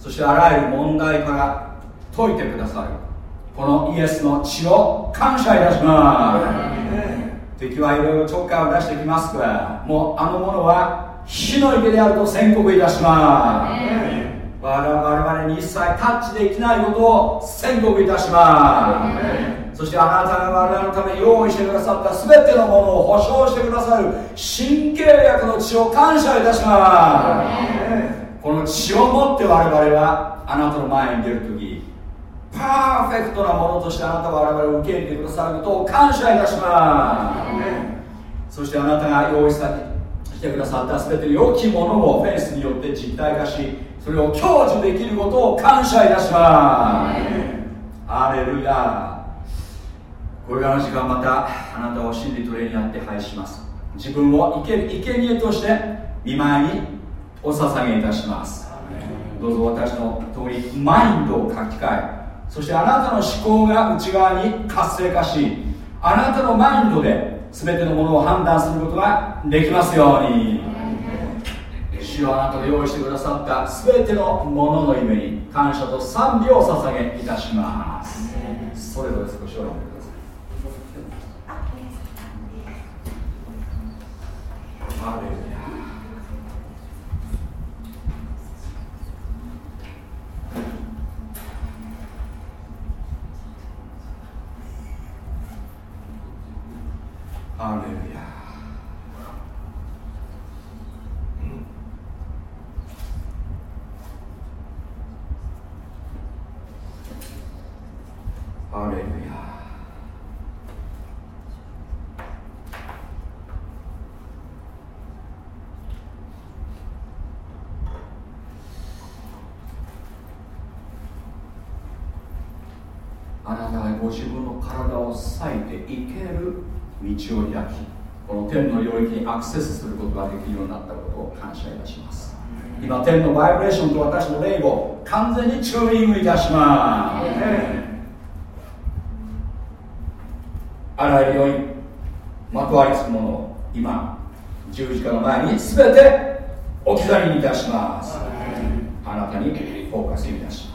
そしてあらゆる問題から解いてくださるこのイエスの血を感謝いたします敵はいろいろちょっかいを出してきますがもうあのものは火の池であると宣告いたします我々に一切タッチできないことを宣告いたしますそしてあなたが我々のために用意してくださった全てのものを保証してくださる新契約の血を感謝いたします。この血を持って我々はあなたの前に出るときパーフェクトなものとしてあなたは我々を受け入れてくださることを感謝いたします。そしてあなたが用意さしてくださった全ての良きものをフェイスによって実体化しそれを享受できることを感謝いたします。ハレルヤこれからの時間またあなたを真理と霊にあって拝します。自分を生ける生贄として見舞いにお捧げいたします。どうぞ私の通りマインドを書き換えそしてあなたの思考が内側に活性化しあなたのマインドで全てのものを判断することができますように。主はあなたが用意してくださった全てのものの夢に感謝と賛美を捧げいたします。それぞれ少しお読みください。ハレルハレルヤハレルヤあなたがご自分の体を裂いていける道を開きこの天の領域にアクセスすることができるようになったことを感謝いたします。今天のバイブレーションと私の霊を完全にチューニングいたします。あらゆる要因まとわりつくものを今十字架の前に全て置き去りにいたします。あなたにフォーカスいたします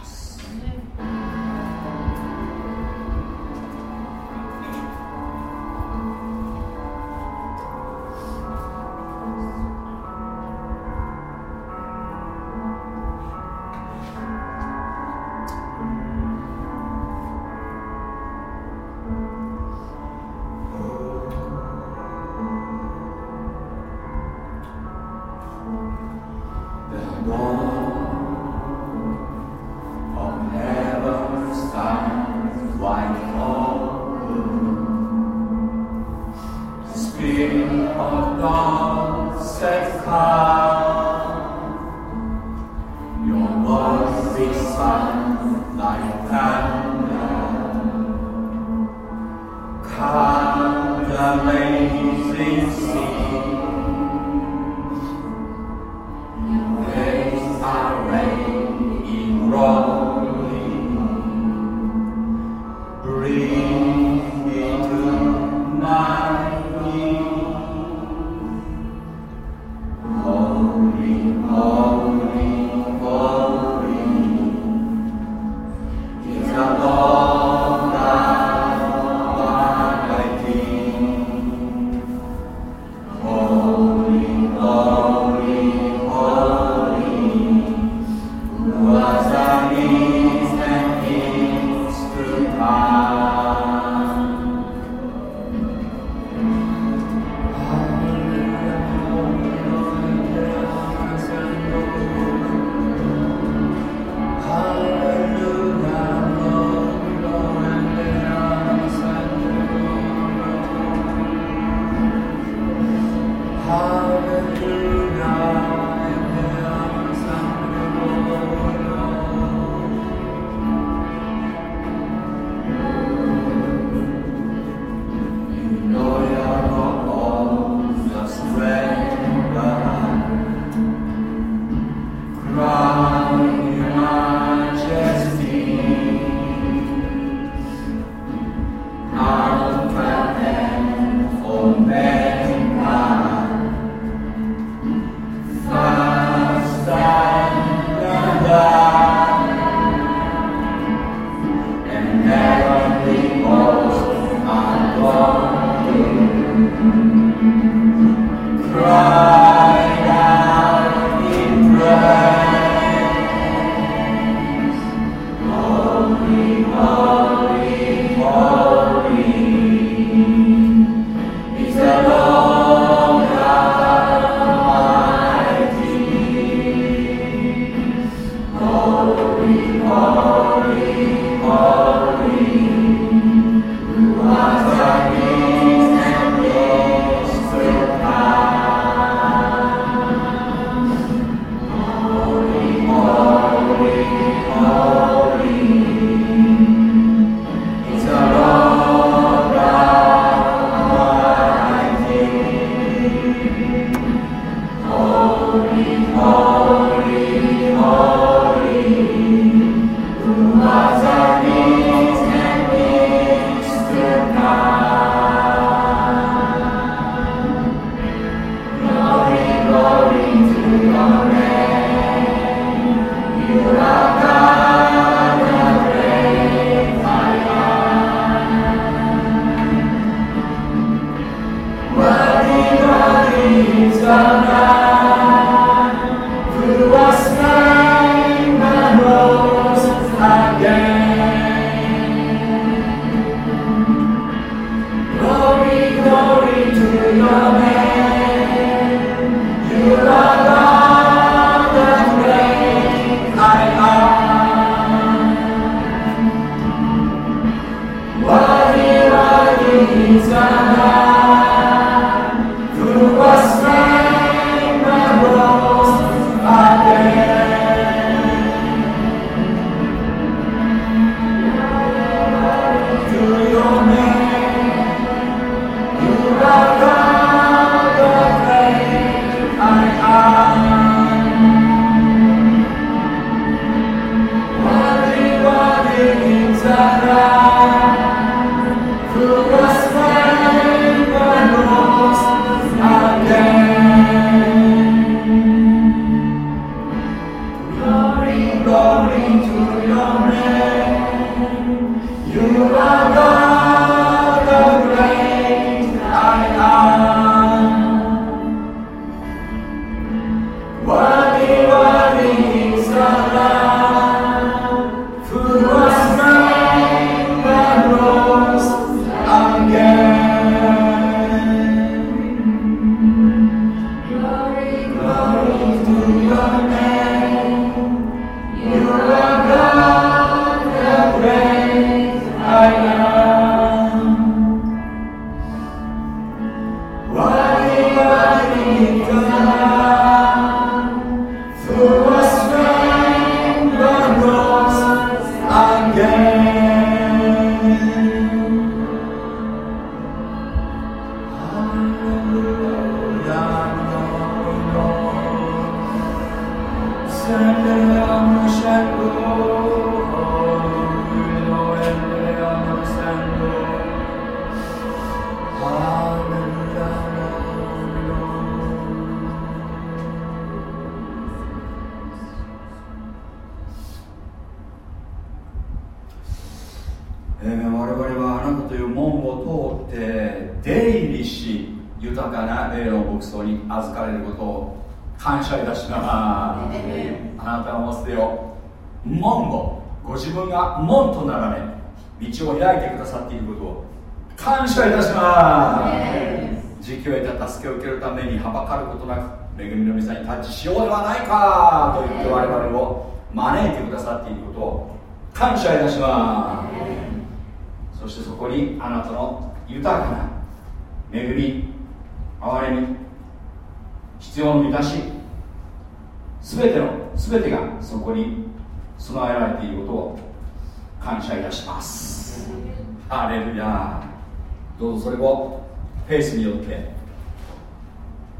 よって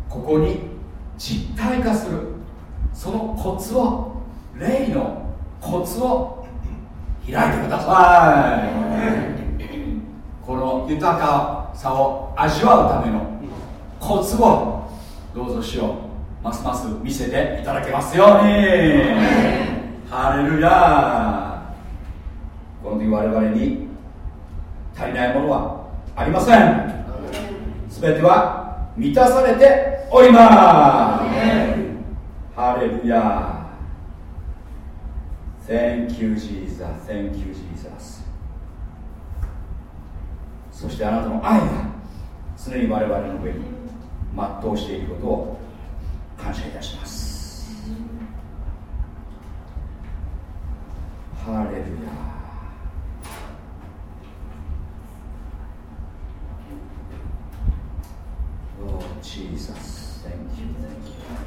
ここに実体化するそのコツを霊のコツを開いてください。この豊かさを味わうためのコツをどうぞしようますます見せていただけますように。ハレルヤ。この時我々に足りないものはありません。全ては満たされております。ハレルヤ Thank you Jesus. Thank you Jesus. そしてあなたの愛が常に我々の上に全うしていることを感謝いたします。ハレルヤ Jesus. Thank you. Thank you.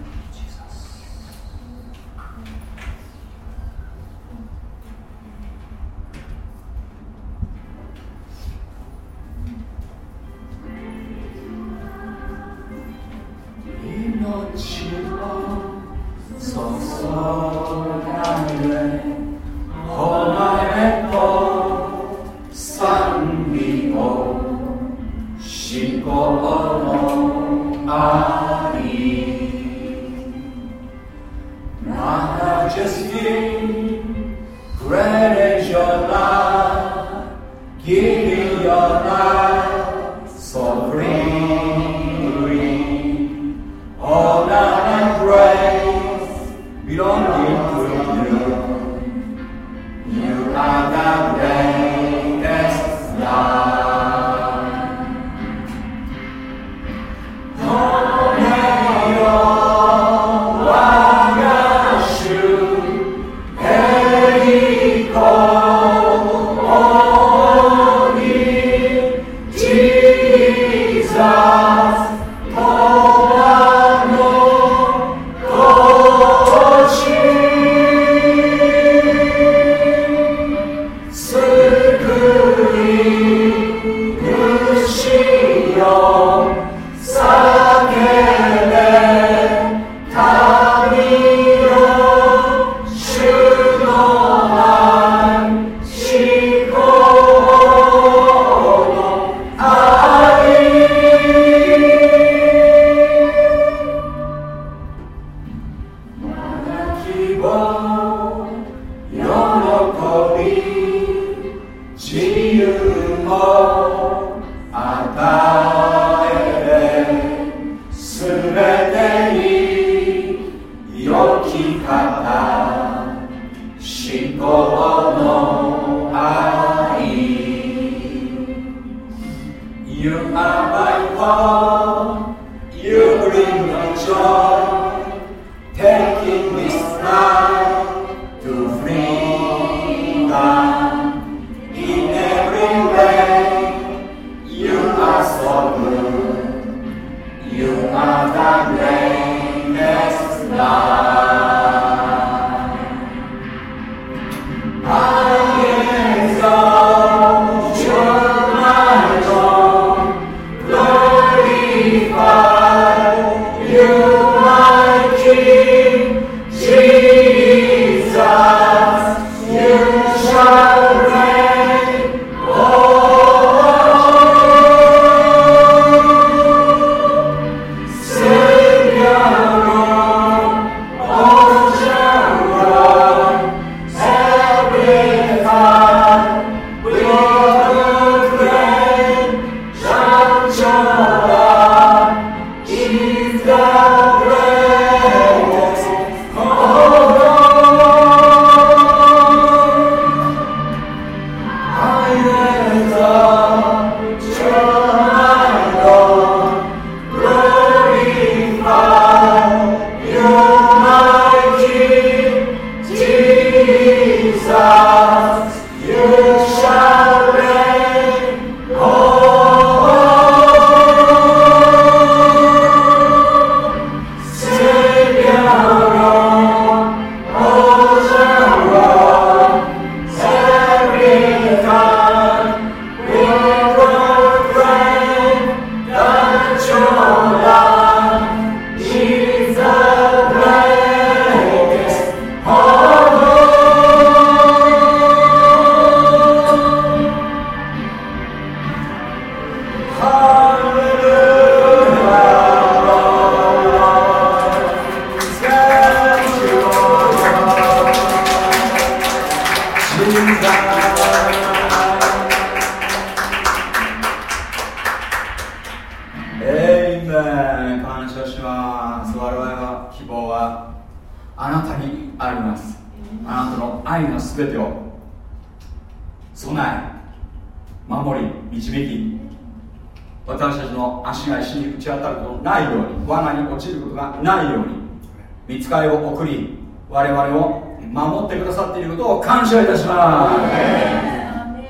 守ってくださっていることを感謝いたしま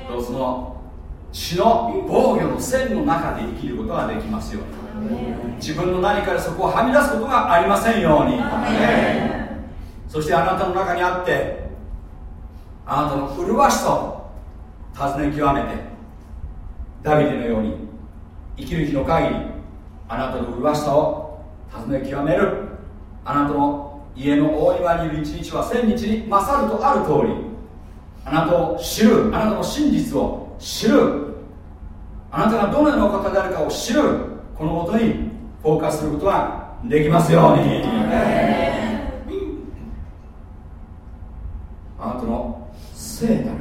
す。どうぞ。の血の防御の線の中で生きることができますように。自分の何かでそこをはみ出すことがありませんように。そしてあなたの中にあってあなたの麗しさを尋ね極めてダビデのように生きる日の限りあなたの麗しさを尋ね極める。あなたの家の大庭にいる一日は千日に勝るとある通り。あなたを知る。あなたの真実を知る。あなたがどのような方であるかを知る。このことにフォーカスすることができますように。あなたの聖なる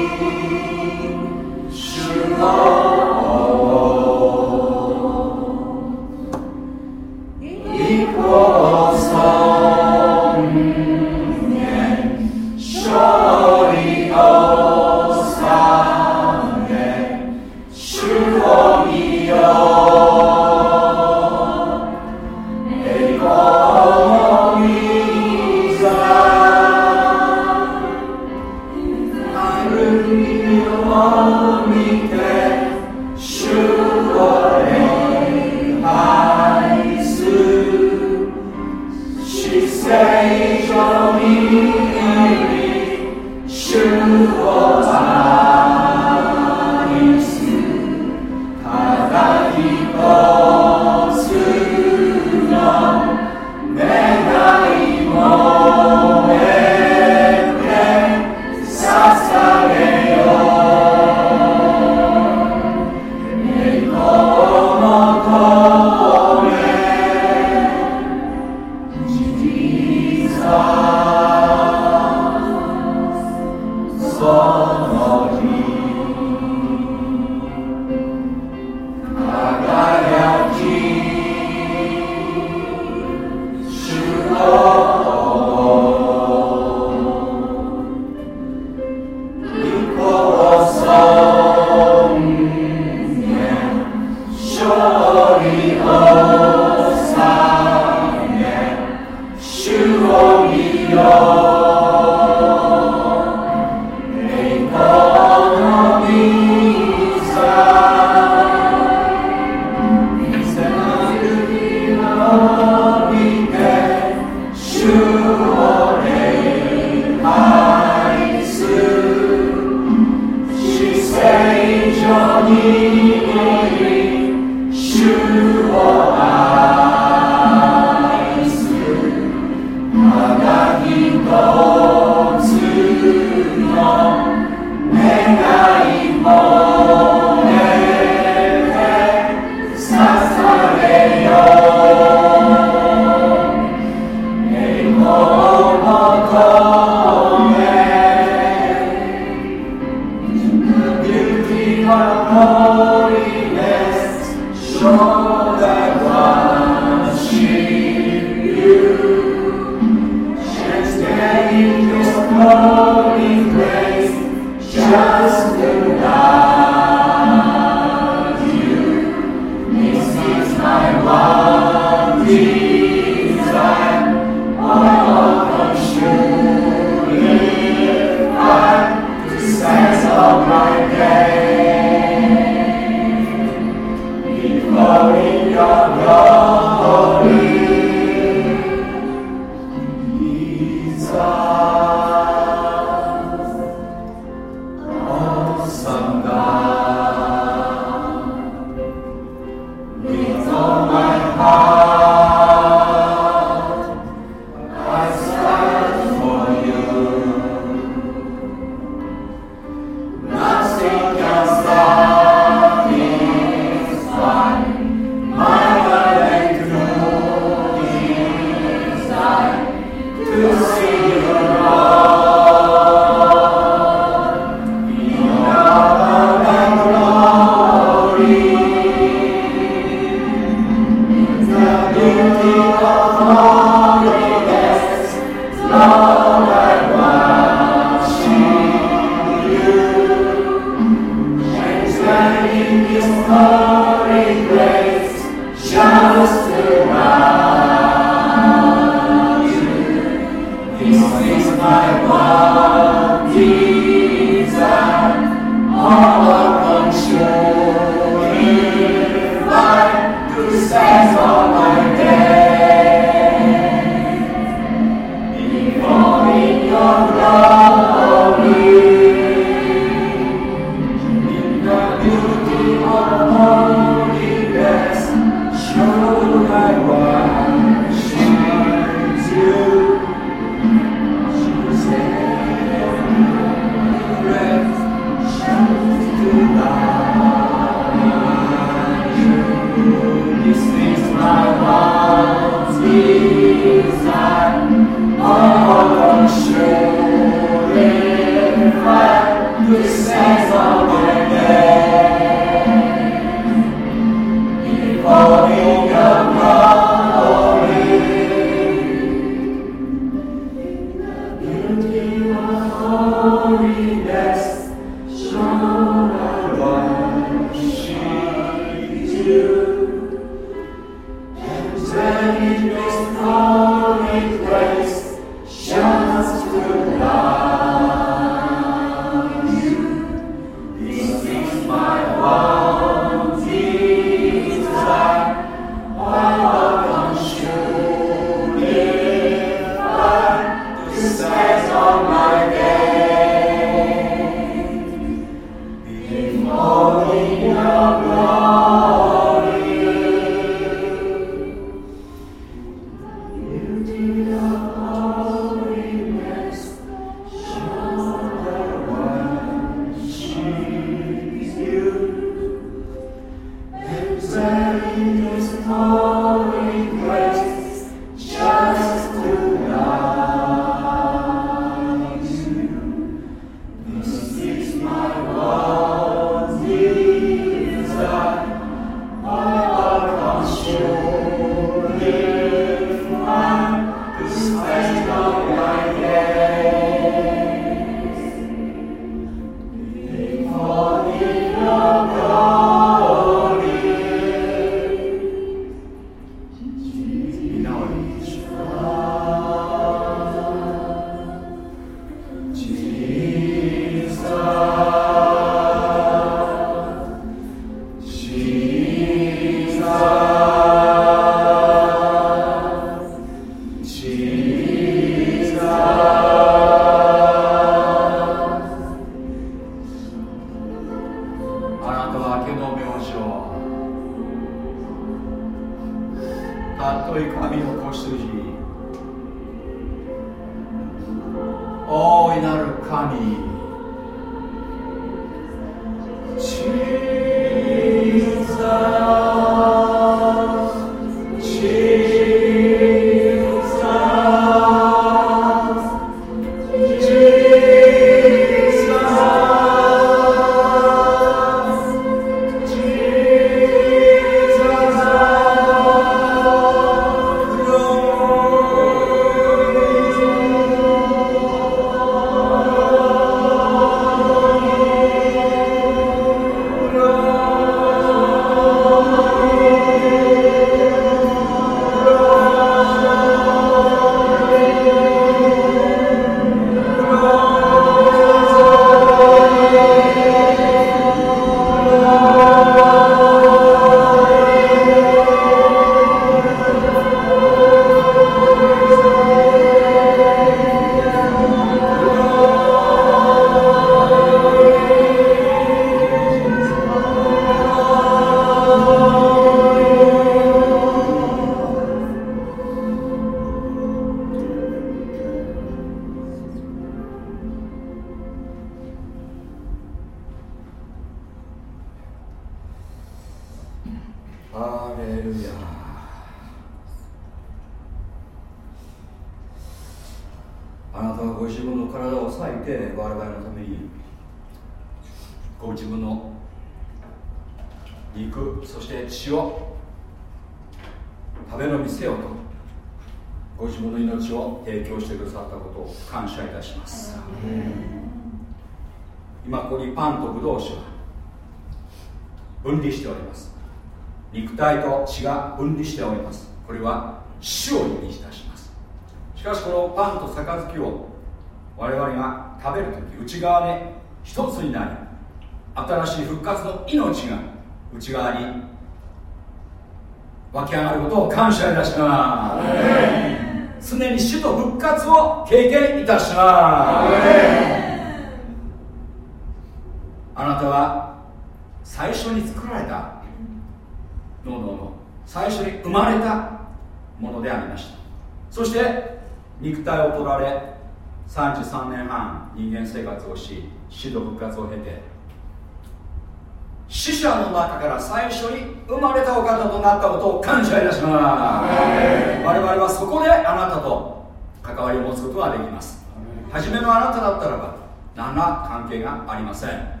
死者の中から最初に生まれたお方となったことを感謝いたします。我々はそこであなたと関わりを持つことができます。初めのあなただったらば何ら関係がありません。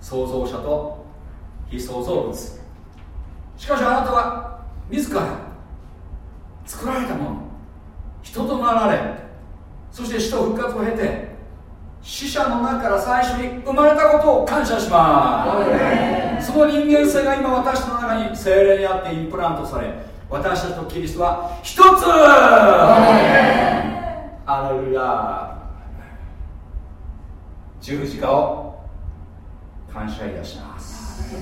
創造者と非創造物。しかしあなたは自ら作られたもの。人となられそして死と復活を経て死者の中から最初に生まれたことを感謝します。その人間性が今私の中に精霊にあってインプラントされ私たちとキリストは一つ。アレルヤ十字架を感謝いたします。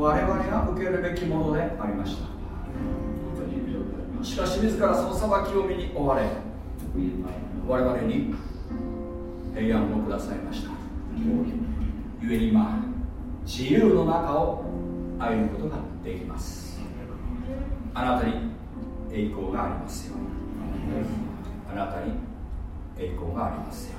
我々が受けるべきものでありました。しかし自らその裁きを身に追われ我々に平安をくださいました。故に今自由の中を歩むことができます。あなたに栄光がありますよあなたに栄光がありますよ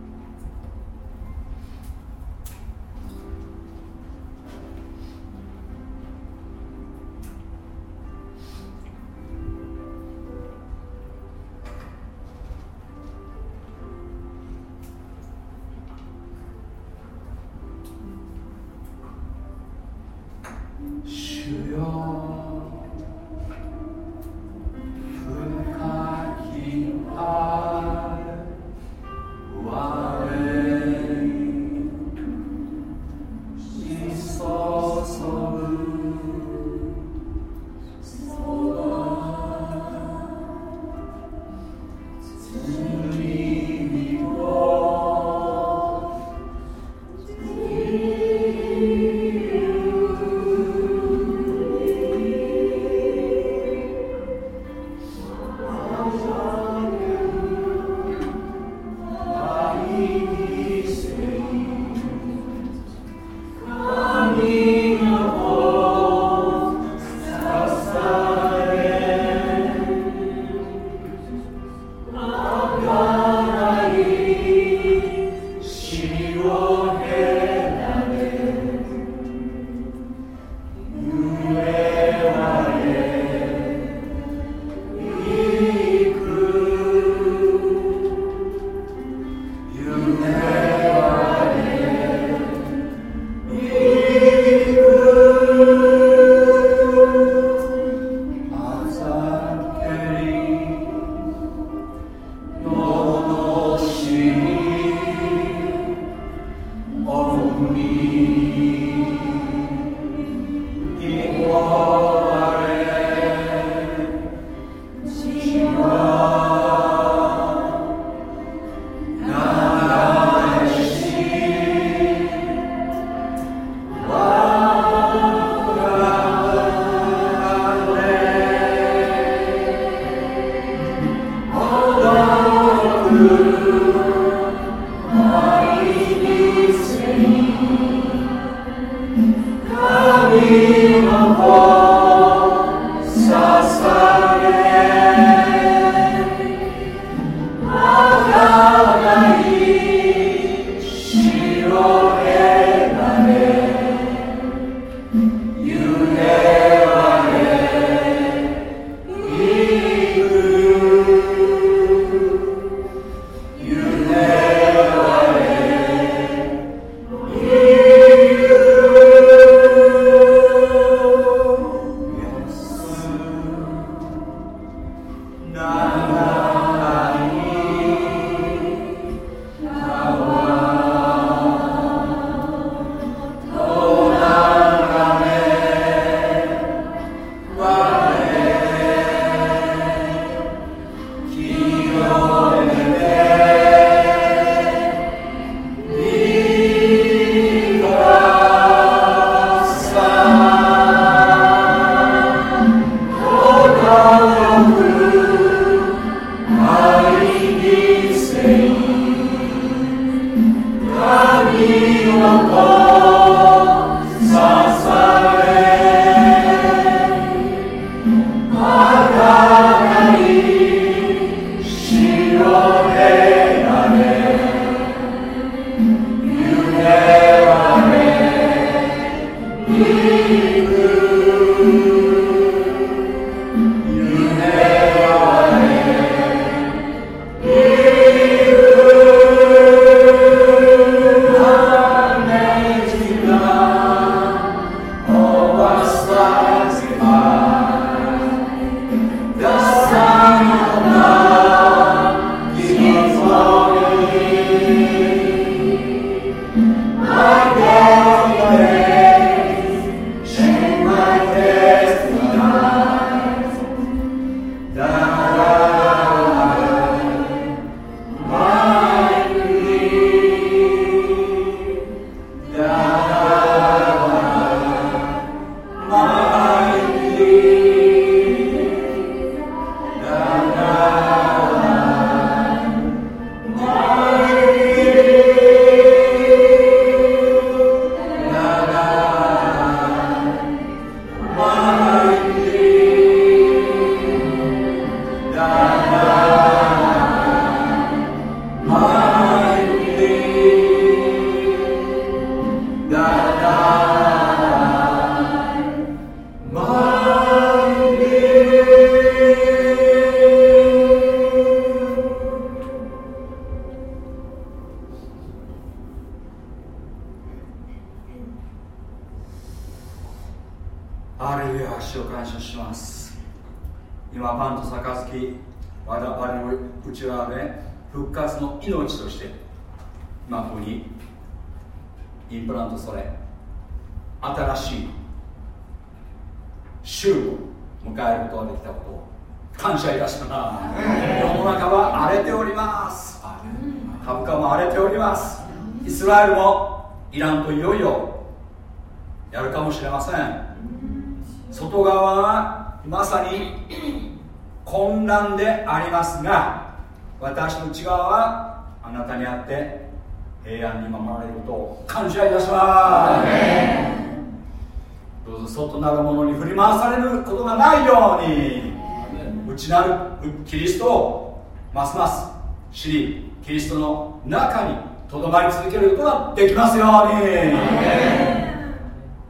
できますように。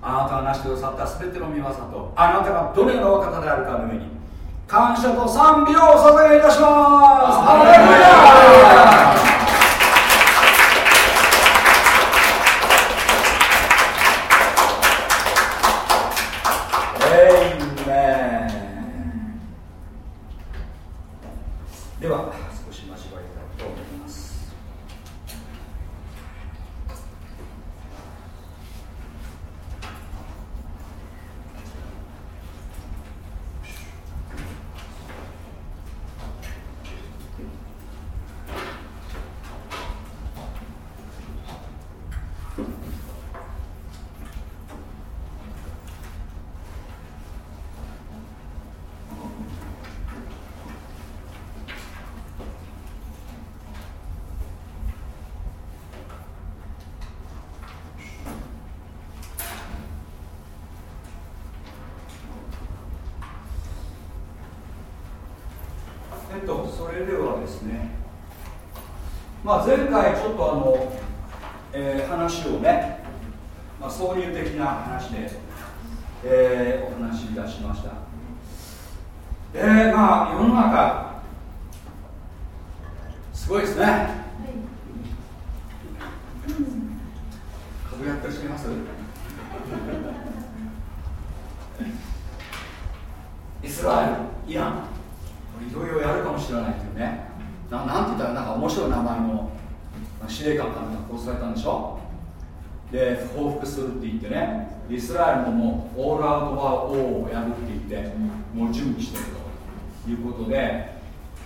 あなたが成してくださった全ての御業とあなたがどのようなお方であるかの上に感謝と賛美をお捧げいたします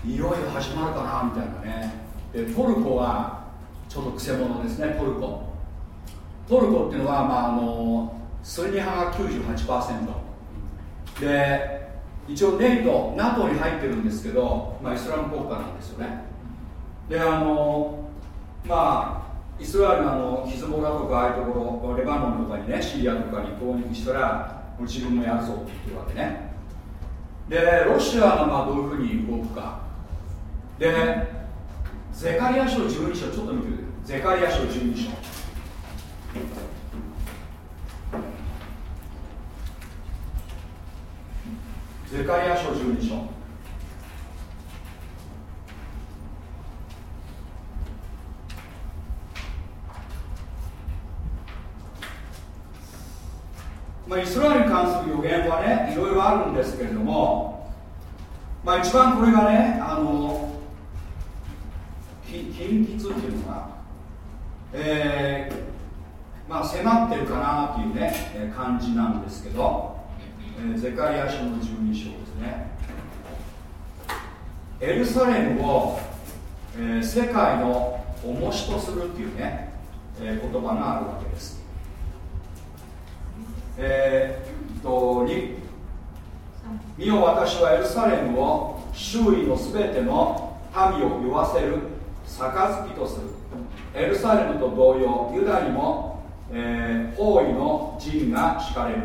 いよいよ始まるかなみたいなね。でトルコはちょっとくせ者ですねトルコ。トルコっていうのは、まあ、あのスリニ派が98%で一応ネイト NATO に入ってるんですけど、まあ、イスラム国家なんですよね。であのまあイスラエルのあのヒズボラとかああいうところレバノンとかにねシリアとかに攻撃したら自分もやるぞって言ってるわけね。でロシアがまあどういうふうに動くか。でゼカリア書12章ちょっと見てください。ゼカリア書12章。ゼカリア書12章。まあ、イスラエルに関する予言はねいろいろあるんですけれども、まあ、一番これがねあの貧血っていうのが、えーまあ、迫ってるかなっていうね感じなんですけどえー、ゼカリア書の12章ですね。エルサレムを、えー、世界の重しとするっていうね、え、言葉があるわけです。えー、と2見よ私はエルサレムを周囲のすべての民を酔わせる。杯とする。エルサレムと同様ユダにも、えー、包囲の陣が敷かれる。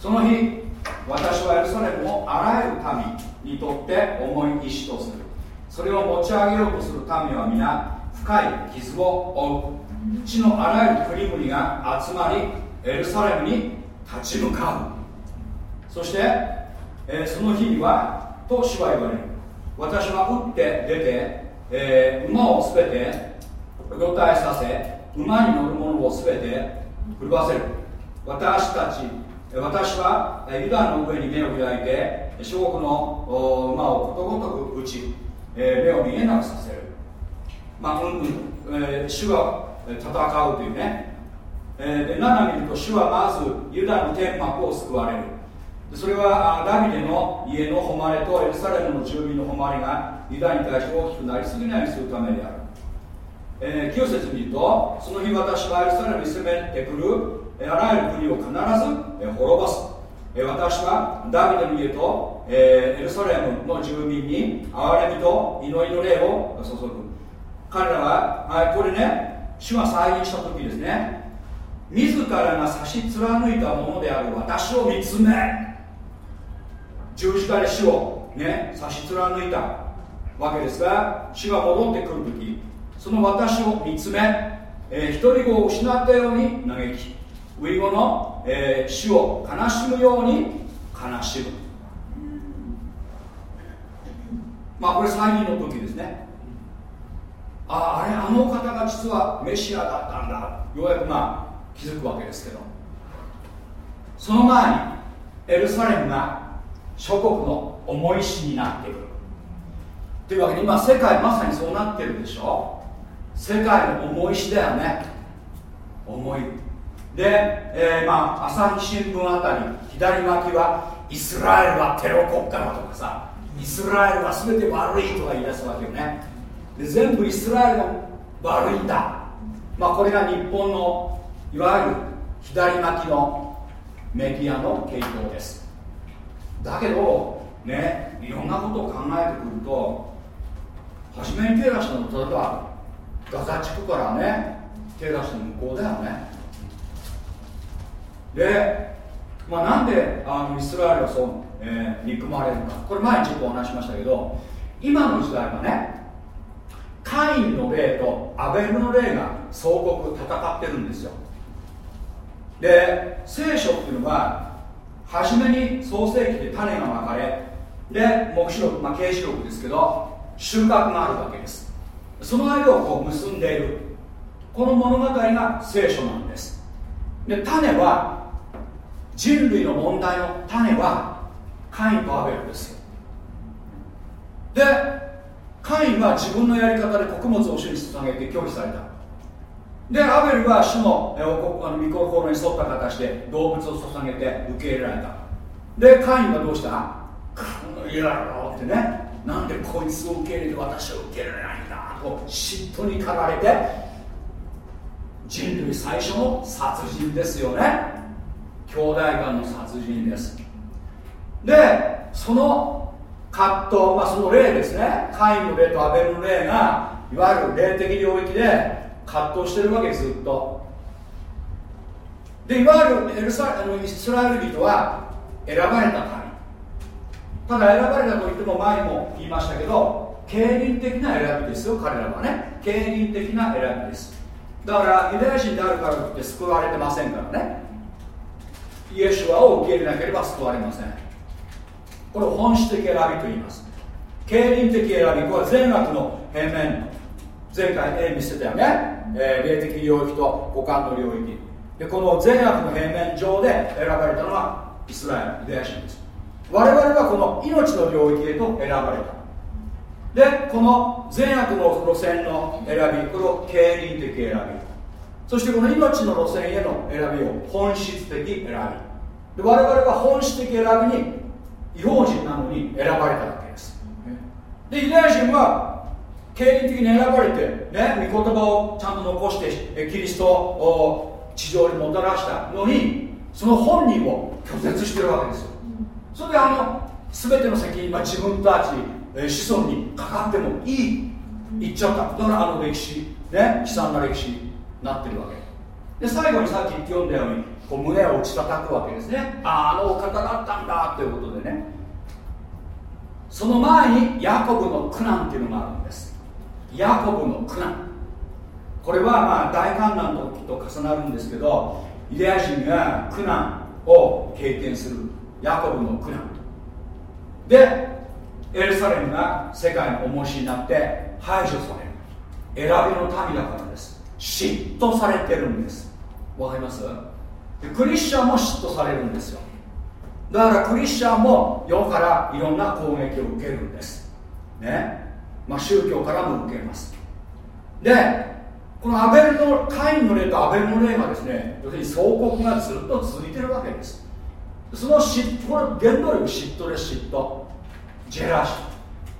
その日私はエルサレムをあらゆる民にとって重い石とする。それを持ち上げようとする民は皆深い傷を負う。地のあらゆる国々が集まりエルサレムに立ち向かう。そして、えー、その日にはと主は言われる。私は打って出て、えー、馬をすべて動体させ馬に乗る者をすべて震わせる。私たち私はユダの上に目を開いて諸国の馬をことごとく打ち、え目を見えなくさせる。まあうんうん、えー、主が戦うというね、えー、で7見ると主はまずユダの天幕を救われる。それはダビデの家の誉れとエルサレムの住民の誉れがユダに対して大きくなりすぎないようにするためである、えー、9節に言うとその日私はエルサレムに攻めてくるあらゆる国を必ず滅ぼす。私はダビデの家と、えー、エルサレムの住民に憐れみと祈りの霊を注ぐ。彼らはこれね主が再現した時ですね。自らが差し貫いたものである私を見つめ。十字架で死をね差し貫いた。わけですが死が戻ってくる時その私を見つめ、えー、独り子を失ったように嘆きウイゴの、えー、死を悲しむように悲しむ。まあこれ再臨の時ですね。ああれあの方が実はメシアだったんだ。ようやくまあ気づくわけですけど。その前にエルサレムが諸国の重い死になってくる。というわけで今世界まさにそうなってるでしょ？世界の重い死だよね。重い。で、えー、まあ朝日新聞あたり左巻きはイスラエルはテロ国家だとかさイスラエルは全て悪いとか言い出すわけよね。で全部イスラエルが悪いんだ。まあこれが日本のいわゆる左巻きのメディアの傾向です。だけどねいろんなことを考えてくると初めに手出したの例えばガザ地区からね手出した向こうだよね。で、まあ、なんであのイスラエルはそう、えー、憎まれるか。これ前にちょっとお話しましたけど今の時代はねカインの霊とアベルの霊が相国戦ってるんですよ。で聖書っていうのは初めに創世記で種がまかれで黙示録まあ啓示録ですけど収穫があるわけです。その間をこう結んでいる。この物語が聖書なんです。で種は人類の問題の種はカインとアベルですよ。でカインは自分のやり方で穀物を主に捧げて拒否された。でアベルは主のあの御心に沿った形で動物を捧げて受け入れられた。でカインはどうしたこの野郎ってね。なんでこいつを受け入れて私を受け入れないんだと嫉妬に駆られて人類最初の殺人ですよね。兄弟間の殺人です。でその葛藤、まあ、その霊ですね。カインの霊とアベルの霊がいわゆる霊的領域で葛藤してるわけずっと。でいわゆるエルサあのイスラエル人は選ばれた神ただ選ばれたといっても前も言いましたけど経輪的な選びですよ彼らはね。経輪的な選びです。だからユダヤ人であるからといって救われてませんからね。イエシュアを受け入れなければ救われません。これを本質的選びと言います。経輪的選びこれは善悪の平面。前回 A 見せたよね、えー、霊的領域と五感の領域。でこの善悪の平面上で選ばれたのはイスラエルユダヤ人です。我々はこの命の領域へと選ばれた。でこの善悪の路線の選びこれを経輪的選び。そしてこの命の路線への選びを本質的選び。で我々は本質的選びに違法人なのに選ばれたわけです。でユダヤ人は経理的に選ばれて、ね、御言葉をちゃんと残してキリストを地上にもたらしたのにその本人を拒絶してるわけですよ。それであの全ての責任は自分たち、子孫にかかってもいい言っちゃった。だからあの歴史ね悲惨な歴史になってるわけ。で最後にさっき読んだようにこう胸を打ち叩くわけですね。あああのお方だったんだということでね。その前にヤコブの苦難っていうのがあるんです。ヤコブの苦難。これはまあ大観覧の時と重なるんですけどユダヤ人が苦難を経験する。ヤコブの苦難でエルサレムが世界の重しになって排除される。選びの民だからです。嫉妬されてるんです。わかります？でクリスチャンも嫉妬されるんですよ。だからクリスチャンも世からいろんな攻撃を受けるんです。ね。まあ宗教からも受けます。でこのアベルのカインの霊とアベルの霊がですね要するに総国がずっと続いてるわけです。その嫉妬これ原動力嫉妬です嫉妬。ジェラシ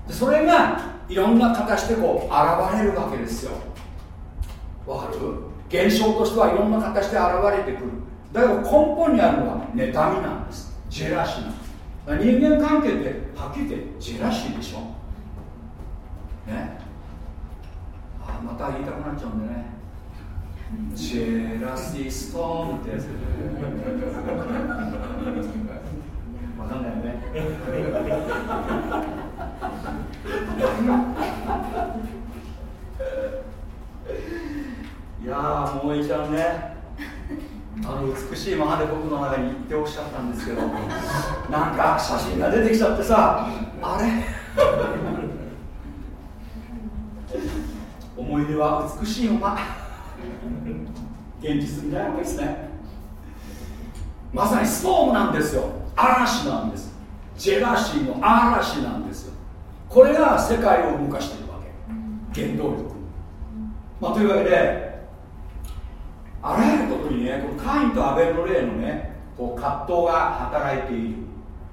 ー。それがいろんな形でこう現れるわけですよ。わかる？現象としてはいろんな形で現れてくる。だけど根本にあるのは妬みなんです。ジェラシーなんです。人間関係ってはっきり言ってジェラシーでしょ？ね？あまた言いたくなっちゃうんでね。ジェラシーストーンってやつ。わかんないよね。いやー萌えちゃんね。あの美しいままで僕の中に言っておっしゃったんですけどなんか写真が出てきちゃってさあれ？思い出は美しいまま。現実みたいなですね。まさにストームなんですよ。嵐なんです。ジェラシーの嵐なんですよ。これが世界を動かしているわけ。原動力、まあ、というわけであらゆることにねこのカインとアベルの例のねこう葛藤が働いている。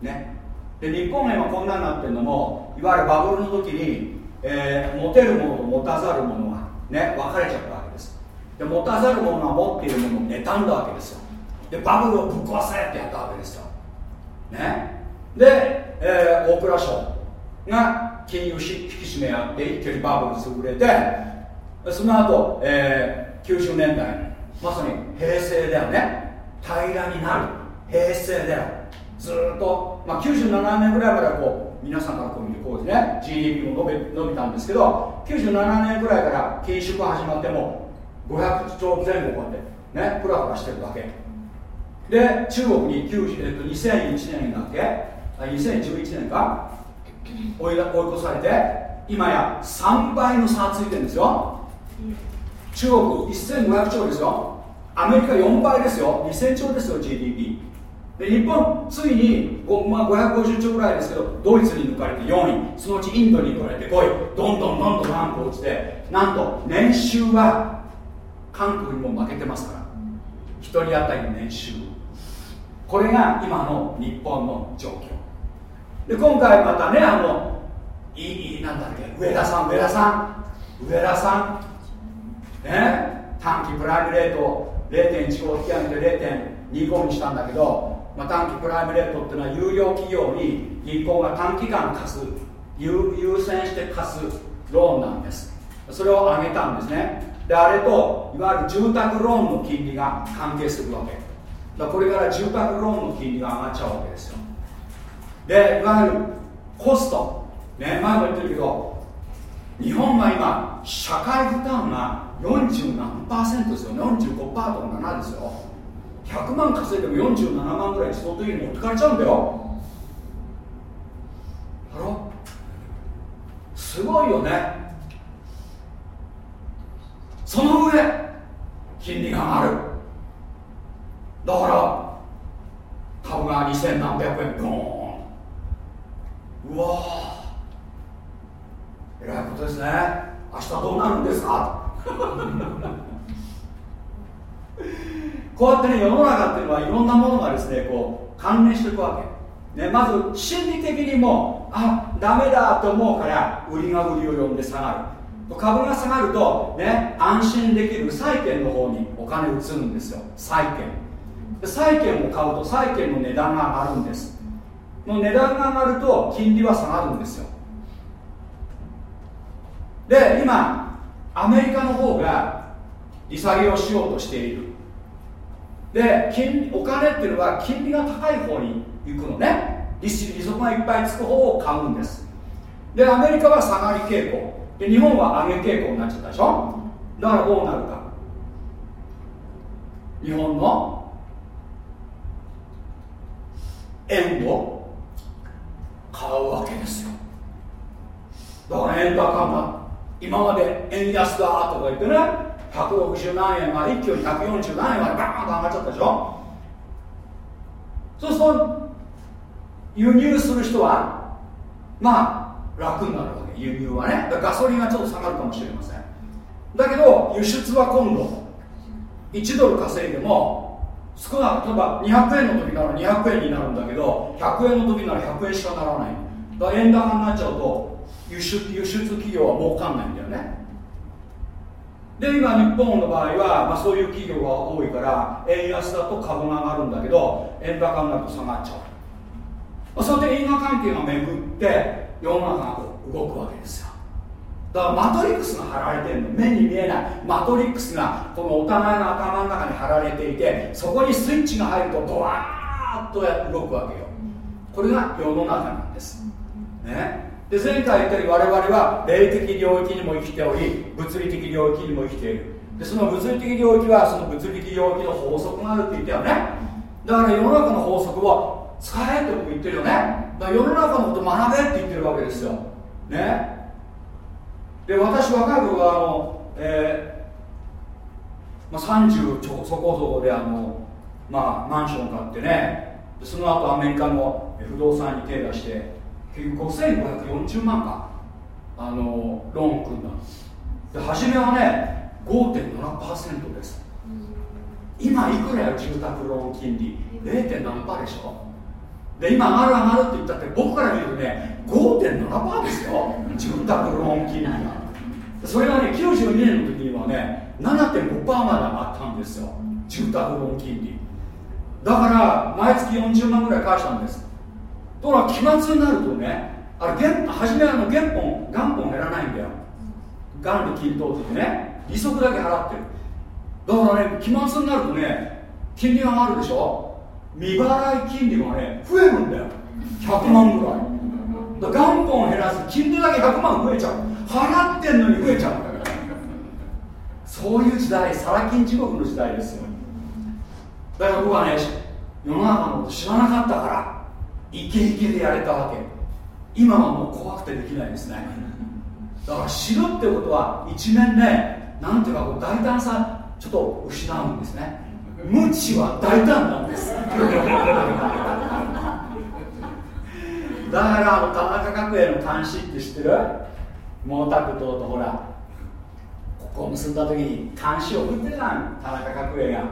ね。で日本が今こんなになってるのもいわゆるバブルの時に、えー、持てるものと持たざるものがね分かれちゃった。で持たざる者が持っているものを妬んだわけですよ。でバブルをぶっ壊せってやったわけですよ。ね？で、えー、大蔵省が金融引き締めやって一挙にバブル潰れてその後、えー、90年代まさに平成だよね。平らになる。平成だよ。ずっと、まあ、97年ぐらいまではこう皆さんからこう見るこうですね。GDP も伸び伸びたんですけど97年ぐらいから緊縮始まっても500兆前後こうやってねプラプラしてるわけ。で中国に、えっと、2001年だっけ？2011年か？追い追い越されて今や3倍の差ついてるんですよ。中国1500兆ですよ。アメリカ4倍ですよ。2000兆ですよ GDP で日本ついに、まあ、550兆ぐらいですけどドイツに抜かれて4位。そのうちインドに抜かれて5位。どんどんどんどんランク落ちてなんと年収は韓国にも負けてますから。1人当たり年収。これが今の日本の状況。で今回またねあのいいなんだっけ上田さん上田さん。上田さん。ね短期プライムレートを0.15引き上げて0.25にしたんだけど、まあ、短期プライムレートっていうのは有料企業に銀行が短期間貸す優先して貸すローンなんです。それを上げたんですね。であれといわゆる住宅ローンの金利が関係するわけ。だこれから住宅ローンの金利が上がっちゃうわけですよ。でいわゆるコスト。ね前も言ってるけど日本は今社会負担が40何パーセントですよ。45パーとか7ですよ。100万稼いでも47万ぐらい相当に持ってかれちゃうんだよ。すごいよね。その上金利が上がる。だから株が2000何百円ドーン。うわえらいことですね。明日どうなるんですか？こうやってね世の中っていうのはいろんなものがですねこう関連していくわけ、ね、まず心理的にもあダメだと思うから売りが売りを呼んで下がる。株が下がると、ね、安心できる債券の方にお金移るんですよ。債券。債券を買うと債券の値段が上がるんです。の値段が上がると金利は下がるんですよ。で今アメリカの方が利下げをしようとしている。で金お金っていうのは金利が高い方に行くのね。利息がいっぱいつく方を買うんです。でアメリカは下がり傾向。で日本は上げ傾向になっちゃったでしょ？だからどうなるか。日本の円を買うわけですよ。だから円高が今まで円安だとか言ってね160何円が一挙に140何円までバーンと上がっちゃったでしょ？そうすると輸入する人はまあ楽になるわ輸入はねガソリンはちょっと下がるかもしれません。だけど輸出は今度1ドル稼いでも少なく例えば200円の時なら200円になるんだけど100円の時なら100円しかならない。だから円高になっちゃうと輸出輸出企業は儲かんないんだよね。で今日本の場合は、まあ、そういう企業が多いから円安だと株が上がるんだけど円高になると下がっちゃう、まあ、そうやって因果関係が巡って世の中が動くわけですよ。だからマトリックスが貼られてるの。目に見えない。マトリックスがこのお互いの頭の中に貼られていてそこにスイッチが入るとドワーッと動くわけよ。これが世の中なんです。ね。で前回言ったように我々は霊的領域にも生きており物理的領域にも生きている。でその物理的領域はその物理的領域の法則があるって言ったよね。だから世の中の法則を使えって僕言ってるよね。だから世の中のこと学べって言ってるわけですよ。ね。で私若い頃はあの、えーまあ、30そこそこであの、まあ、マンションを買ってね。その後アメリカの不動産に手出して結局5540万か。あのローン組んだで初めはね5.7%です、今いくらや住宅ローン金利？0.7%でしょ？で今上がる上がるって言ったって僕から見るとね5.7%ですよ。住宅ローン金利がそれがね92年の時にはね7.5%まで上がったんですよ。住宅ローン金利。だから毎月40万ぐらい返したんです。ところが期末になるとねあれ原初めはあの原本元本減らないんだよ。元利均等ってね利息だけ払ってる。だからね期末になるとね金利が上がるでしょ。未払い金利がね増えるんだよ。100万ぐらい。だ元本減らす金利だけ100万増えちゃう。払ってんのに増えちゃうんだよ。そういう時代サラ金地獄の時代ですよ。だから僕はね世の中のこと知らなかったからイケイケでやれたわけ。今はもう怖くてできないですね。だから知るってことは一面ねなんていうかこう大胆さちょっと失うんですね。無知は大胆なんです。だから田中角栄の監視って知ってる？毛沢東とほらここを結んだ時に監視を振ってたん。田中角栄が。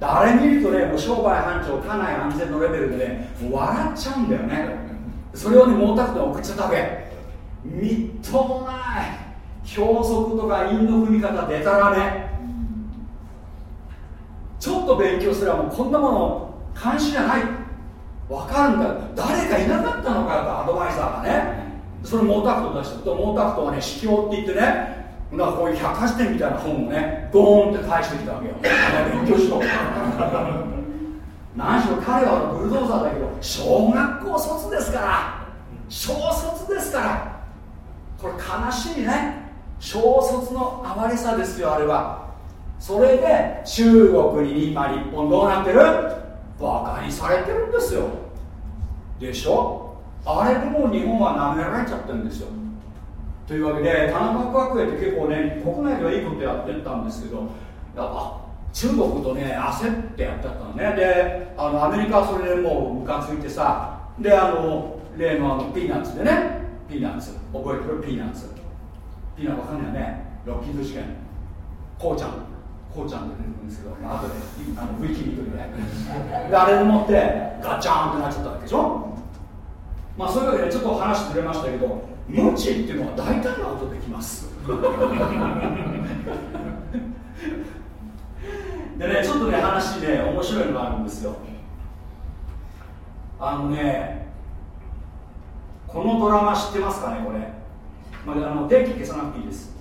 あれ見るとねもう商売繁盛家内安全のレベルでねもう笑っちゃうんだよね。それをね毛沢東送っちゃったわけ。みっともない。教則とか韻の踏み方でたらめ。ちょっと勉強すればもうこんなもの監視じゃない。分かるんだ誰かいなかったのかよとアドバイザーがね。それ毛沢東出したと毛沢東はね司教って言ってねだかこういう百科事典みたいな本をねドーンって返してきたわけよ。勉強しろ。何しろ彼はブルドーザーだけど小学校卒ですから。小卒ですから。これ悲しいね。小卒の哀れさですよあれは。それで中国に今日本どうなってる？バカにされてるんですよ。でしょ？あれでもう日本は舐められちゃってるんですよ。というわけで田中角栄って結構ね国内ではいいことやってたんですけどやっぱ中国とね焦ってやってたのね。であのアメリカはそれでもうムカついてさであの例のあのピーナッツでねピーナッツ。覚えてる？ピーナッツ。ピーナッツわかんないよね。ロッキード事件。こうちゃん。こうちゃんって出てくるんですけど、まあ後であの v キ見といてで。あれでもってガチャーンってなっちゃったわけでしょ？まあそういうわけでちょっと話ずれましたけど無知っていうのは大胆なことできます。でねちょっとね話ね面白いのがあるんですよ。あのねこのドラマ知ってますかねこれ、まあ、あの電気消さなくていいです。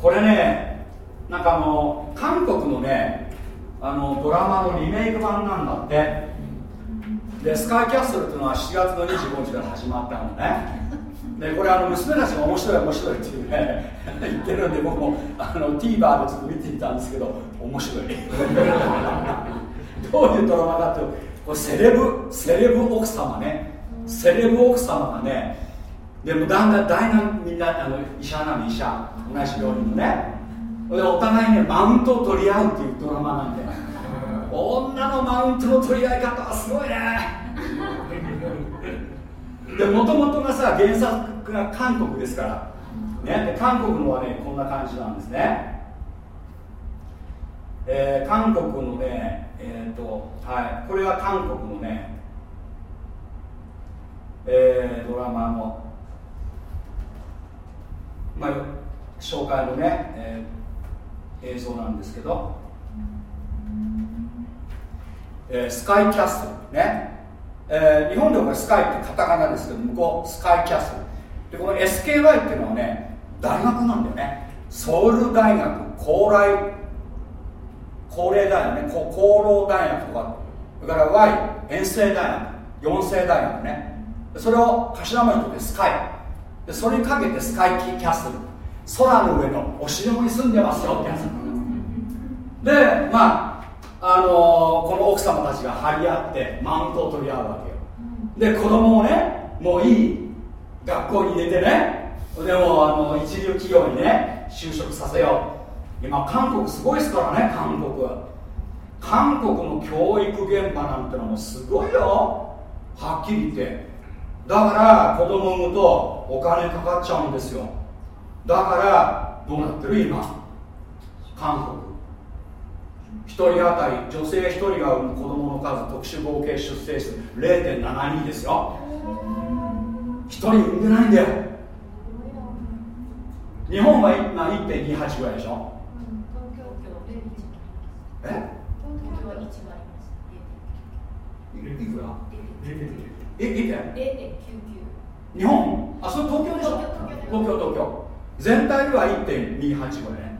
これねなんかあの韓国のねあのドラマのリメイク版なんだって。でスカイキャッスルっていうのは7月の25日から始まったのね。でこれあの娘たちが面白い面白いっていうね言ってるんで僕もあの TVer でちょっと見ていたんですけど面白い。どういうドラマかっていうとこれセレブセレブ奥様ね。セレブ奥様がねでもだんだんだいなみんなあの医者なの医者。同じ病院のね。でお互いねマウントを取り合うっていうドラマなんで女のマウントの取り合い方はすごいね。でもともとがさ原作が韓国ですから。ね。韓国のはねこんな感じなんですね。えー、韓国のねえっ、ー、とはい。これは韓国のねえー、ドラマのまあ紹介のね、えー、映像なんですけど、えー、スカイキャストね、えー、日本でもこれスカイってカタカナですけど向こうスカイキャスト。でこの SKY っていうのはね大学なんだよね。ソウル大学高麗高麗大学ね。厚労大学とか。それから Y 遠征大学四世大学ね。それを頭文字とってスカイ。でそれにかけてスカイキーキャッスル。空の上のお城に住んでますよってやつ。でまああのー、この奥様たちが張り合ってマウントを取り合うわけよ。で子供をねもういい学校に入れてねでもあの一流企業にね就職させよう。今韓国すごいですからね韓国は。韓国の教育現場なんてのもすごいよ。はっきり言って。だから子供産むとお金かかっちゃうんですよ。だからどうなってる？今。韓国。1人当たり女性1人が産む子供の数特殊合計出生数0.72ですよ。1人産んでないんだよ。日本は今1.28ぐらいでしょ、え？東京は1割い。くらえ0.99日本？あそれ東京でしょ？東京東京。全体では1.28これね。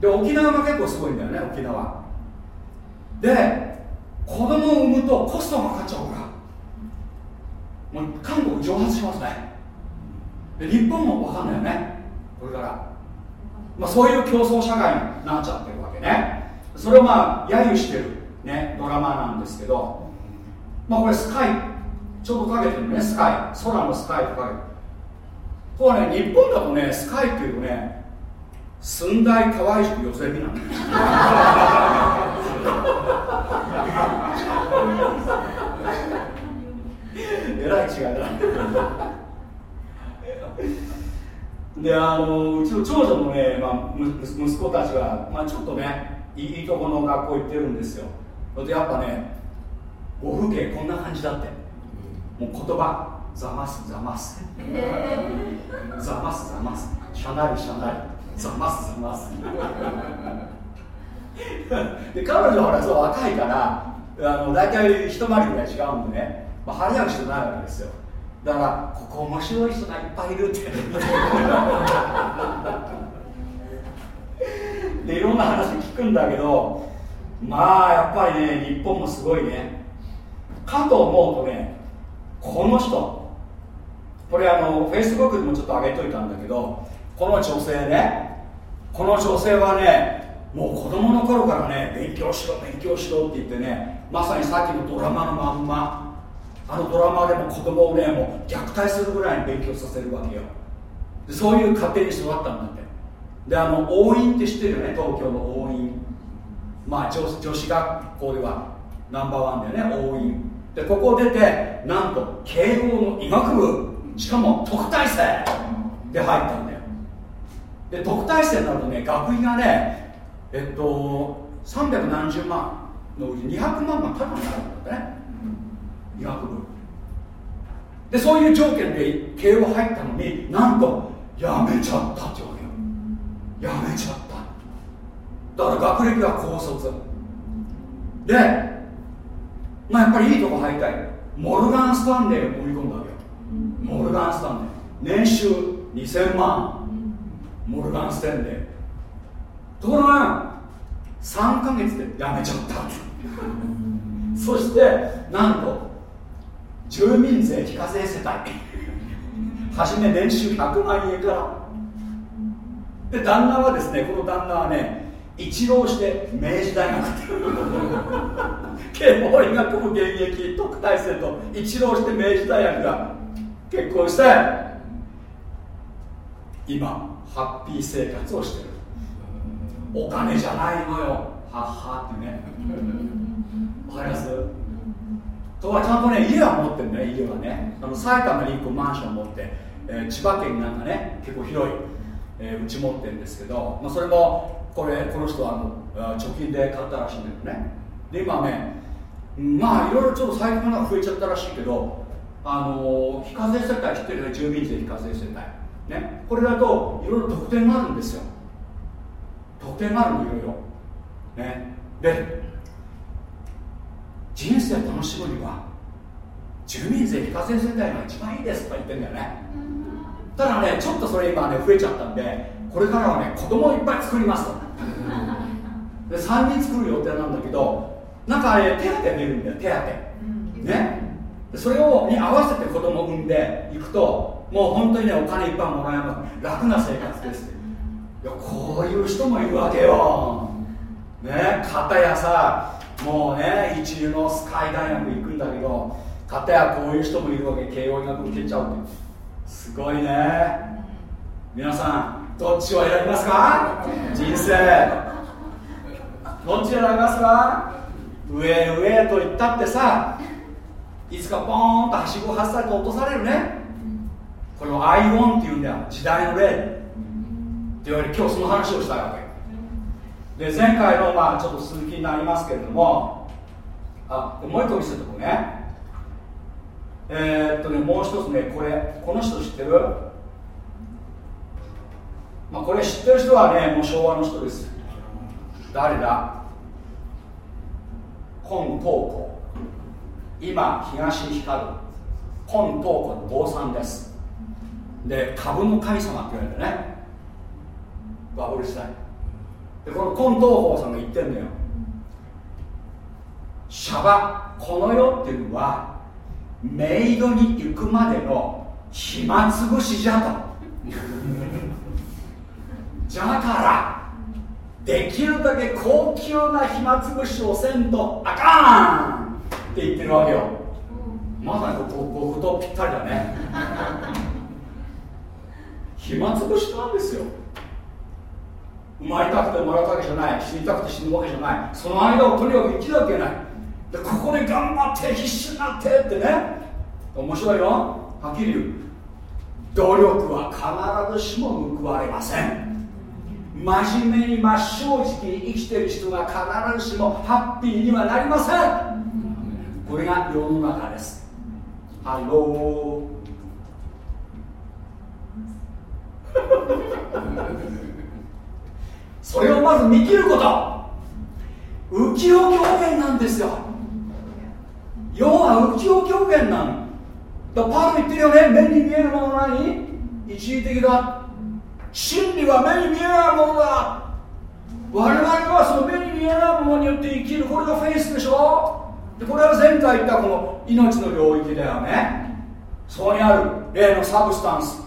で沖縄が結構すごいんだよね沖縄。で子供を産むとコストがかかっちゃうから。もう韓国蒸発しますね。で日本も分かんないよね。これから、まあ、そういう競争社会になっちゃってるわけね。それをまあ揶揄してる、ね、ドラマなんですけど。まあこれスカイちょうどかけてるねスカイ。空のスカイとかけて。これね日本だとねスカイっていうとね寸大河合宿寄せ火なんだよ。えらい違いだ。であのうちの長女のね、まあ、息子たちが、まあ、ちょっとねいいとこの学校行ってるんですよ。でやっぱねご風景こんな感じだって。もう言葉ざますざます。ざますざます。しゃなりしゃなりざますざます。で彼女はそう若いからあの大体一回りぐらい違うんでね、まあ、張り合う人ないわけですよ。だからここ面白い人がいっぱいいるって。でいろんな話聞くんだけどまあやっぱりね日本もすごいね。かと思うとねこの人。これあのフェイスブックでもちょっと上げといたんだけどこの女性ねこの女性はねもう子供の頃からね勉強しろ勉強しろって言ってねまさにさっきのドラマのまんまあのドラマでも子供をねもう虐待するぐらいに勉強させるわけよ。そういう家庭に育ったんだって。であの応印って知ってるよね？東京の応印まあ女女子学校ではナンバーワンだよね応印でここを出てなんと慶応の医学部。しかも特待生。で入ったんだよ。で特待生になるとね学費がねえっと300何十万のうち200万がタダになるんだってね。医学部。でそういう条件で慶応入ったのになんとやめちゃったってわけよ。やめちゃった。だから学歴は高卒。でまあやっぱりいいとこ入りたい。モルガン・スタンレーを盛り込んだわけよ。モルガン・スタンレー。年収2000万。モルガン・スタンレー。ところが3ヶ月で辞めちゃった。そしてなんと住民税非課税世帯。初め年収100万円から。で旦那はですねこの旦那はね一浪して明治大学って慶応医学部現役特待生と一浪して明治大学が結婚して今ハッピー生活をしてるお金じゃないのよ。はっはってねわかりますとはちゃんとね家は持ってるね家はねあの埼玉に1個マンション持って、えー、千葉県なんかね結構広い、えー、うち持ってるんですけど、まあ、それもこれこの人はあの貯金で買ったらしいんだけどね。で今ねまあいろいろちょっと最近なんか増えちゃったらしいけどあの非課税世帯知ってるね住民税非課税世帯。ね。これだといろいろ特典があるんですよ。特典があるのいろいろ。ね。で人生楽しむには住民税非課税世帯が一番いいですとか言ってんだよね。ただねちょっとそれ今ね増えちゃったんでこれからはね子供をいっぱい作りますと。で3人作る予定なんだけどなんかあれ手当出るんだよ手当ね。それをに合わせて子供を産んでいくともう本当にねお金いっぱいもらえます。楽な生活です。いやこういう人もいるわけよ。ね。片やさもうね一流のスカイ大学行くんだけどかたやこういう人もいるわけ。慶応医学受けちゃうって。すごいね。皆さんどっちを選びますか？人生どっち選びますか？上上と言ったってさいつかポーンとはしご外されて落とされるね。これをアイオンっていうんだよ。時代の例。って言われ今日その話をしたいわけ。で前回のまあちょっと続きになりますけれどもあもう一個見せておくね。えー、っとねもう一つねこれこの人知ってる？まあこれ知ってる人はねもう昭和の人です。誰だ？今東子今東光る。今東子の坊さんです。で株の神様って言われてね。バブル時代。でこの金東宝さんが言ってんだよ。シャバこの世っていうのはメイドに行くまでの暇つぶしじゃと。じゃから。できるだけ高級な暇つぶしをせんとあかん。って言ってるわけよ。まさにこ僕とぴったりだね。暇つぶしなんですよ。生まれたくて生まれたわけじゃない。死にたくて死ぬわけじゃない。その間をとにかく生きなきゃいけない。でここで頑張って必死になってってね。面白いよ。はっきり言う。努力は必ずしも報われません。真面目に真っ正直に生きてる人が必ずしもハッピーにはなりません。これが世の中です。 Hello。それをまず見切ること。浮世狂言なんですよ。世は浮世狂言なの。だパウル言ってるよね。目に見えるもの何？一時的だ。真理は目に見えないものだ。我々はその目に見えないものによって生きる。これがフェイスでしょ。でこれは前回言ったこの命の領域だよね。そこにある例のサブスタンス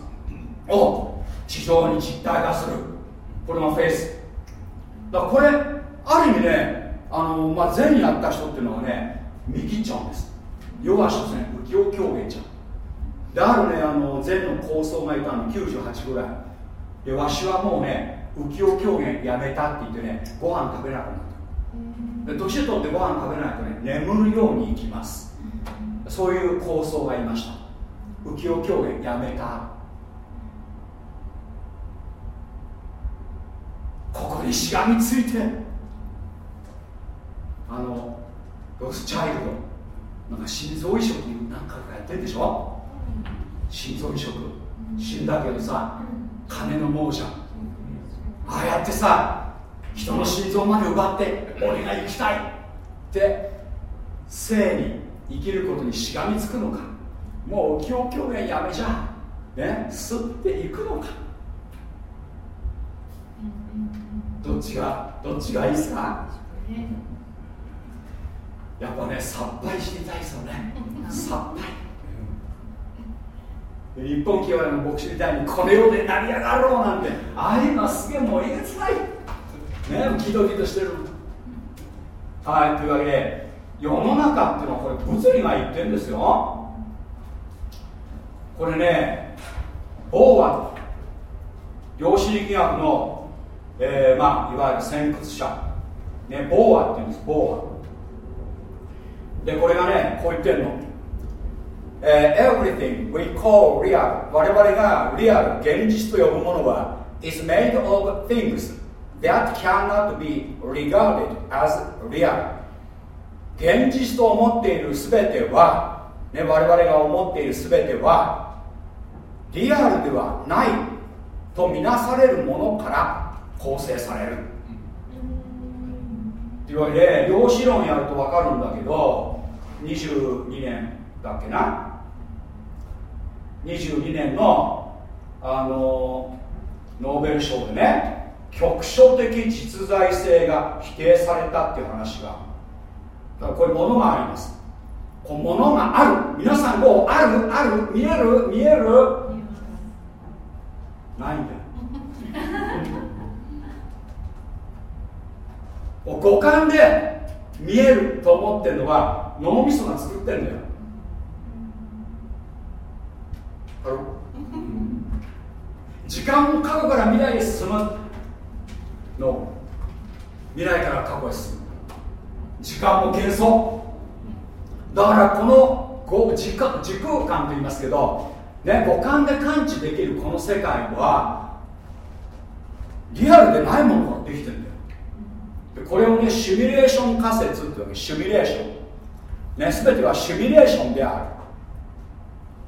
を地上に実体化する。これがフェイス。だからこれある意味ねあの、まあ、善やった人っていうのはね見切っちゃうんです。世は所詮浮世狂言じゃんであるねあの善の構想がいたの98ぐらい。でわしはもうね浮世狂言やめたって言ってねご飯食べなくなった。で年取ってご飯食べないとね眠るように生きます。そういう構想がいました。浮世狂言やめた。ここにしがみついて。あのロスチャイルドなんか心臓移植なんかやってるでしょ？心臓移植。死んだけどさ金の亡者。ああやってさ人の心臓まで奪って俺が生きたい。って生に生きることにしがみつくのか。もう浮世狂言やめじゃ。ね吸っていくのか。どっちがどっちがいいですか？やっぱねさっぱり知りたいですよね。さっぱり日本清原の牧師みたいにこの世で成り上がろうなんて。ああいうのすげえもうえげつないねキドキドしてるはいというわけで世の中っていうのはこれ物理が言ってるんですよ。これねボーワ量子力学のえー、まあいわゆる先駆者。ねボーアって言うんですボーアでこれがねこう言ってるの、えー、Everything we call real. 我々がリアル現実と呼ぶものは is made of things that cannot be regarded as real. 現実と思っている全ては、ね、我々が思っている全てはリアルではないとみなされるものから構成される。というわけで量子論やると分かるんだけど22年だっけな？22年のあのノーベル賞でね局所的実在性が否定されたっていう話がだからこういうものがあります。こうものがある。皆さんこうあるある見える見える。ないんだよ。五感で見えると思ってるのは脳みそが作ってるんだよ。時間も過去から未来へ進む。の。未来から過去へ進む。時間も幻想。だからこの時間時空間と言いますけど、ね、五感で感知できるこの世界はリアルでないものができてるんだよ。でこれをねシミュレーション仮説っていうわけ。シミュレーション。ね全てはシミュレーションである。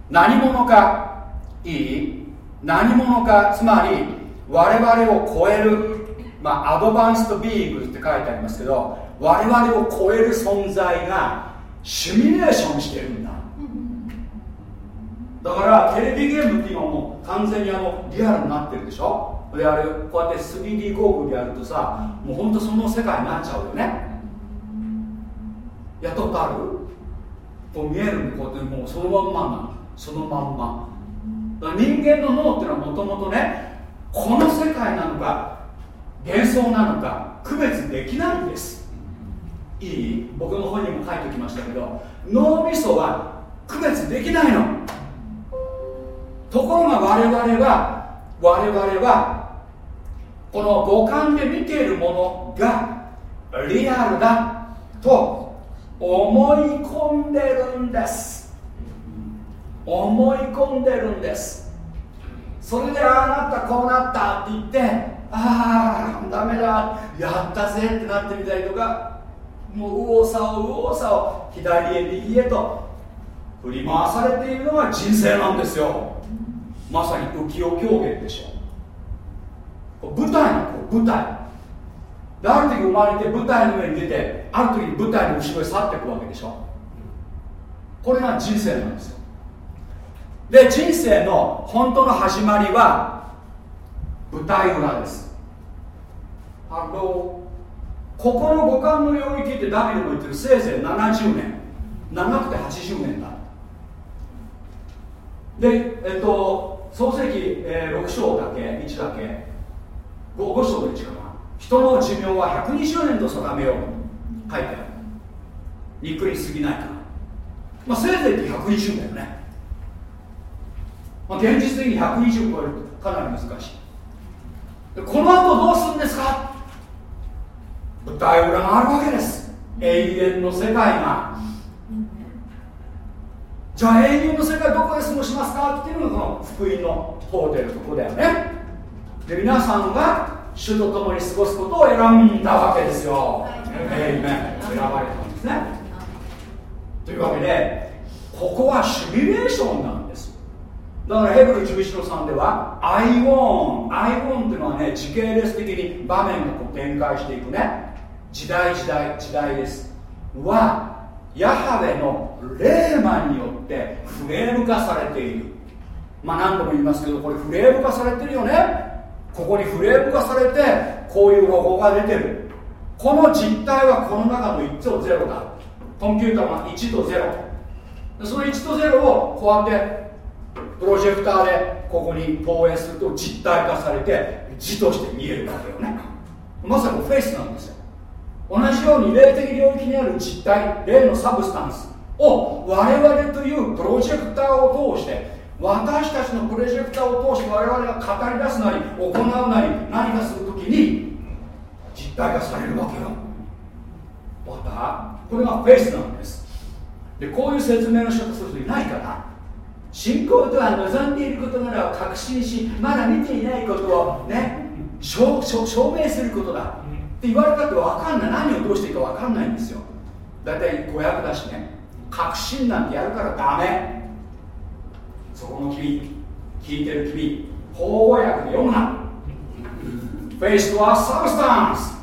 何者かいい？何者かつまり我々を超えるまあアドバンストビーイングって書いてありますけど我々を超える存在がシミュレーションしてるんだ。だからテレビゲームって今もう完全にあのリアルになってるでしょ？であれこうやって 3D ゴーグルやるとさもうほんとその世界になっちゃうよね。やったことある？こう見えるんでこうやってもうそのまんまなの。そのまんま。人間の脳っていうのはもともとねこの世界なのか幻想なのか区別できないんです。いい？僕の本にも書いておきましたけど脳みそは区別できないの。ところが我々は我々はこの五感で見ているものがリアルだと思い込んでるんです。思い込んでるんです。それでああなったこうなったって言ってああダメだやったぜってなってみたりとかもう右往左往左往左へ右へと振り回されているのが人生なんですよ。まさに浮世狂言でしょ。舞台の舞台。である時生まれて舞台の上に出てある時に舞台の後ろへ去っていくわけでしょ。これが人生なんですよ。で人生の本当の始まりは舞台裏です。あのここの五感の領域ってダビデも言ってるせいぜい70年。長くて80年だ。でえっと創世記、えー、6章だけ1だけ。5, 5章の1かな。人の寿命は120年と定めよう。書いてある。にっくりすぎないからまあせいぜいって120だよね、まあ、現実的に120超えるとかなり難しい。この後どうするんですか？舞台裏があるわけです。永遠の世界が。じゃあ永遠の世界どこで過ごしますか？っていうのがこの福音の問うてるとこだよね。で皆さんが主と共に過ごすことを選んだわけですよ、えいめ選ばれたんですね。というわけでここはシミュレーションなんだからヘブル11の3ではアイオンアイオンっていうのはね時系列的に場面がこう展開していくね。時代時代時代です。はヤハウェのレーマンによってフレーム化されている。まあ何度も言いますけどこれフレーム化されてるよね。ここにフレーム化されてこういうロゴが出てる。この実体はこの中の1と0だ。コンピューターは1と0その1と0をこうやってプロジェクターでここに投影すると実体化されて字として見えるわけよね。まさにフェイスなんですよ。同じように霊的領域にある実体霊の substanceを我々というプロジェクターを通して私たちのプロジェクターを通して我々が語り出すなり行うなり何かするときに実体化されるわけよ。わかったこれがフェイスなんです。でこういう説明の仕方する人いないから信仰とは望んでいることならを確信しまだ見ていないことをね証明することだ。って言われたって分かんない。何をどうしていいか分かんないんですよ。大体子役だしね。確信なんてやるからダメ。そこの君聞いてる君邦訳で読むな。 faith とは substance。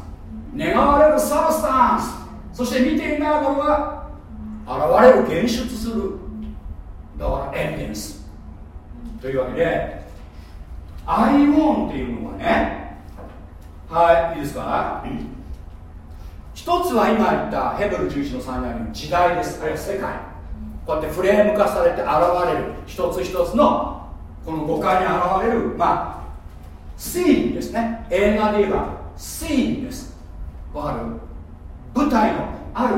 願われる substance。そして見ていないものが現れる現出する。だからエビデンスというわけでアイオンっていうのはねはいいいですか、一つは今言ったヘブル11の3にある時代です。あるいは世界。こうやってフレーム化されて現れる。一つ一つのこの五感に現れるまあシーンですね。映画で言えばシーンです。わかる？舞台のある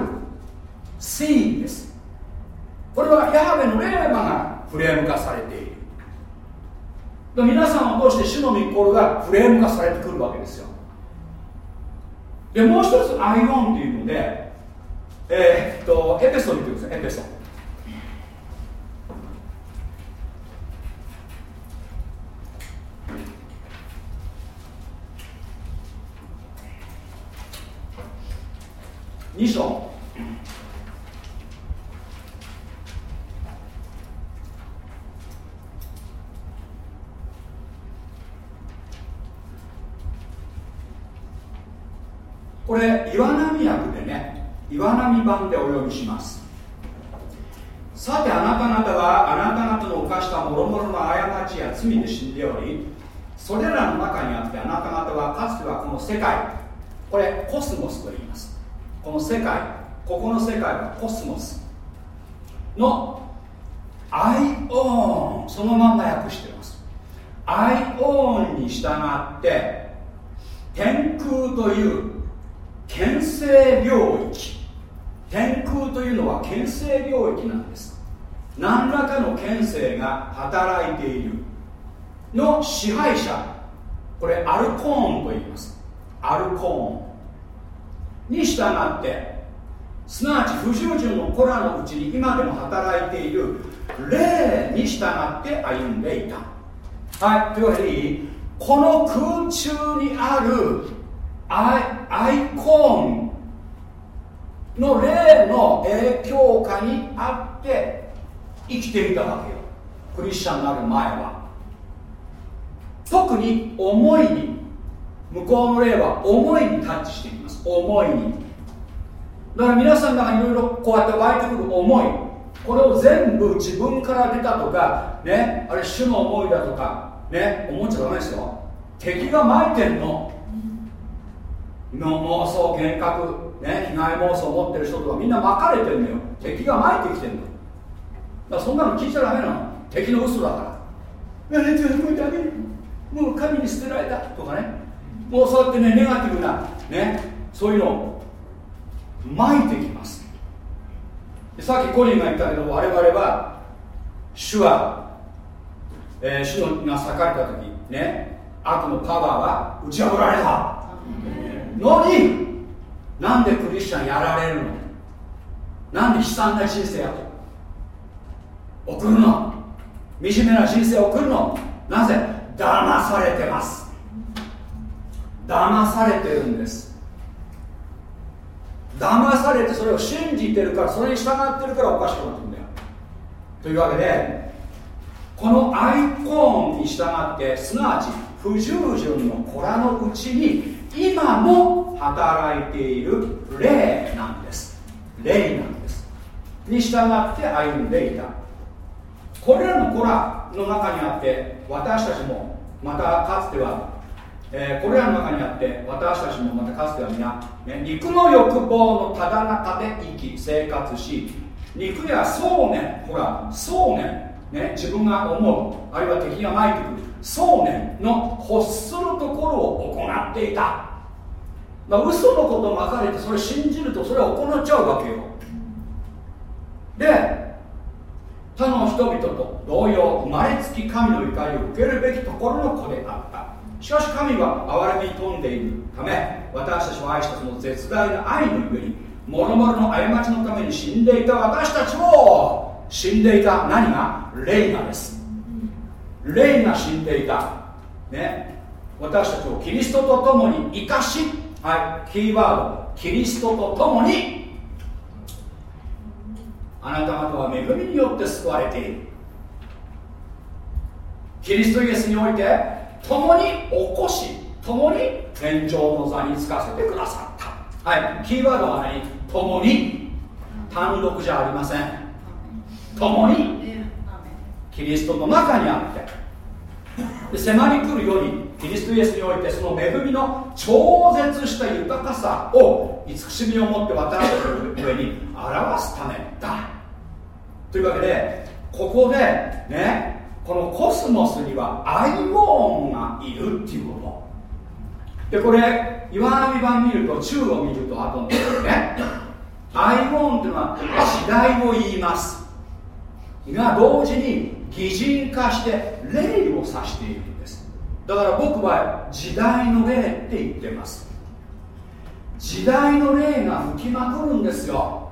シーンです。これはヤハベのレーマがフレーム化されている。皆さんを通して主の御心がフレーム化されてくるわけですよ。でもう一つアイオンっていうのでえー、っとエペソ見てくださいエペソ2章。これ岩波訳でね岩波版でお読みします。さてあなた方はあなた方の犯した諸々の過ちや罪で死んでおりそれらの中にあってあなた方はかつてはこの世界これコスモスと言います。この世界ここの世界はコスモス。のアイオーンそのまんま訳してます。アイオーンに従って天空という牽制領域。天空というのは牽制領域なんです。何らかの牽制が働いているの支配者。これアルコーンと言います。アルコーンに従ってすなわち不従順の子らのうちに今でも働いている霊に従って歩んでいた。はい。というわけでいい。この空中にあるアイアイコンの霊の影響下にあって生きていたわけよ。クリスチャンになる前は。特に思いに向こうの霊は思いにタッチしています。思いに。だから皆さんがいろいろこうやって湧いてくる思いこれを全部自分から出たとかねあれ主の思いだとかね思っちゃダメですよ。敵がまいてんの。の妄想幻覚ね被害妄想を持ってる人とかみんな巻かれてるのよ。敵がまいてきてんの。だそんなの聞いちゃダメなの。敵の嘘だから。もう神に捨てられた。とかね。もうそうやってねネガティブなねそういうのをまいてきます。さっきコリンが言ったけど我々は主は、えー、主のが裂かれた時ね悪のパワーは打ち破られた。のになんでクリスチャンやられるの？なんで悲惨な人生やと？送るの。惨めな人生を送るの。なぜ？騙されてます。騙されてるんです。騙されてそれを信じてるからそれに従ってるからおかしくなってるんだよ。というわけでこのアイコーンに従ってすなわち不従順の子らのうちに今も働いている霊なんです。霊なんです。に従って歩んでいた。これらの子らの中にあって私たちもまたかつてはえー、これらの中にあって私たちもまたかつては皆、ね、肉の欲望のただ中で生き生活し肉や想念ほら想念、ね、自分が思うあるいは敵がまいてくる想念の欲するところを行っていた。だ嘘のことまかれてそれ信じるとそれを行っちゃうわけよ。で他の人々と同様生まれつき神の怒りを受けるべきところの子であった。しかし神は憐れみに富んでいるため私たちを愛したその絶大な愛のゆえに諸々の過ちのために死んでいた私たちも死んでいた何が？霊がです。霊が死んでいたね。私たちをキリストと共に生かし。はい。キーワードキリストと共に。あなた方は恵みによって救われている。キリストイエスにおいて共に起こし共に天井の座につかせてくださった。はい。キーワードは何共に。単独じゃありません。共に。キリストの中にあってで迫り来るようにキリストイエスにおいてその恵みの超絶した豊かさを慈しみを持って私たちの上に表すためだ。というわけでここでねこのコスモスにはアイオンがいるっていうこと。でこれ岩波版見ると宙を見るとあとね。アイオンっていうのは時代を言います。が同時に擬人化して霊を指しているんです。だから僕は時代の霊って言ってます。時代の霊が吹きまくるんですよ。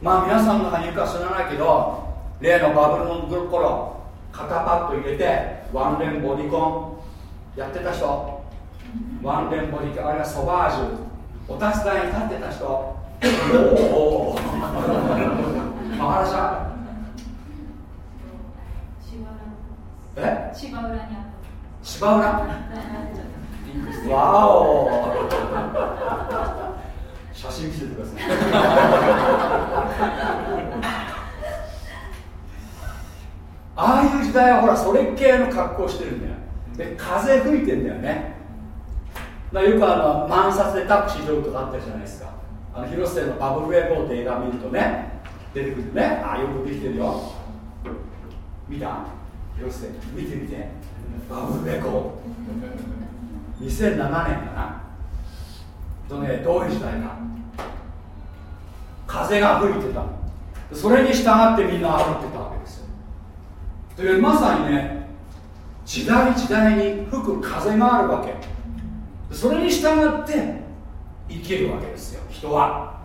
まあ皆さんの中にいるか知らないけど例のバブルの頃肩パッド入れてワンレンボディコンやってた人。ワンレンボディコンあるいはソバージュお立ち台に立ってた人。おおマハラシャえ芝浦にあった。芝浦わお。写真見せてください。ああいう時代はほらそれ系の格好してるんだよ。で風吹いてんだよね。だよくあの満札でタクシー乗るとかあったじゃないですか。あの広瀬のバブルウェイボーって映画見るとね出てくるね。ああよくできてるよ。見た？広瀬見てみて。バブルウェイボー2007年かな。とねどういう時代か。風が吹いてた。それに従ってみんな歩ってたわけですよ。というまさにね時代時代に吹く風があるわけ。それに従って生きるわけですよ。人は。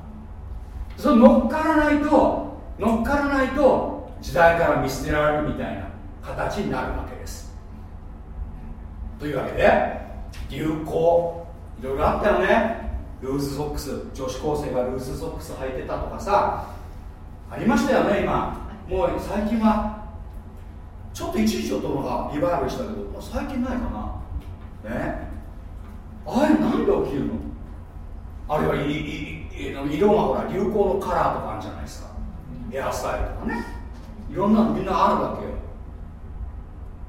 それ乗っからないと乗っからないと時代から見捨てられるみたいな形になるわけです。というわけで流行いろいろあったよね。ルーズソックス女子高生がルーズソックス履いてたとかさありましたよね今。もう最近はちょっと一時ちょっとのがリバイバルしたけど最近ないかな。ね。あれなんで起きるの？あるいはいい色がほら流行のカラーとかあるじゃないですか。ヘアスタイルとかね。いろんなのみんなあるわけよ。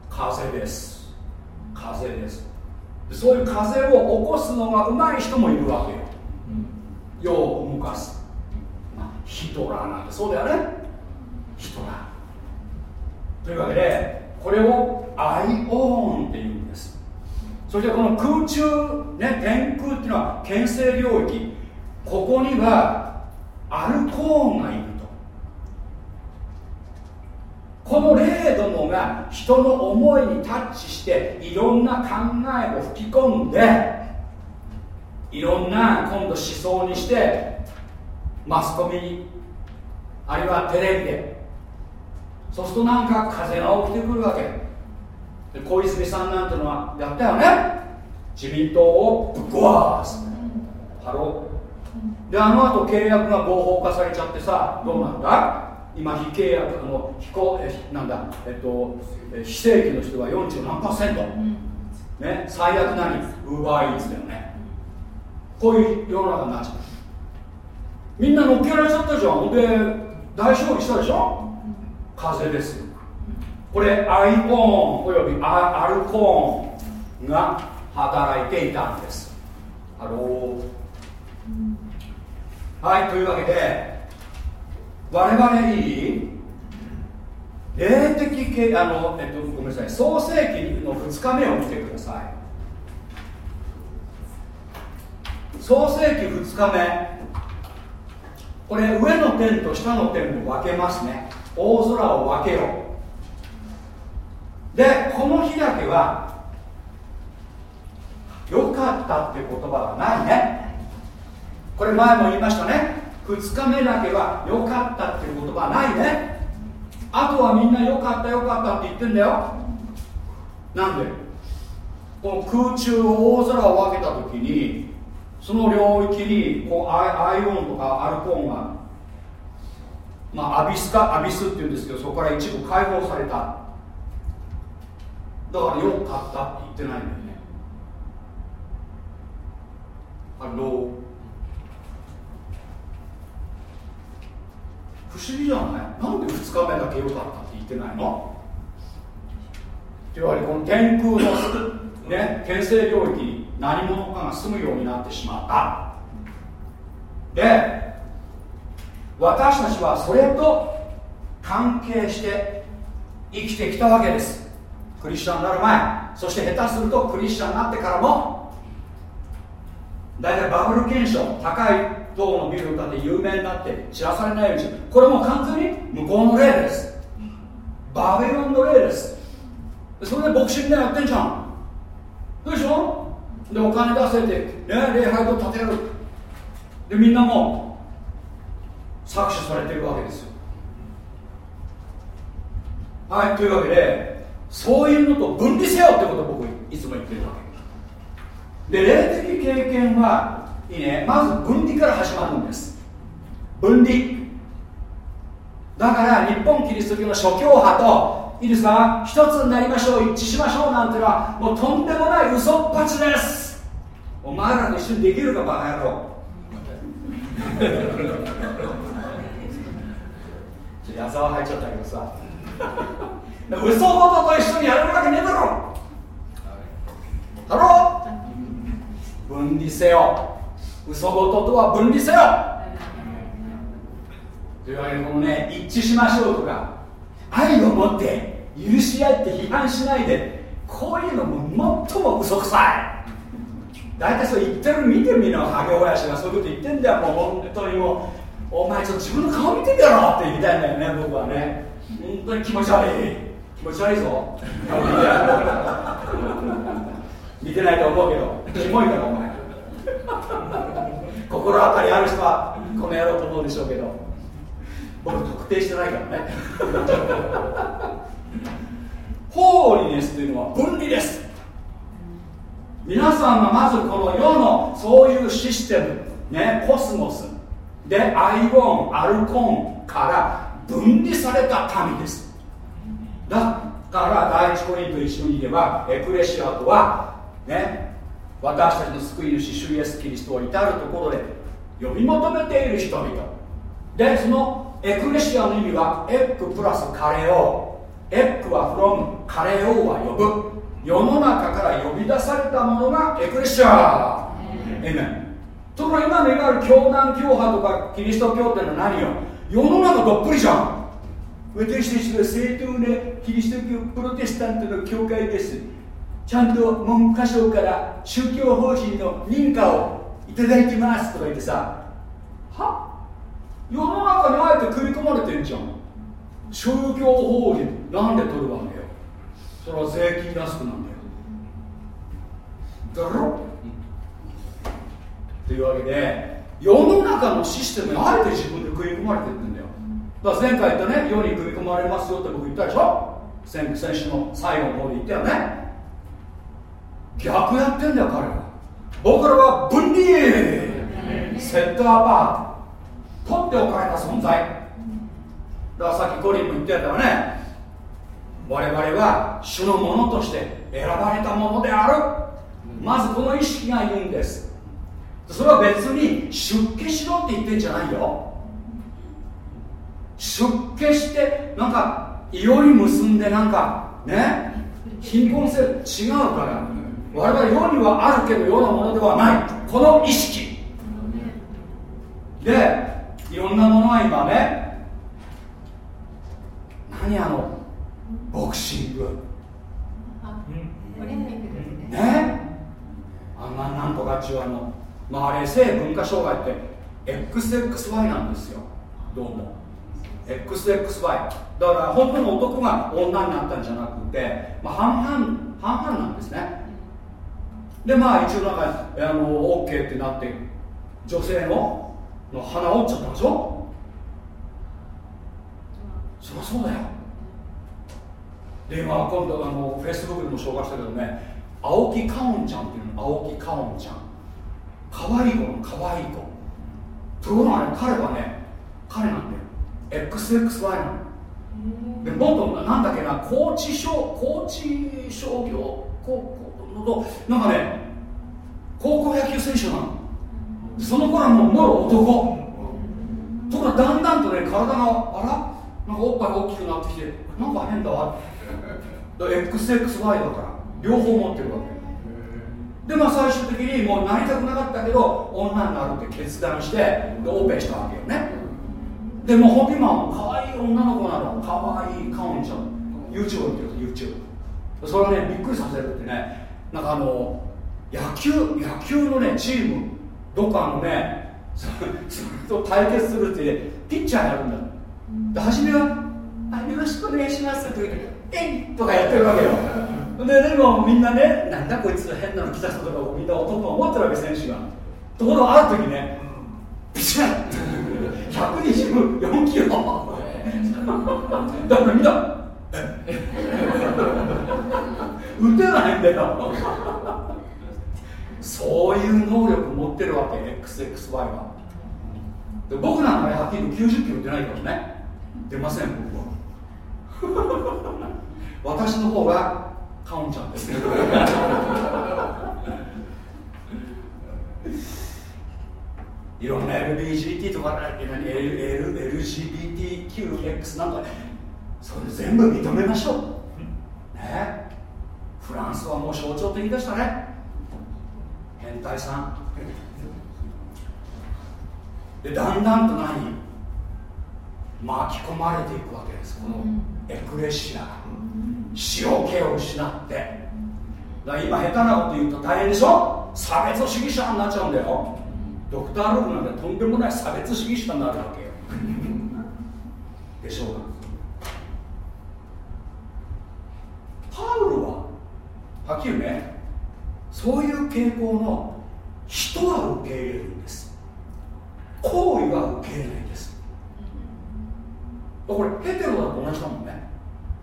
風です。風です。そういう風を起こすのが上手い人もいるわけよ。世を動かす、まあ、ヒトラーなんてそうだよね。ヒトラー。というわけでこれをアイオーンっていうんです。そしてこの空中、ね、天空っていうのは牽制領域。ここにはアルコーンがいると。この霊どもが人の思いにタッチしていろんな考えを吹き込んでいろんな今度思想にしてマスコミにあるいはテレビでそうするとなんか風が起きてくるわけ。で小泉さんなんてのはやったよね。自民党をぶっ壊す。 Hello。であの後契約が合法化されちゃってさどうなんだ？今非契約の非公えなんだ？えっと非正規の人が40何パーセント、ね、最悪何？ウーバーイーツだよね。こういう世の中になっちゃう。みんな乗っけられちゃったじゃん。で大勝利したでしょ？風ですよ。これアイオーンおよびアルコーンが働いていたんです。ハローはいというわけで我々いい霊的系あの、えっと、ごめんなさい創世紀の2日目を見てください。創世紀2日目。これ上の点と下の点を分けますね。大空を分けよう。でこの日だけは良かったって言葉がないね。これ前も言いましたね。2日目だけは良かったっていう言葉はないね。あとはみんな良かった良かったって言ってんだよ。なんで？この空中を大空を分けた時にその領域にこうアイオンとかアルコーンがまあアビスかアビスっていうんですけどそこから一部解放された。だから良かったって言ってないんだよね。あの不思議じゃない？なんで2日目だけ良かったって言ってないの？いわゆるこの天空の、ね、牽制領域に何者かが住むようになってしまった。で私たちはそれと関係して生きてきたわけです。クリスチャンになる前。そして下手するとクリスチャンになってからも大体バブル現象高い塔のビルだって有名になって知らされないうちこれも完全に向こうの例です。バベロンの例です。それで牧師みんなやってんじゃん。どうでしょでお金出せて、ね、礼拝堂建てる。でみんなも搾取されてるわけですよ。はいというわけでそういうのと分離せよってことを僕いつも言ってるわけ。で霊的経験はいいね。まず分離から始まるんです。分離。だから日本キリスト教の諸教派といいですか？一つになりましょう一致しましょうなんてのはもうとんでもない嘘っぱちです。お前らと一緒にできるかバカ野郎。矢沢入っちゃったけどさ。嘘事と一緒にやれるわけねえだろ。だろ分離せよ。嘘事とは分離せよ。というわけでこのね一致しましょうとか愛を持って許し合って批判しないでこういうのも最も嘘くさい。大体そう言ってる見てみろハゲ親父がそういうこと言ってんだよもう本当にもう。お前ちょっと自分の顔見てみろって言いたいんだよね僕はね。本当に気持ち悪い。気持ち悪いぞ。見てないと思うけどキモいからお前心当たりある人はこの野郎と思うでしょうけど。僕特定してないからね。ホーリネスというのは分離です。皆さんがまずこの世のそういうシステムねコスモス。でアイオンアルコンから分離された民です。だから第一コリント一緒にではエクレシアとはね私たちの救い主主イエスキリストを至るところで呼び求めている人々。でそのエクレシアの意味はエックプラスカレオ。エックはフロムカレオは呼ぶ。世の中から呼び出されたものがエクレシア。エメンところ今のいわゆる教団教派とかキリスト教ってのは何よ。世の中どっぷりじゃん。私たちは正当なキリスト教プロテスタントの教会ですちゃんと文科省から宗教法人の認可をいただいてますとか言ってさ。は？世の中にあえて組み込まれてんじゃん。宗教法人なんで取るわけよ。それは税金安くなんだよ。だろ？というわけで世の中のシステムにあえて自分で組み込まれてるんだよ。だから前回言ったね世に組み込まれますよって僕言ったでしょ？先先週の最後の方で言ったよね。逆やってんだよ彼は僕らは分離セットアパート。取っておかれた存在。だからさっきコリンも言ってたよね。我々は主のものとして選ばれたものである。まずこの意識が言うんです。それは別に出家しろって言ってんじゃないよ。出家してなんかいおり結んでなんかね？貧困性違うから。我々世にはあるけど世のものではない。この意識。でいろんなものが今ね何あのボクシング。ね。あんななんとかっちゅうあのまああれ性文化障害って XXY なんですよ。どうも。XXY だから本当の男が女になったんじゃなくて、まあ、半々半々なんですねでまあ一応なんかあの OK ってなって女性のの鼻折っちゃったでしょ？そりゃそうだよ。で今今度あのフェイスブックでも紹介したけどね青木かおんちゃんっていうの青木かおんちゃん。可愛い子の可愛い子。ところがね彼はね彼なんだよ XXY なの。でもっとなんだっけな高知商高知商業？高校なんかね高校野球選手なの。その頃はもうもろ男。ところだんだんとね体があらなんかおっぱい大きくなってきてなんか変だわ。XXY だから両方持ってるわけ。でまあ最終的にもうなりたくなかったけど女になるって決断してでオペしたわけよね。でも本当今可愛い女の子なの。可愛いカオンちゃん。YouTube 見てる YouTube それはねびっくりさせるってねなんかあの野球野球のねチームどっかのね それと対決するって、ピッチャーやるんだ。で初めはあ「よろしくお願いします」って言って「えい!」とかやってるわけよ。ででもみんなねなんだこいつ変なの来た人とかみんな男が思ってるわけ選手がところがある時ねピシャッ124 キロ。だからみんな打てないんだよ。そういう能力持ってるわけ XXY は。で僕なんかはっきり90キロ出ないからね。出ません僕は。私の方がカウンちゃんです。ね いろんな LBGT とか LGBTQX なんかね。それ全部認めましょう。ね。フランスはもう象徴的でしたね。変態さん。でだんだんと何？巻き込まれていくわけです。このエクレシア。が塩気を失って。だ今下手なこと言うと大変でしょ？差別主義者になっちゃうんだよ。ドクター・ロークなんてとんでもない差別主義者になるわけよ。でしょうかパウロははっきりね。そういう傾向の人は受け入れるんです。行為は受け入れないんです。これヘテロだと同じだもんね。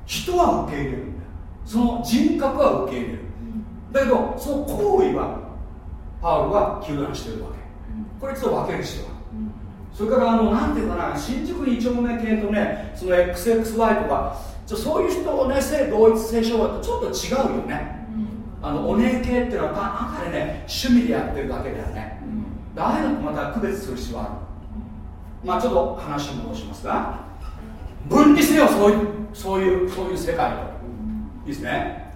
人は受け入れるんだよ。その人格は受け入れる。だけどその行為はパウロは糾弾してるわけ。これちょっと分ける必要がそれからあのなんていうかな新宿二丁目系とねその XXY とかそういう人をね性同一性障害とちょっと違うよね、あのお姉系っていうのはなんかでね趣味でやってるだけだよね、ああいうのとまた区別する必要がある。まあちょっと話戻しますが分離せよそういうそういうそういう世界といいですね。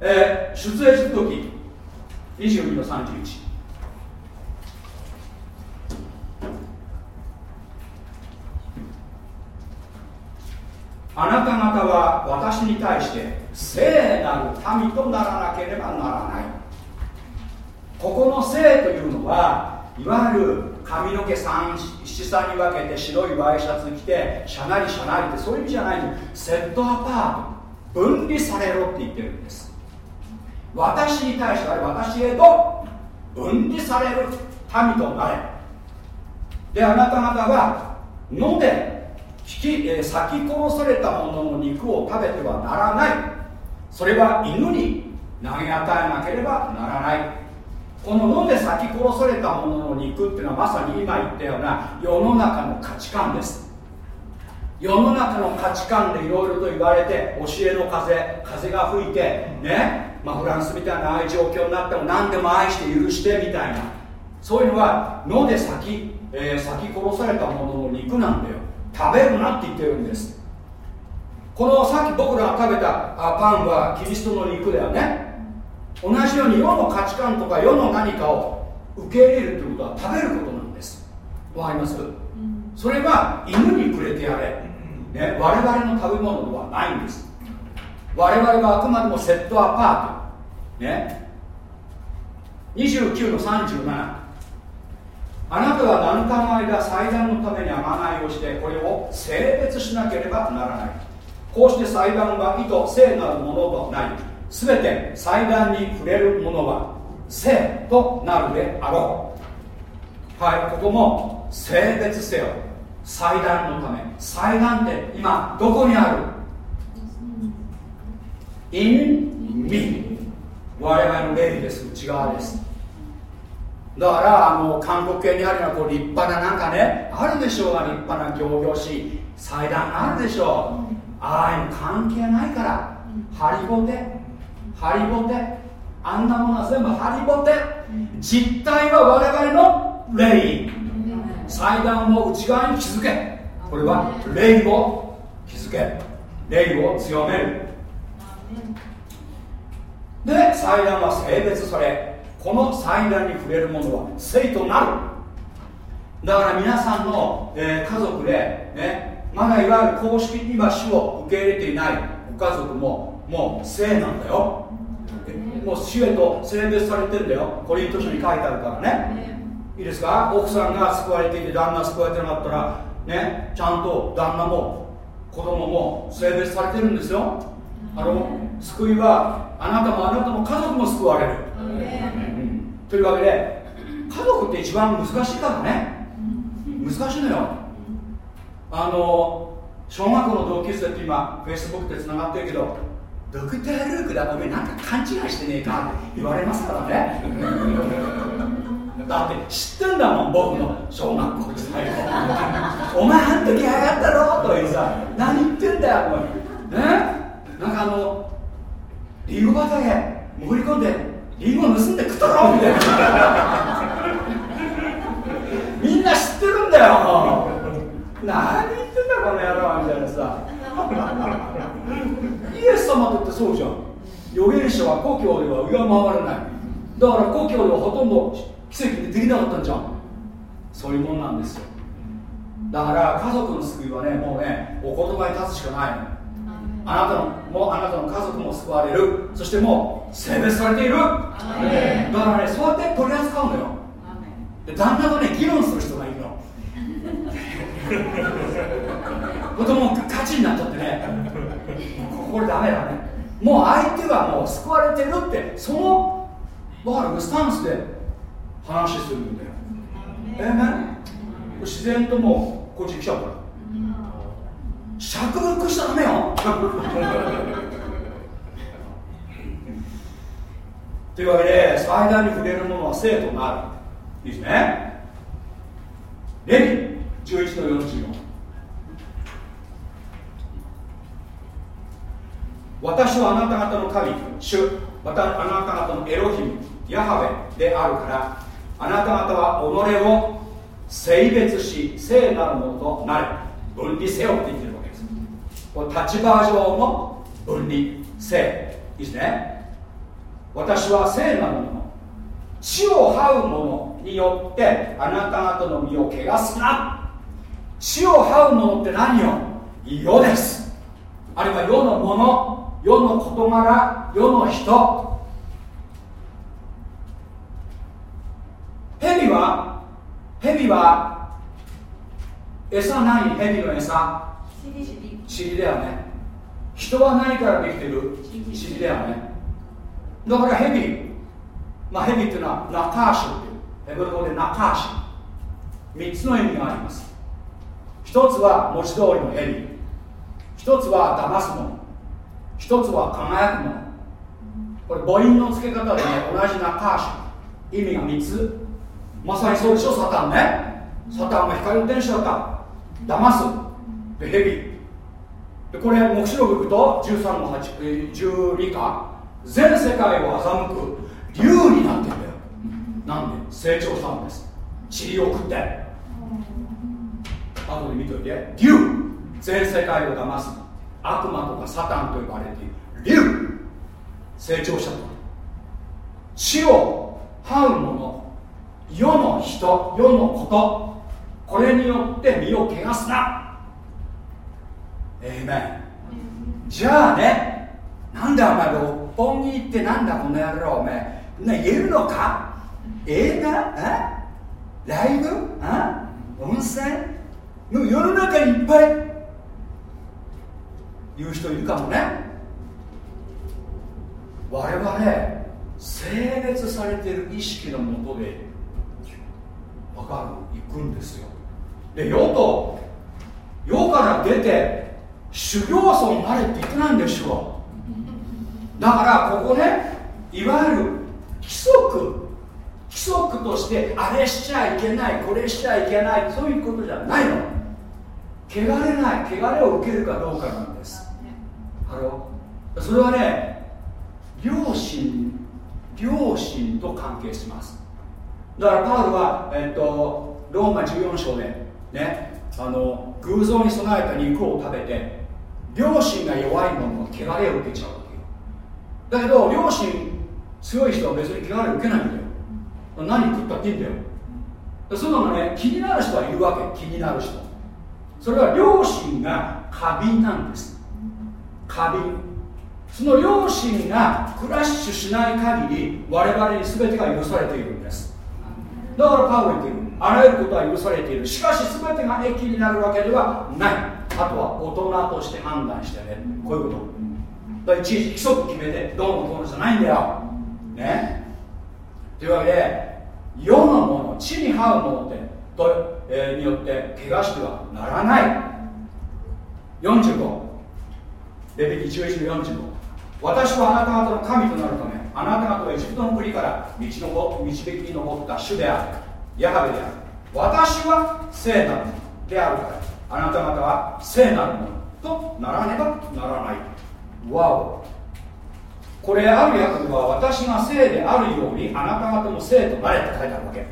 えー、出エジプト記22の31あなた方は私に対して聖なる民とならなければならない。ここの聖というのはいわゆる髪の毛三七三に分けて白いワイシャツ着てしゃなりしゃなりってそういう意味じゃないセットアパート分離されろって言ってるんです。私に対してあれ私へと分離される民となれ。であなた方はので引き、えー、裂き殺されたもの肉を食べてはならない。それは犬に投げ与えなければならない。このので裂き殺されたもの肉っていうのはまさに今言ったような世の中の価値観です。世の中の価値観でいろいろと言われて教えの風風が吹いてね、まあ、フランスみたいなああいう状況になっても何でも愛して許してみたいな。そういうのはので裂き,、えー、裂き殺されたものの肉なんだよ。食べるなって言ってるんです。このさっき僕らが食べたパンはキリストの肉だよね。同じように世の価値観とか世の何かを受け入れるということは食べることなんです。わかります、うん、それは犬にくれてやれ、ね、我々の食べ物ではないんです。我々はあくまでもセットアパート。ね。29の37あなたは何かの間祭壇のために贖いをしてこれを性別しなければならない。こうして祭壇は意図聖なるものとなり全て祭壇に触れるものは聖となるであろう。はいここも性別せよ。祭壇のため。祭壇って今どこにある？in me 我々の霊です。内側ですだからあの韓国系にあるのはこう立派ななんかねあるでしょうが立派な行々しい祭壇あるでしょう。ああいうの関係ないからハリボテ。ハリボテ。あんなものは全部ハリボテ。実体は我々の霊。祭壇を内側に築け。これは霊を築け。霊を強める。で祭壇は性別され。この祭壇に触れるものは聖となる。だから皆さんの、えー、家族で、ね、まだいわゆる公式には主を受け入れていないご家族ももう聖なんだよ。もう主へと性別されてるんだよ。コリント書に書いてあるからね。いいですか？奥さんが救われていて旦那救われてなかったらねちゃんと旦那も子供も性別されてるんですよ。あの救いはあなたもあなたも家族も救われる、うん、というわけで家族って一番難しいからね。難しいのよ。あの小学校の同級生って今フェイスブックでつながってるけどドクター・ルークだおめなんか勘違いしてねえかって言われますからね。だって知ってんだもん僕の小学校時代お前あん時流行ったろとか言うさ何言ってんだよお前。ね？なんかあのリンゴ畑潜り込んでリンゴ盗んで食ったろみたいな。みんな知ってるんだよ。何言ってんだこの野郎みたいなさ。イエス様だってそうじゃん。預言者は故郷では上回らない。だから故郷ではほとんど奇跡でできなかったんじゃん。そういうもんなんですよ。だから家族の救いはねもうねお言葉に立つしかない。のあなたのもうあなたの家族も救われる。そしてもう性別されている。だからねそうやって取り扱うのよ。で旦那とね議論する人がいるの。子供価値になっちゃってね。これダメだね。もう相手はもう救われてるってそのわかる？スタンスで話するんだよ。えー、ね自然ともうこっち来ちゃうから釈服しちゃダメよ。というわけで最大に触れるものは生となる。いいですね。レビ11の44私はあなた方の神主。またあなた方のエロヒムヤハベであるからあなた方は己を性別し聖なるものとなれ。分離せよって言ってこれ立場上の分離性。いいですね。私は聖なるもの。血を這うものによってあなた方の身を汚すな。血を這うものって何よ？世です。あるいは世のもの世の事柄世の人。蛇は蛇は餌何蛇の餌。塵だよね。人は何からできてる？塵だよね。だからヘビまあヘビっていうのはナカーシュっていう。ヘブル語でナカーシュ3つの意味があります。一つは文字通りのヘビ一つは騙すもの。一つは輝くもの。これ母音の付け方でね同じナカーシュ意味が3つ。まさにそうでしょ？サタンね。サタンが光の天使だった。騙すでヘビ。でこれ黙示録行くと13の8 12か。全世界を欺く竜になってんだよ。なんで？成長したんです。塵を食って。後で見といて。竜。全世界を騙す。悪魔とかサタンと呼ばれている。竜。成長したと死を這うもの世の人世のこと。これによって身を汚すな。えー、メンじゃあねなんだお前六本木行ってなんだこの野郎お前ね言えるのか？映画？あライブ？あ温泉？の世の中にいっぱい。言う人いるかもね。我々性別されてる意識のもとでわかる？行くんですよ。で世と世から出て修行僧になれって言ってないんでしょだからここねいわゆる規則。規則としてあれしちゃいけないこれしちゃいけないそういうことじゃないの。汚れない。汚れを受けるかどうかなんです。ハロそれはね良心良心と関係します。だからパウルは、えっと、ローマ14章でねあの偶像に備えた肉を食べて良心が弱い者は汚れを受けちゃうわけよ。だけど良心強い人は別に汚れを受けないんだよ。何食ったっていいんだよ。そういうのがね気になる人はいるわけ。気になる人。それは良心が過敏なんです。過敏。その良心がクラッシュしない限り我々に全てが許されているんです。だからパウロ言っているあらゆることは許されている。しかし全てが益になるわけではない。あとは大人として判断してね。こういうこと。だいちいち規則決めてどうのこうのじゃないんだよ。ね。というわけで世のもの地に這うものってと、えー、によって怪我してはならない。45レビキ11の45私はあなた方の神となるためあなた方をエジプトの国から道の導きに登った主である。ヤハベである。私は聖なるであるから。あなた方は聖なるものとならねばならない。わお。これある訳では私が聖であるようにあなた方も聖となれって書いてあるわけ。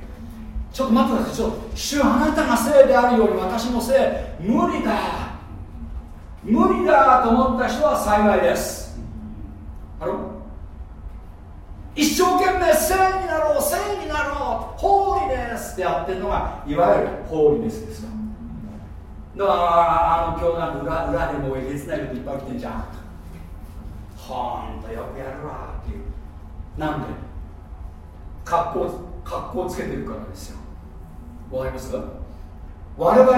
ちょっと待ってください。ちょっと主あなたが聖であるように私も聖。無理だ。無理だと思った人は幸いです。あろ一生懸命聖になろう聖になろうホーリネスってやってるのがいわゆるホーリネスですよだからあの今日なんか裏裏でもうえげつないこといっぱい起きてんじゃん。ほんとよくやるわっていう。なんで？格好格好つけてるからですよ。わかります？我々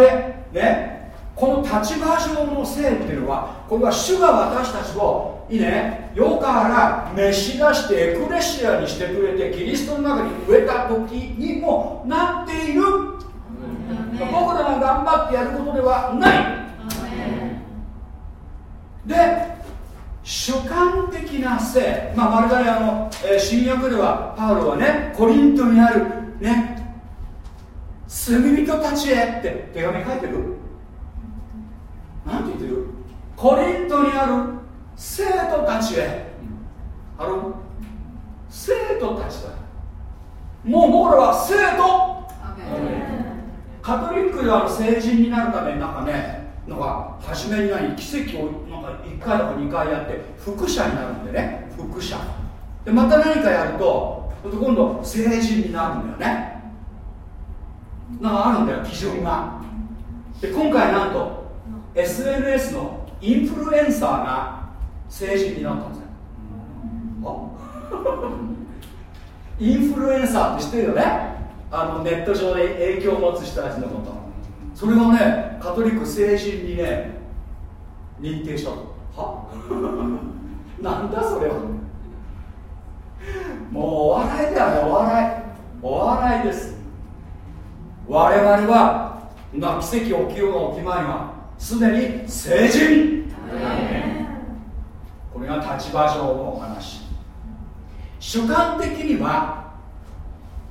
ねこの立場上の性っていうのはこれは主が私たちをいいね世から召し出してエクレシアにしてくれてキリストの中に植えた時にもなっている僕らが頑張ってやることではない。で主観的な性。まあまるであの、えー、新約ではパウロはねコリントにあるね罪人たちへって手紙書いてる？なんて言ってる？コリントにある生徒たちへ。あの生徒たちだ。もう僕らは生徒カトリックでは成人になるためになんかねなんか初めに何奇跡をなんか1回とか2回やって副者になるんでね副者。でまた何かやると今度成人になるんだよね。なんかあるんだよ基準が。で今回なんと SNS のインフルエンサーが成人になったんですよ。インフルエンサーって知ってるよね？あのネット上で影響を持つ人たちのこと。それがねカトリック成人にね認定したは？なんだそれは。もうお笑いだよねお笑い。お笑いです。我々はな奇跡起きようが起きまいがすでに成人、これが立場上のお話。主観的には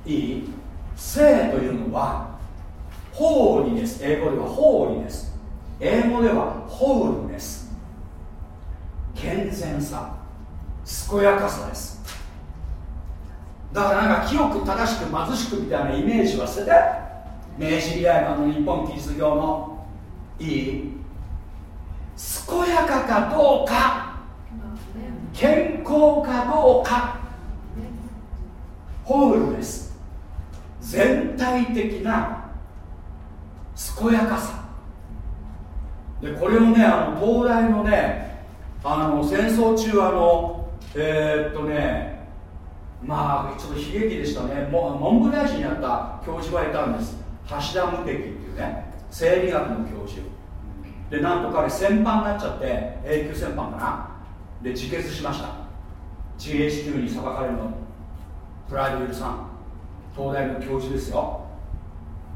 いい？性というのはホーリネス英語ではホーリネス英語ではホールネス健全さ。健やかさです。だからなんか清く正しく貧しくみたいなイメージは捨てて。明治時代の日本キリスト教のいい。健やかかどうか。健康かどうか。ホールです全体的な健やかさ。でこれをねあの東大のねあの戦争中あのえー、っとねまあちょっと悲劇でしたね。も文部大臣やった教授がいたんです。橋田無敵っていうね生理学の教授。でなんと彼戦犯になっちゃって永久戦犯かな。で自決しました。GHQ に裁かれるの。プライドルさん。東大の教授ですよ。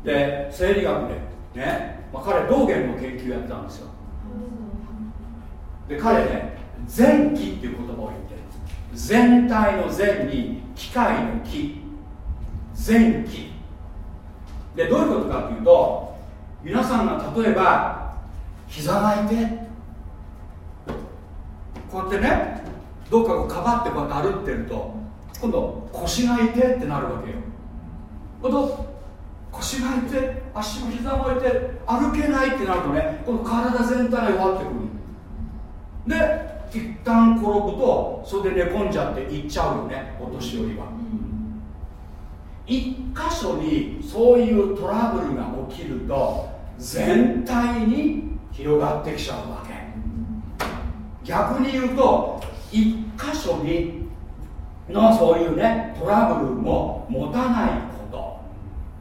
で生理学でね、まあ、彼道元の研究やってたんですよ。で彼ね前期っていう言葉を言ってる全体の善に機械の機。前期でどういうことかっていうと皆さんが例えば膝が痛い。こうやってねどっかをかばってこうやって歩いてると今度腰が痛いってなるわけよ。今度腰が痛い。足も膝も痛い。歩けないってなるとねこの体全体が弱ってくる。で一旦転ぶとそれで寝込んじゃっていっちゃうよねお年寄りは、一箇所にそういうトラブルが起きると全体に広がってきちゃうわけ。逆に言うと一箇所にのそういうねトラブルも持たないこと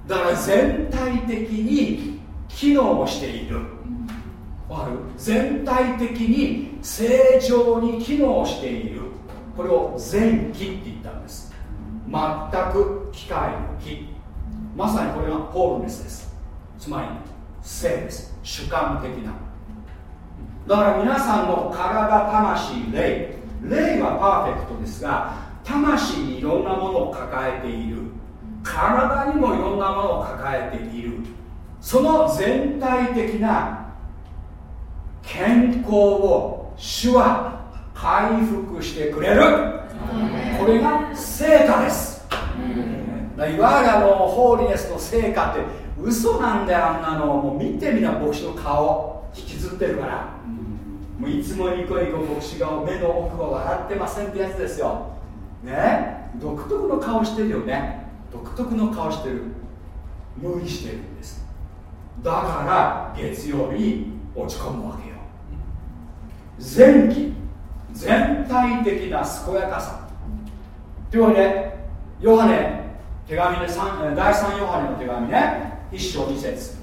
だから全体的に機能している。わかる？全体的に正常に機能している。これを前期って言ったんです。全く機械の機まさにこれがホールネスです。つまり性です。主観的な。だから皆さんの体魂霊。霊はパーフェクトですが魂にいろんなものを抱えている。体にもいろんなものを抱えている。その全体的な健康を主は回復してくれる。これが成果です。いわゆるあのホーリネスの成果って嘘なんだよあんなのもう見てみな牧師の顔引きずってるから。もういつもニコニコ牧師が目の奥は笑ってませんってやつですよ。ね？独特の顔してるよね。独特の顔してる。無理してるんです。だから月曜日に落ち込むわけよ。前期。全体的な健やかさ。というわけでヨハネ手紙で第3ヨハネの手紙ね一章二節。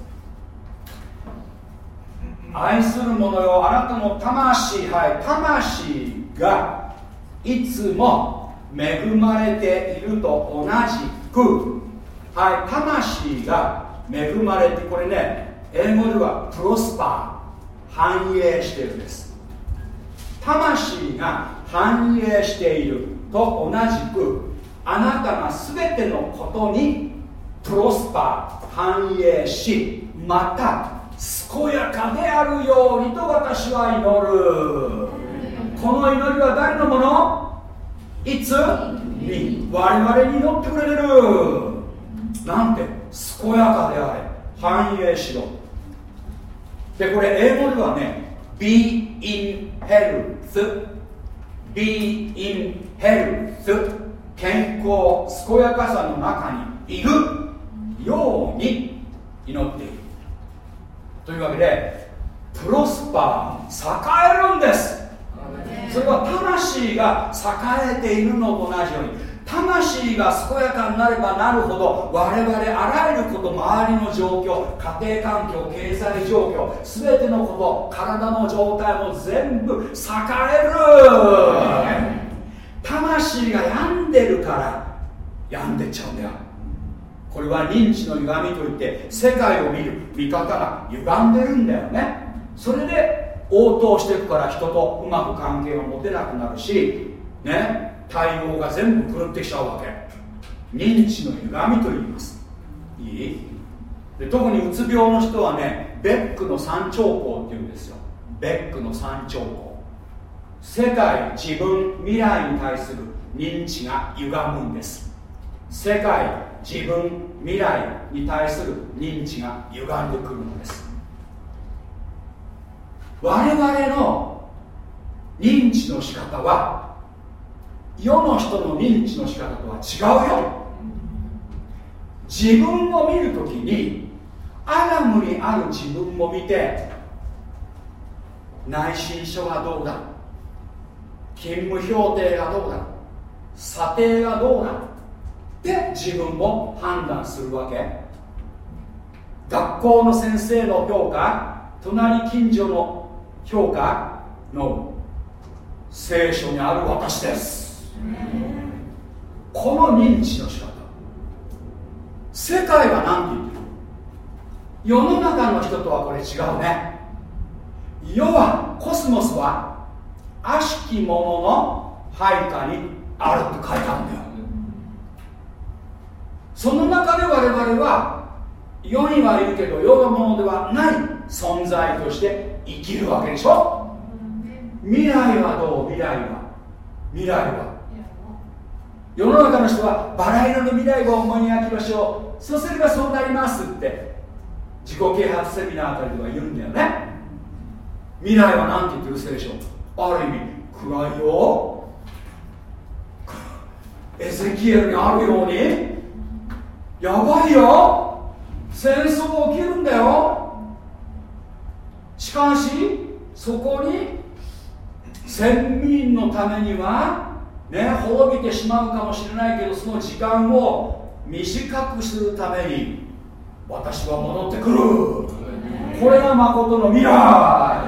愛する者よあなたの魂はい魂がいつも恵まれていると同じくはい魂が恵まれてこれね英語ではプロスパー繁栄しているんです。魂が繁栄していると同じくあなたが全てのことにプロスパー繁栄しまた健やかであるようにと私は祈る。この祈りは誰のもの？いつ？に我々に祈ってくれてるなんて健やかであれ繁栄しろ。でこれ英語ではね be in health be in health 健康健やかさの中にいるように祈っている。というわけでプロスパー栄えるんです。それは魂が栄えているのと同じように魂が健やかになればなるほど我々あらゆること周りの状況家庭環境経済状況全てのこと体の状態も全部栄える。魂が病んでるから病んでっちゃうんだよ。これは認知の歪みといって世界を見る見方が歪んでるんだよね。それで応答していくから人とうまく関係を持てなくなるしね対応が全部狂ってきちゃうわけ。認知の歪みと言います。いい？で特にうつ病の人はねベックの三兆候っていうんですよ。ベックの三兆候。世界自分未来に対する認知が歪むんです。世界自分未来に対する認知が歪んでくるのです。我々の認知の仕方は世の人の認知の仕方とは違うよ。自分を見るときにアダムにある自分を見て内申書がどうだ？勤務評定がどうだ？査定がどうだ？で自分も判断するわけ。学校の先生の評価隣近所の評価の聖書にある私です。この認知の仕方。世界は何て言ってる世の中の人とはこれ違うね。世はコスモスは悪しき者の配下にあるって書いてあるんだよ。その中で我々は世にはいるけど世のものではない存在として生きるわけでしょ？未来はどう？未来は。未来は。世の中の人はバラ色の未来を思い描きましょう。そうすればそうなりますって自己啓発セミナーあたりでは言うんだよね。未来は何て言ってる聖書ある意味暗いよ。エゼキエルにあるように。やばいよ。戦争起きるんだよ。しかしそこに先民のためにはね滅びてしまうかもしれないけどその時間を短くするために私は戻ってくる。これが誠の未来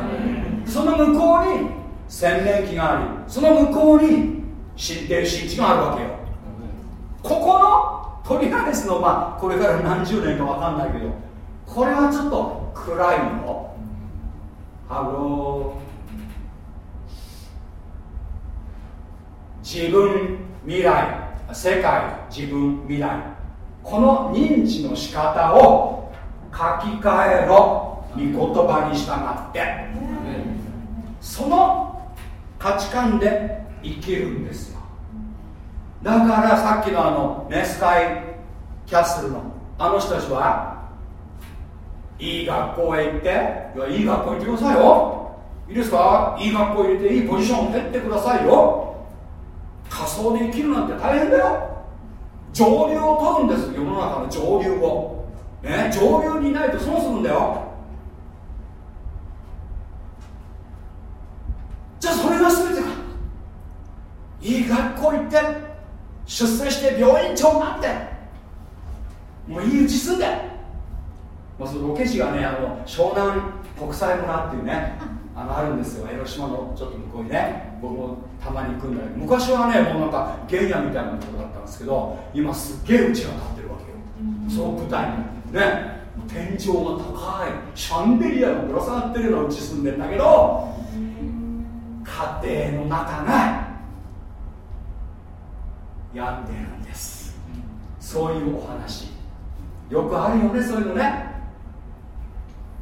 その向こうに千年期がありその向こうに新天新地があるわけよ。ここのとりあえずのまあこれから何十年か分かんないけどこれはちょっと暗いのハロー自分未来世界自分未来この認知の仕方を書き換えろ御言葉に従ってその価値観で生きるんですよだからさっきのあのねスカイキャッスルのあの人たちはいい学校へ行って。いい学校行ってくださいよ。いいですか？いい学校入れていいポジションを取ってくださいよ。仮想で生きるなんて大変だよ。上流を取るんです。世の中の上流を、ね、上流にいないと損するんだよ。じゃあそれが全てか。いい学校行って出世して病院長になって。もういいうち住んで、まあ、そのロケ地がねあの湘南国際村っていうねあ。のあるんですよ。江ノ島のちょっと向こうにね。僕もたまに行くんだけど昔はねもうなんか原野みたいなところだったんですけど今すっげえ家が建ってるわけよ、うん、その舞台にね天井が高いシャンデリアがぶら下がってるような家住んでんだけど家庭の中が病んでるんです。そういうお話。よくあるよねそういうのね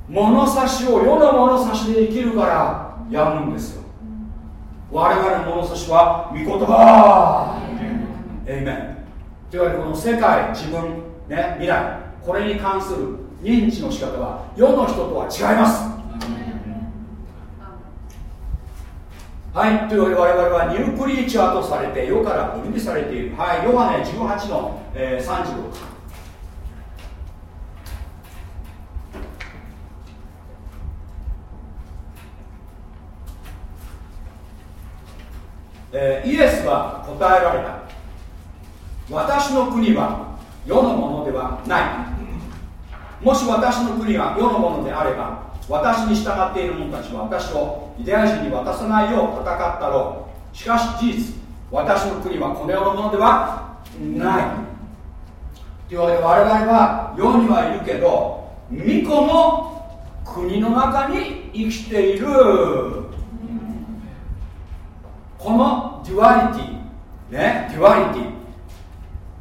物差しを世の物差しで生きるから病むんですよ。我々の物差しは御言葉。エイメンというわけでこの世界自分ね未来これに関する認知の仕方は世の人とは違います。はい。というわけで我々はニュークリーチャーとされて世から分離されている。はい。ヨハネ18の、えー、35えー、イエスは答えられた。私の国は世のものではない。もし私の国が世のものであれば私に従っている者たちは私をユダヤ人に渡さないよう戦ったろう。しかし事実私の国はこの世のものではない。というわけで我々は世にはいるけど巫女の国の中に生きている。この duality ね duality。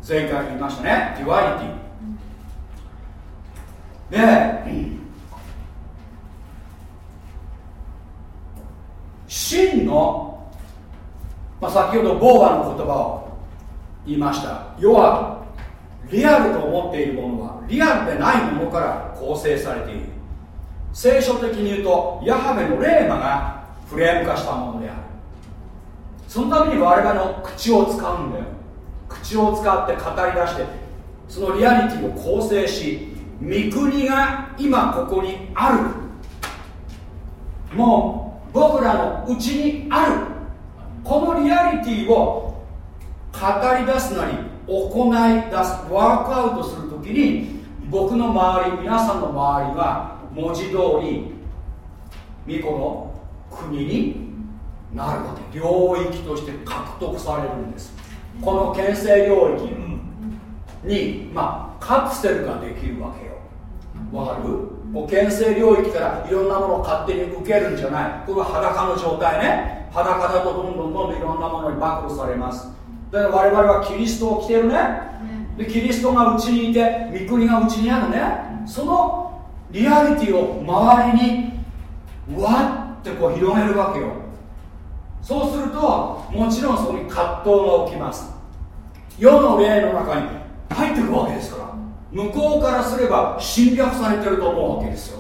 前回言いましたね duality。で真の、まあ、先ほどボーアの言葉を言いました。要はリアルと思っているものはリアルでないものから構成されている。聖書的に言うとヤハウェのレーマがフレーム化したものである。そのために我々の口を使うんだよ。口を使って語り出してそのリアリティを構成し御国が今ここにある。もう僕らのうちにある。このリアリティを語り出すなり行い出すワークアウトするときに僕の周り皆さんの周りは文字通り巫女の国になるわけ領域として獲得されるんです。この牽制領域に、まあ、カプセルができるわけよ。わかる？もう牽制領域からいろんなものを勝手に受けるんじゃない。これは裸の状態ね。裸だとどんどんどんどんいろんなものに暴露されます。だから我々はキリストを着てるね。でキリストがうちにいて御国がうちにあるね。そのリアリティを周りにわってこう広げるわけよそうするともちろんそこに葛藤が起きます。世の霊の中に入ってくるわけですから向こうからすれば侵略されてると思うわけですよ。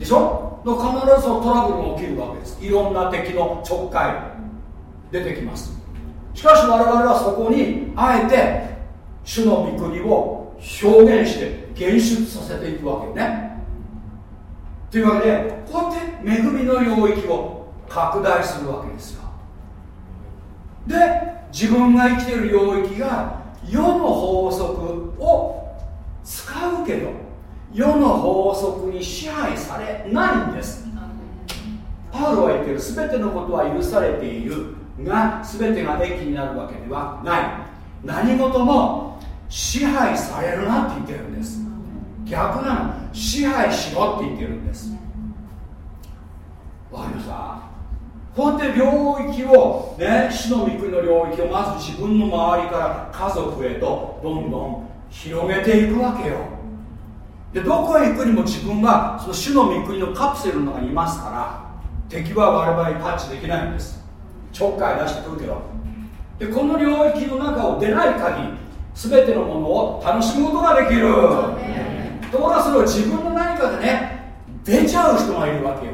でしょ？必ずそのトラブルが起きるわけです。いろんな敵のちょっかい出てきます。しかし我々はそこにあえて主の御国を表現して現出させていくわけよね。というわけでこうやって恵みの領域を拡大するわけですよ。で自分が生きている領域が世の法則を使うけど世の法則に支配されないんです。パウロは言ってる。全てのことは許されているが全てが益になるわけではない。何事も支配されるなって言ってるんです。逆なの。支配しろって言ってるんです。わかりました？こうやって領域をね死の御国の領域をまず自分の周りから家族へとどんどん広げていくわけよ。でどこへ行くにも自分がその主の御国のカプセルの中にいますから敵は我々にタッチできないんです。ちょっかい出してくるけど。でこの領域の中を出ない限り全てのものを楽しむことができる。ところがそれを自分の何かでね出ちゃう人がいるわけよ。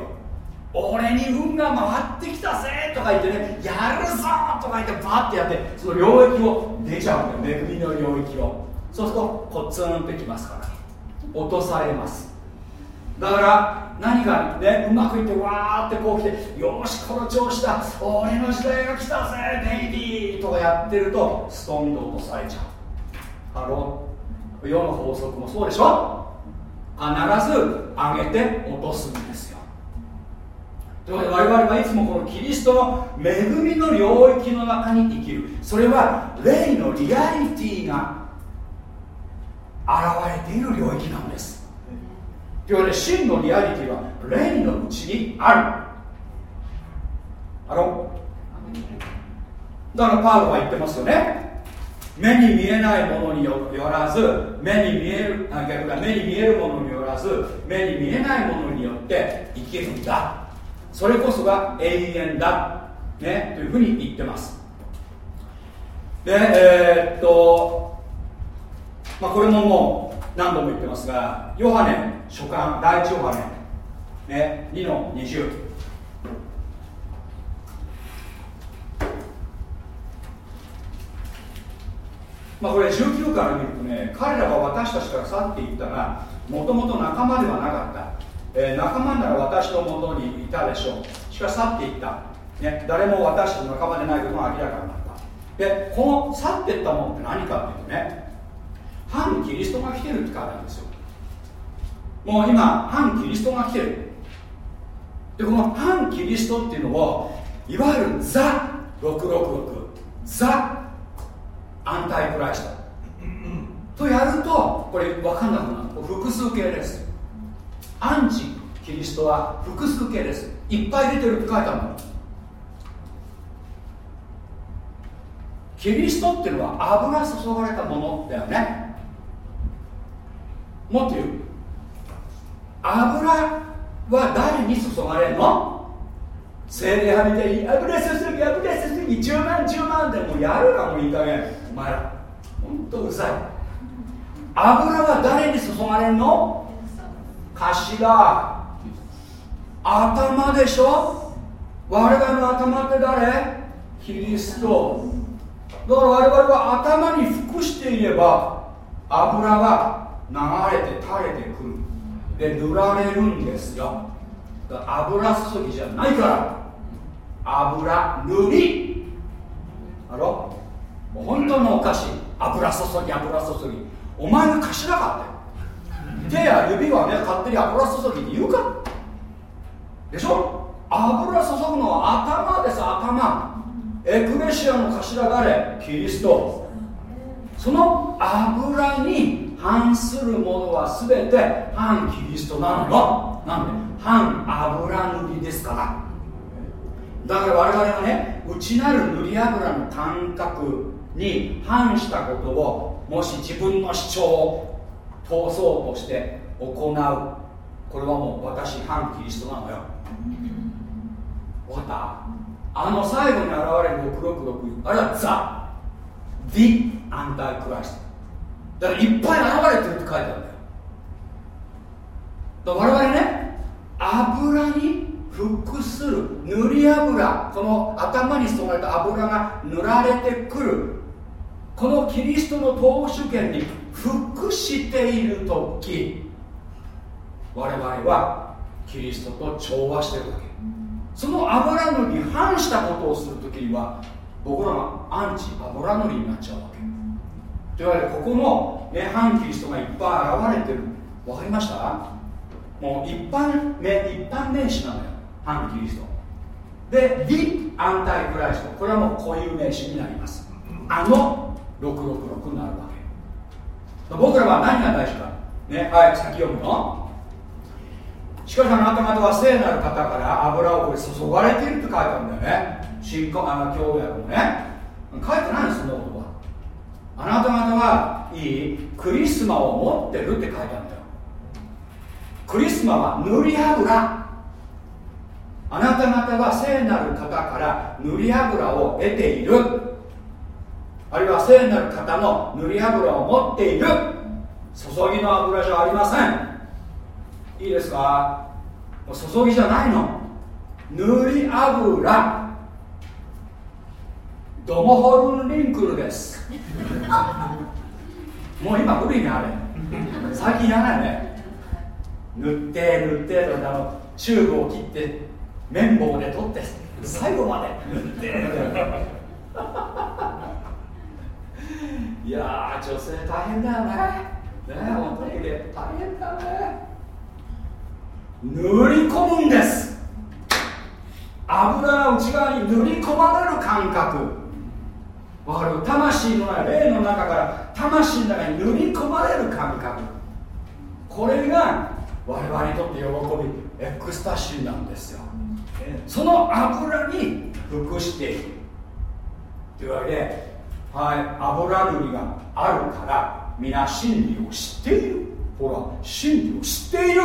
俺に運が回ってきたぜとか言ってねやるぞとか言ってバッてやってその領域を出ちゃうんだよ恵みの領域を。そうするとコツンってきますから。落とされます。だから何かねうまくいってわーってこう来てよしこの調子だ。俺の時代が来たぜ baby とかやってるとストンと落とされちゃう。 Hello。世の法則もそうでしょ？必ず上げて落とすんですよ。我々はいつもこのキリストの恵みの領域の中に生きる。それは霊のリアリティが現れている領域なんです。というわけで真のリアリティは霊のうちにある。あろだからパウロは言ってますよね。目に見えないものによらず目に見えるあ逆だ。目に見えるものによらず目に見えないものによって生きるんだ。それこそが永遠だ、ね、というふうに言ってます。でえー、っとまあこれももう何度も言ってますがヨハネ書簡第一ヨハネ、ね、2の20まあ、これ19から見るとね彼らは私たちから去っていったがもともと仲間ではなかった、えー、仲間なら私のもとにいたでしょう。しかし去っていった、ね、誰も私と仲間でないことが明らかになった。でこの去っていったものって何かっていうとね反キリストが来てるって書いてあるんですよ。もう今反キリストが来てる。でこの反キリストっていうのをいわゆるザ666ザアンタイプライストとやるとこれ分かんなくなる。複数形です。アンチキリストは複数形です。いっぱい出てるって書いてあるの。キリストっていうのは油注がれたものだよね。もっと言う。油は誰に注がれるの？精霊はめて油注ぎ油注ぎ10万10万でもうやるかもういい加減。お前ら。ほんとうるさい。油は誰に注がれるの？頭頭でしょ？我々の頭って誰？キリスト。だから我々は頭に服していれば油が流れて垂れてくる。で塗られるんですよ。油注ぎじゃないから。油塗り。あろもう本当のおかしい。油注ぎ油注ぎ。お前が頭かって。手や指はね勝手に油注ぎって言うか？でしょ？油注ぐのは頭です頭。エクレシアの頭誰キリスト。その油に反するものは全て反キリストなのよ。なんで？反油塗りですから。だから我々はね内なる塗り油の感覚に反したことをもし自分の主張通そうとして行う。これはもう私反キリストなのよ。分かった？あの最後に現れる666あれはザ・ディ・アンタイ・クライストだからいっぱい現れてるって書いてあるんだよ。だから我々ね油に服する塗り油。この頭に染まれた油が塗られてくる。このキリストの投手権に服している時我々はキリストと調和してるわけ。その油塗りに反したことをする時には僕らがアンチ油塗りになっちゃうわけ。というわけでここの、ね、反キリストがいっぱい現れてる。分かりました？もう一般名一般名詞なのよ。反キリスト。でディ・アンタイ・クライストこれはもう固有名詞になります。あの666になるわけ。僕らは何が大事か。ねはい先読むの。しかしあなた方は聖なる方から油をこれ注がれているって書いてあるんだよね。新婚あの教約もね。書いてないんですそんなことは。あなた方はいいクリスマを持ってるって書いてあるんだよ。クリスマは塗り油。あなた方は聖なる方から塗り油を得ている。あるいは聖なる方の塗り油を持っている。注ぎの油じゃありません。いいですか？注ぎじゃないの。塗り油。ドモホルンリンクルです。もう今古いねあれ。最近いらないね。塗って塗ってとかあのチューブを切って綿棒で取って最後まで塗って。いや女性大変だよね。ね本当に大変だね。塗り込むんです。油が内側に塗り込まれる感覚。わかる？魂の中霊の中から魂の中に塗り込まれる感覚。これが我々にとって喜びエクスタシーなんですよ。その油に服している。というわけで、はい、油塗りがあるから皆真理を知っている。ほら真理を知っている。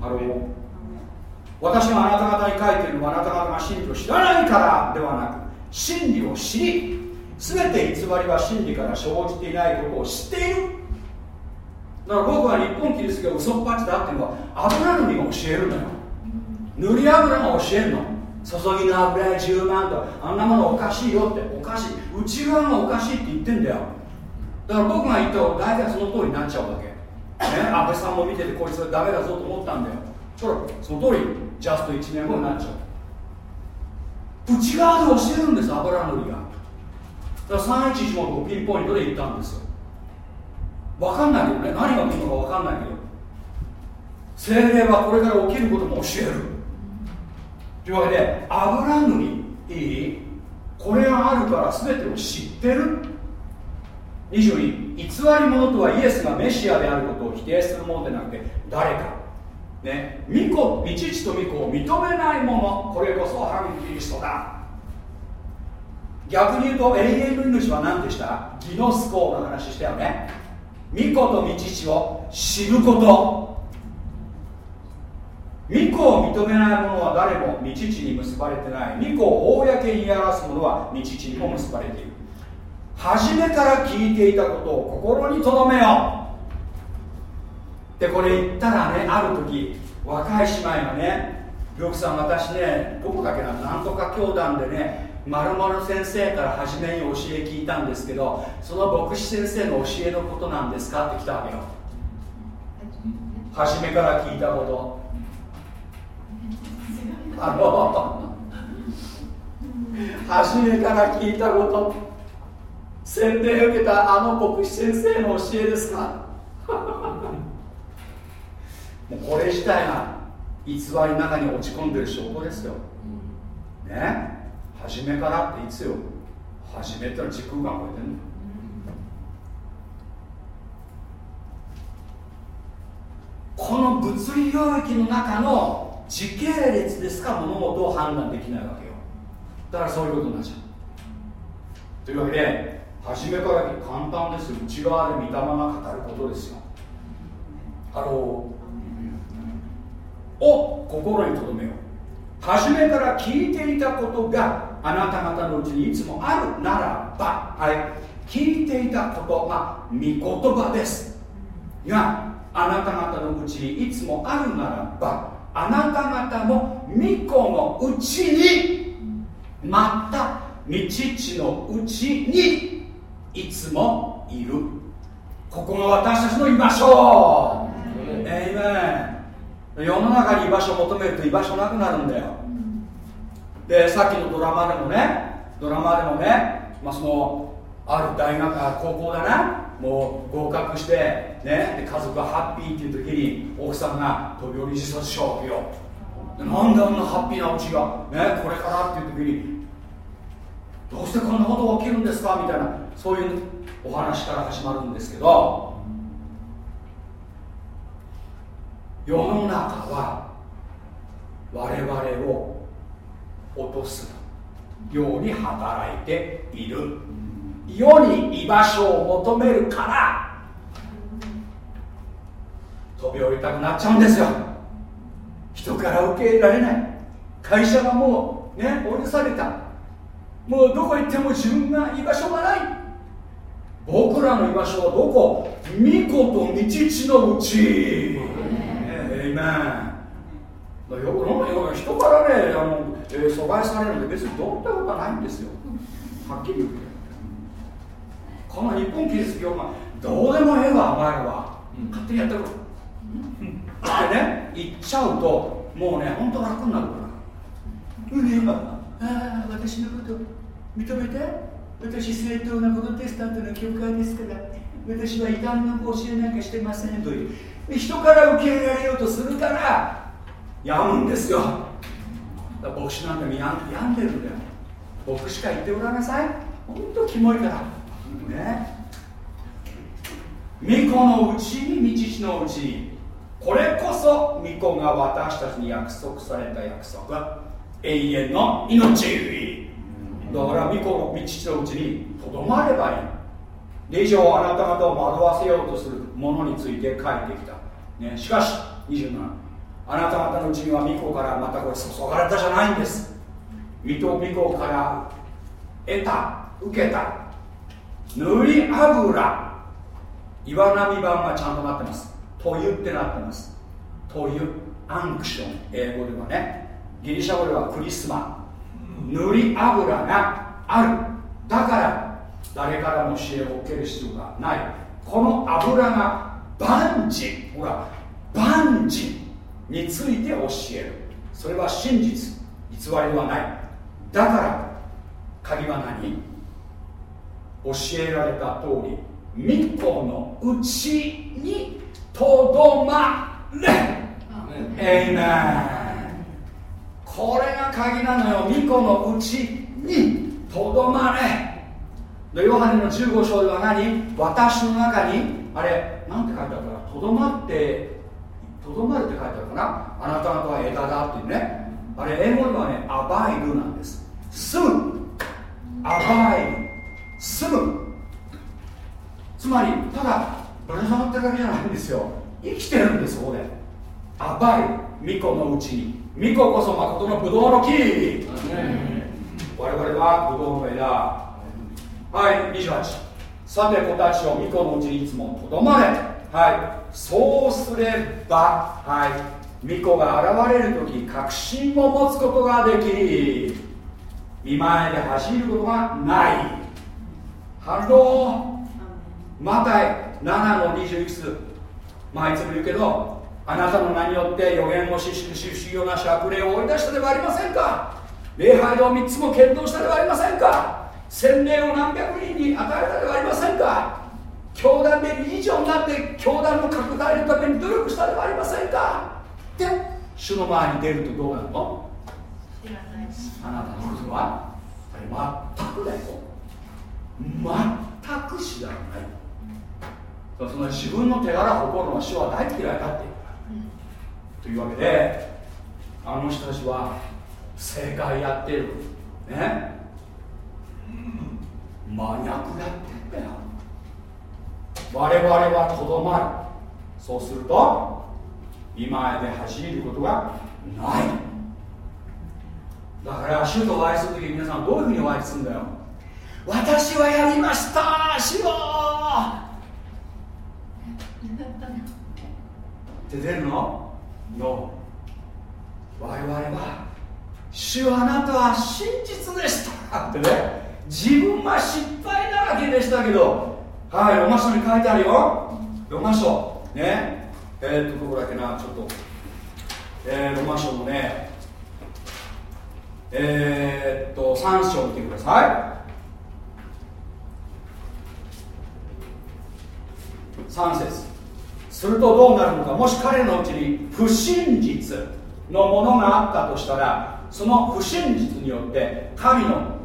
あの私があなた方に書いているのはあなた方が真理を知らないからではなく真理を知り全て偽りは真理から生じていないことを知っている。だから僕は日本キリスト教嘘っぱちだっていうのは油塗りが教えるのよ。塗り油が教えるの注ぎの油へ10万とあんなものおかしいよっておかしい。内側がおかしいって言ってんだよ。だから僕が言ったら大体その通りになっちゃうわけ、ね、安倍さんも見ててこいつダメだぞと思ったんだよ。そらその通りジャスト1年後になっちゃう。内側で教えるんです油塗りが。だから311もピンポイントで言ったんですよ。分かんないけどね。何が来るのか分かんないけど。精霊はこれから起きることも教える。というわけで油塗りいい？これがあるから全てを知ってる？22偽り者とはイエスがメシアであることを否定するものでなくて誰か。ね。御子御父と御子を認めない者これこそ反キリストだ。逆に言うと永遠の命は何でした？ギノスコの話したよね。御子と御父を知ること。御子を認めない者は誰も御父に結ばれてない。御子を公に表す者は御父にも結ばれている。初めから聞いていたことを心に留めよでこれ言ったらねある時若い姉妹がねルークさん私ねどこだけななんとか教団でねまる先生から初めに教え聞いたんですけどその牧師先生の教えのことなんですか？って来たわけよ。初めから聞いたこと。あの初めから聞いたこと洗礼を受けたあの牧師先生の教えですか？もうこれ自体が偽りの中に落ち込んでる証拠ですよ。ね？初めからっていつよ？初めってのは時空間超えてんの。この物理領域の中の時系列でしか物事を判断できないわけよ。だからそういうことになっちゃう。というわけで初めから簡単ですよ。内側で御霊が語ることですよ。 Hello。を心に留めよう。初めから聞いていたことがあなた方のうちにいつもあるならば、はい、聞いていたことまあ御言葉です。があなた方のうちにいつもあるならばあなた方も御子のうちにまた御父のうちにいつもいる。ここが私たちの居場所。えいめ世の中に居場所を求めると居場所なくなるんだよ。でさっきのドラマでもねドラマでもね、まあ、そのある大学あ高校だな。もう合格してね家族がハッピーっていう時に奥さんが飛び降り自殺しちゃうわけよ。なんであんなハッピーなうちがねこれからっていう時にどうしてこんなことが起きるんですか？みたいなそういうお話から始まるんですけど世の中は我々を落とすように働いている。世に居場所を求めるから飛び降りたくなっちゃうんですよ。人から受け入れられない。会社がもうね降ろされた。もうどこ行っても自分が居場所がない。僕らの居場所はどこ？巫女と道地のうちえいめんよく人からねあの、えー、阻害されるので別にどうってことはないんですよ。はっきり言ってこの日本キリスト教がどうでもええわお前らは、勝手にやってるってね言っちゃうともうね本当楽になるから。うんああ私のこと認めて。私正当なプロテスタントの教会ですから。私は異端の教えなんかしてませんという。人から受け入れられようとするから病むんですよ。牧師なんか病んでるんだよ。牧師か言ってごらんなさい。本当キモいから。ね。巫女のうちに道地のうちに。これこそ巫女が私たちに約束された約束。永遠の命。だから巫女の道のうちにとどまればいい。で以上あなた方を惑わせようとするものについて書いてきた、ね、しかし27あなた方のうちには巫女からまたこれ注がれたじゃないんです。巫女から得た受けた。塗り油。岩波版がちゃんとなってます。と湯ってなってます。と湯アンクション。英語ではね。ギリシャ語ではクリスマ。塗り油がある。だから誰からも教えを受ける必要がない。この油が万事。ほら万事について教える。それは真実。偽りはない。だから鍵は何？教えられた通り御子のうちにとどまれ。エイメンこれが鍵なのよ御子のうちにとどまれ。ヨハネの15章では何？私の中にあれなんて書いてあるかな？とどまってとどまるって書いてあるかな？あなた方は枝だっていうね。あれ英語ではねアバイルなんです。住む。アバイル。住む。つまりただぶら下がってるだけじゃないんですよ。生きてるんですそこで。アバイ巫女のうちに。巫女こそ誠のブドウの木。我々はブドウの枝。はい28さて子たちを巫女のうちにいつもとどまれ。はい。そうすればはい。巫女が現れる時確信を持つことができ見前で走ることがない。ハローマタイ7の20いくつまあいつも言うけどあなたの名によって予言をししし不思議なし悪霊を追い出したではありませんか礼拝堂3つも検討したではありませんか洗礼を何百人に与えたではありませんか教団で理事長になって教団の拡大のために努力したではありませんかって主の前に出るとどうなるのあなたのことは全くだよ全く知らないその自分の手柄を誇るのは主は大嫌いだってというわけであの人たちは正解やってる。ね。真逆やってんだよ。我々はとどまる。そうすると今へで走ることがない。だから主とお会いするとき皆さんどういうふうにお会いするんだよ私はやりました主よって出るの？の。我々は主あなたは真実でした。ってね自分は失敗だらけでしたけどはいロマ書に書いてあるよ。ロマ書。ね。えー、っとどこだっけな。ちょっと。えー、ロマ書のね。えー、っと3章見てください。3節。するとどうなるのかもし彼のうちに不真実のものがあったとしたらその不真実によって神の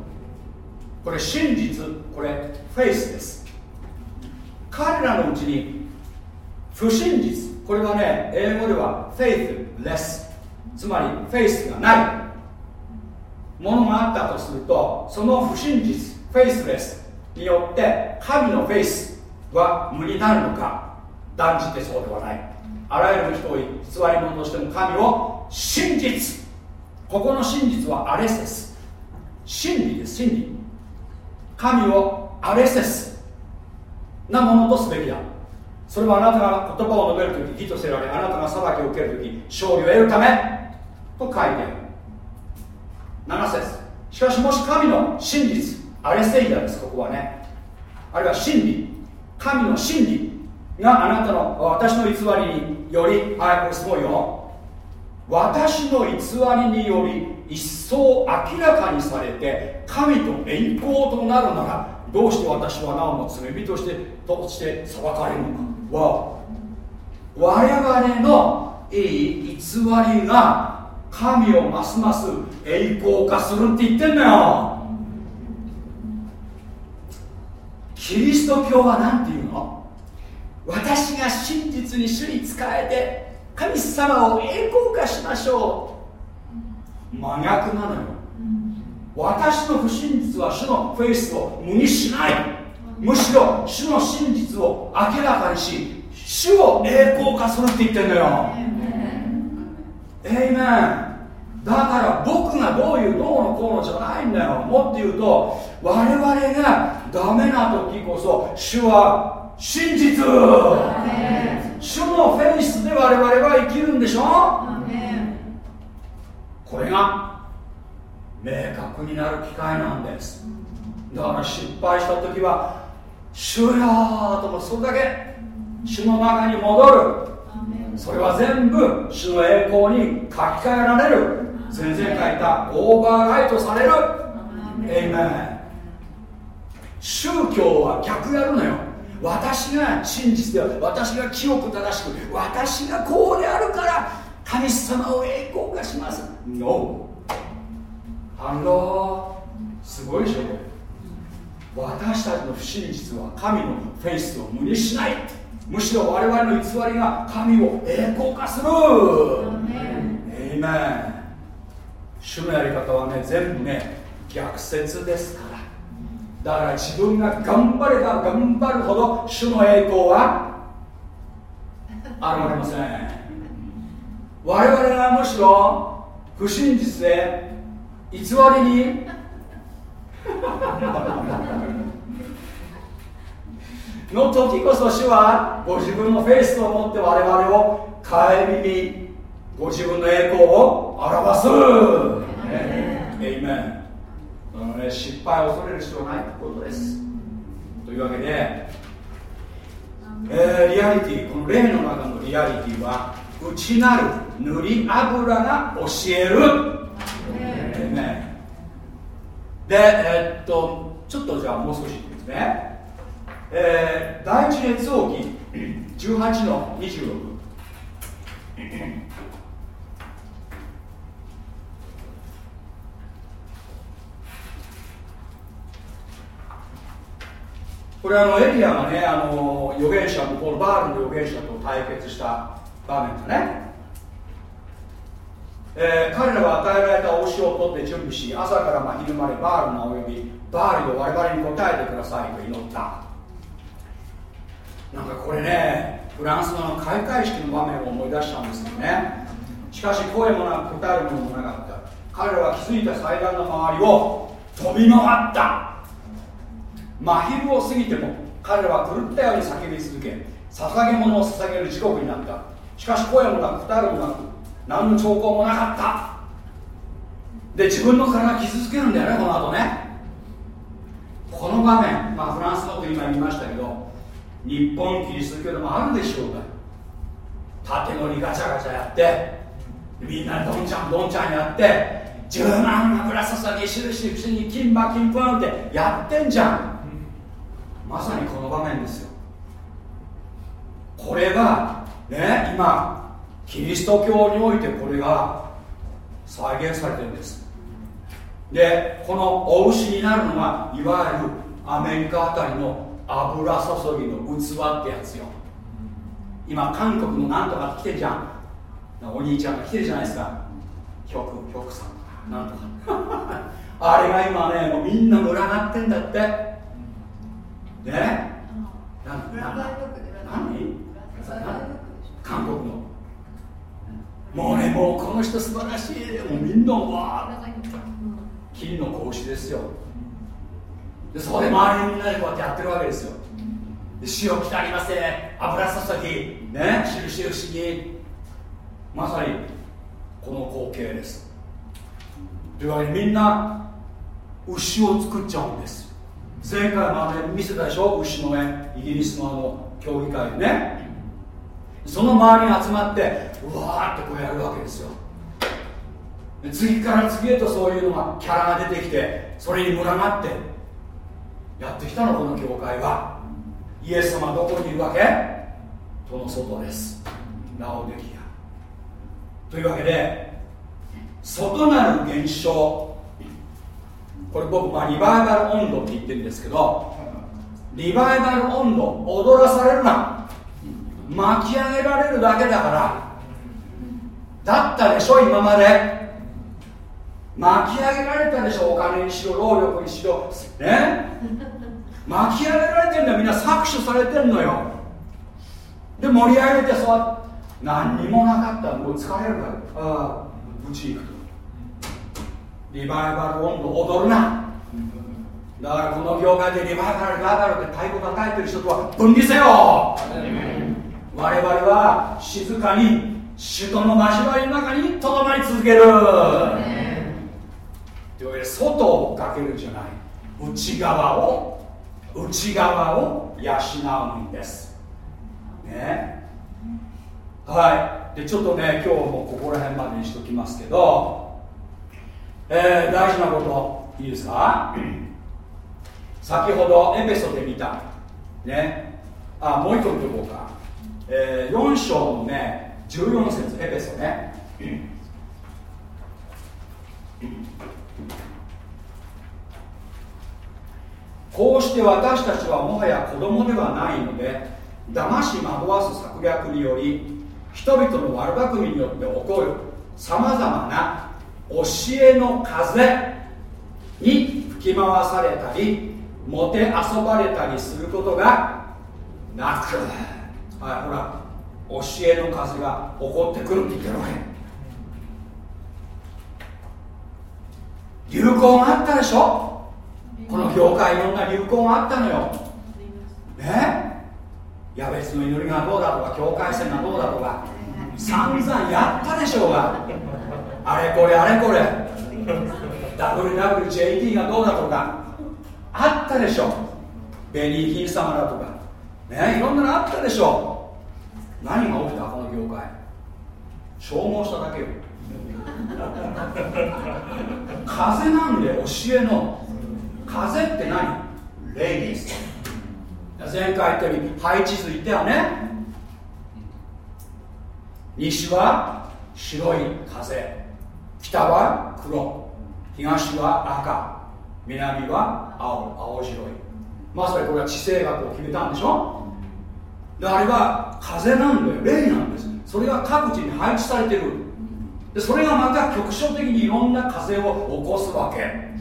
これ真実これフェイスです。彼らのうちに不真実これはね英語では faithless。つまりフェイスがないものがあったとするとその不真実フェイスレスによって神のフェイスは無になるのか？断じてそうではない。あらゆる人を偽り者としても神を真実。ここの真実はアレセス。真理です。真理。神をアレセス。なものとすべきだ。それはあなたが言葉を述べるとき義とせられあなたが裁きを受けるとき勝利を得るためと書いてある。7節。しかしもし神の真実アレセイアです。ここはね。あるいは真理。神の真理があなたの私の偽りによりはいこれすごいよ。私の偽りにより一層明らかにされて神と栄光となるならどうして私はなおも罪人としてとして裁かれるのか。わ我々のいい偽りが神をますます栄光化するって言ってんだよ。キリスト教は何て言うの？私が真実に主に仕えて神様を栄光化しましょう。真逆なのよ。私の不真実は主のフェイスを無にしない。むしろ主の真実を明らかにし主を栄光化するって言ってんだよ。エイメンだから僕がどういうどうのこうのじゃないんだよ。もっと言うと我々がダメな時こそ主は真実。主のフェイスで我々は生きるんでしょ？これが明確になる機会なんです。だから失敗した時は主よともそれだけ主の中に戻る。それは全部主の栄光に書き換えられる先生書いたオーバーライトされる。エイメン宗教は逆やるのよ。私が真実では私が清く正しく私がこうであるから神様を栄光化します。No 反論すごいでしょ。私たちの不真実は神のフェイスを無にしない。むしろ我々の偽りが神を栄光化する。エイメン主のやり方はね全部ね逆説ですから。だから自分が頑張れば頑張るほど主の栄光は現れません。我々がむしろ不真実で偽りにの時こそ主はご自分のフェイスを持って我々を顧みご自分の栄光を表す。エイメンあの、ね、失敗を恐れる必要はないことです。というわけで、えー、リアリティこの例の中のリアリティは内なる塗り油が教える、えー、ね、でえー、っとちょっとじゃあもう少しですね、えー、第一列王記18の26これあのエリアがねあの預言者とこのバールの預言者と対決した場面だね。えー、彼らは与えられたお牛を取って準備し朝から真昼までバールの名を呼びバールよ我々に答えてくださいと祈った。なんかこれねフランスの開会式の場面を思い出したんですけどね。しかし声もなく答えるものもなかった。彼らは気づいた祭壇の周りを飛び回った。真昼を過ぎても彼は狂ったように叫び続け捧げ物を捧げる時刻になった。しかし声もなく答えるもなく何の兆候もなかった。で自分の体傷つけるんだよねこの後ね。この場面、まあ、フランスのと今見ましたけど日本キリスト教でもあるでしょうか。縦乗りガチャガチャやってみんなどんちゃんどんちゃんやって10万油注ぎ印に金馬金粉ってやってんじゃん。まさにこの場面ですよ。これがね今キリスト教においてこれが再現されてるんです。でこのお牛になるのはいわゆるアメリカあたりの油注ぎの器ってやつよ。今韓国のなんとか来てるじゃん。お兄ちゃんが来てるじゃないですか。ヒョクヒョクさん。なんとか。あれが今ねもうみんな群がってんだって。ね。何？韓国の。もうねもうこの人素晴らしい。もうみんなわー金の格子ですよ。でそこで周りみんなでこうやってやってるわけですよ。で塩来てありますね油注ぎ。ね。印不思議。まさにこの光景です。というわけでみんな牛を作っちゃうんです前回まで見せたでしょ？牛の絵イギリスのあの競技会ね。その周りに集まってうわーってこうやるわけですよ。次から次へとそういうのがキャラが出てきてそれに群がってやってきたのこの教会は。イエス様どこにいるわけ？この外です。ラオデキア。というわけで外なる現象これ僕、まあ、リバイバル温度って言ってるんですけどリバイバル温度踊らされるな。巻き上げられるだけだからだったでしょ今まで。巻き上げられたでしょお金にしろ労力にしろ。ね？巻き上げられてるんだよ。みんな搾取されてんのよ。で盛り上げてそう。何にもなかった。もう疲れるから。ああうち行くと。リバイバル温度踊るな。だからこの業界でリバイバルリバイバルって太鼓叩いてる人とは分離せよ。我々は静かに首都の交わりの中にとどまり続ける。というわけで外をかけるんじゃない。内側を内側を養うんです。ね。はい。でちょっとね今日もここら辺までにしときますけどえー、大事なこと。いいですか？先ほどエペソで見た。ね。あもう一個見とこうか、えー、4章のね14節エペソね。こうして私たちはもはや子供ではないので騙し惑わす策略により人々の悪巧みによって起こるさまざまな教えの風に吹き回されたりもてあそばれたりすることがなく。はいほら教えの風が起こってくるって言ってるわけ。流行があったでしょ？この業界いろんな流行があったのよ。ね？や別の祈りがどうだとか境界線がどうだとか散々やったでしょうが。あれこれあれこれ。WWJT がどうだとか。あったでしょ。ベニーヒン様だとか。ねいろんなのあったでしょ。何が起きたこの業界。消耗しただけよ。風なんで教えの。風って何？霊です前回言ったように配置図言ったよね。西は白い風。北は黒東は赤南は青青白い。まさにこれは地政学を決めたんでしょ？であれは風なんだよ。霊なんです。それが各地に配置されてる。でそれがまた局所的にいろんな風を起こすわけ。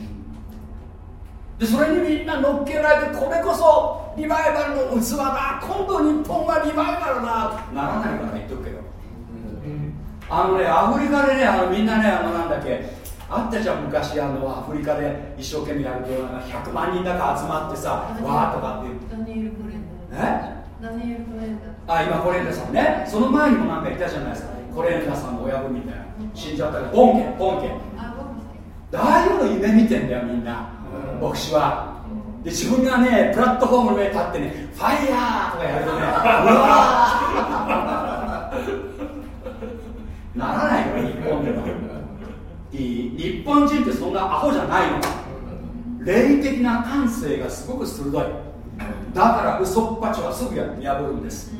でそれにみんな乗っけられてこれこそリバイバルの器だ。今度日本はリバイバルだ。ならないから言っとく、あのねアフリカでねあのみんなねあのなんだっけあったじゃん昔あのアフリカで一生懸命やると100万人だか集まってさわーとかっていう。え？あ今コレンダさんね。その前にもなんかいたじゃないですか。コレンダさんの親分みたいな。死んじゃったけどボンケボンケ。ああいうの夢見てんだよみんな。牧師は。で自分がねプラットフォームの上に立ってねファイヤーとかやるとね うわならないよ日本ではいい。日本人ってそんなアホじゃないの霊的な感性がすごく鋭い。だから嘘っぱちはすぐ見破るんです。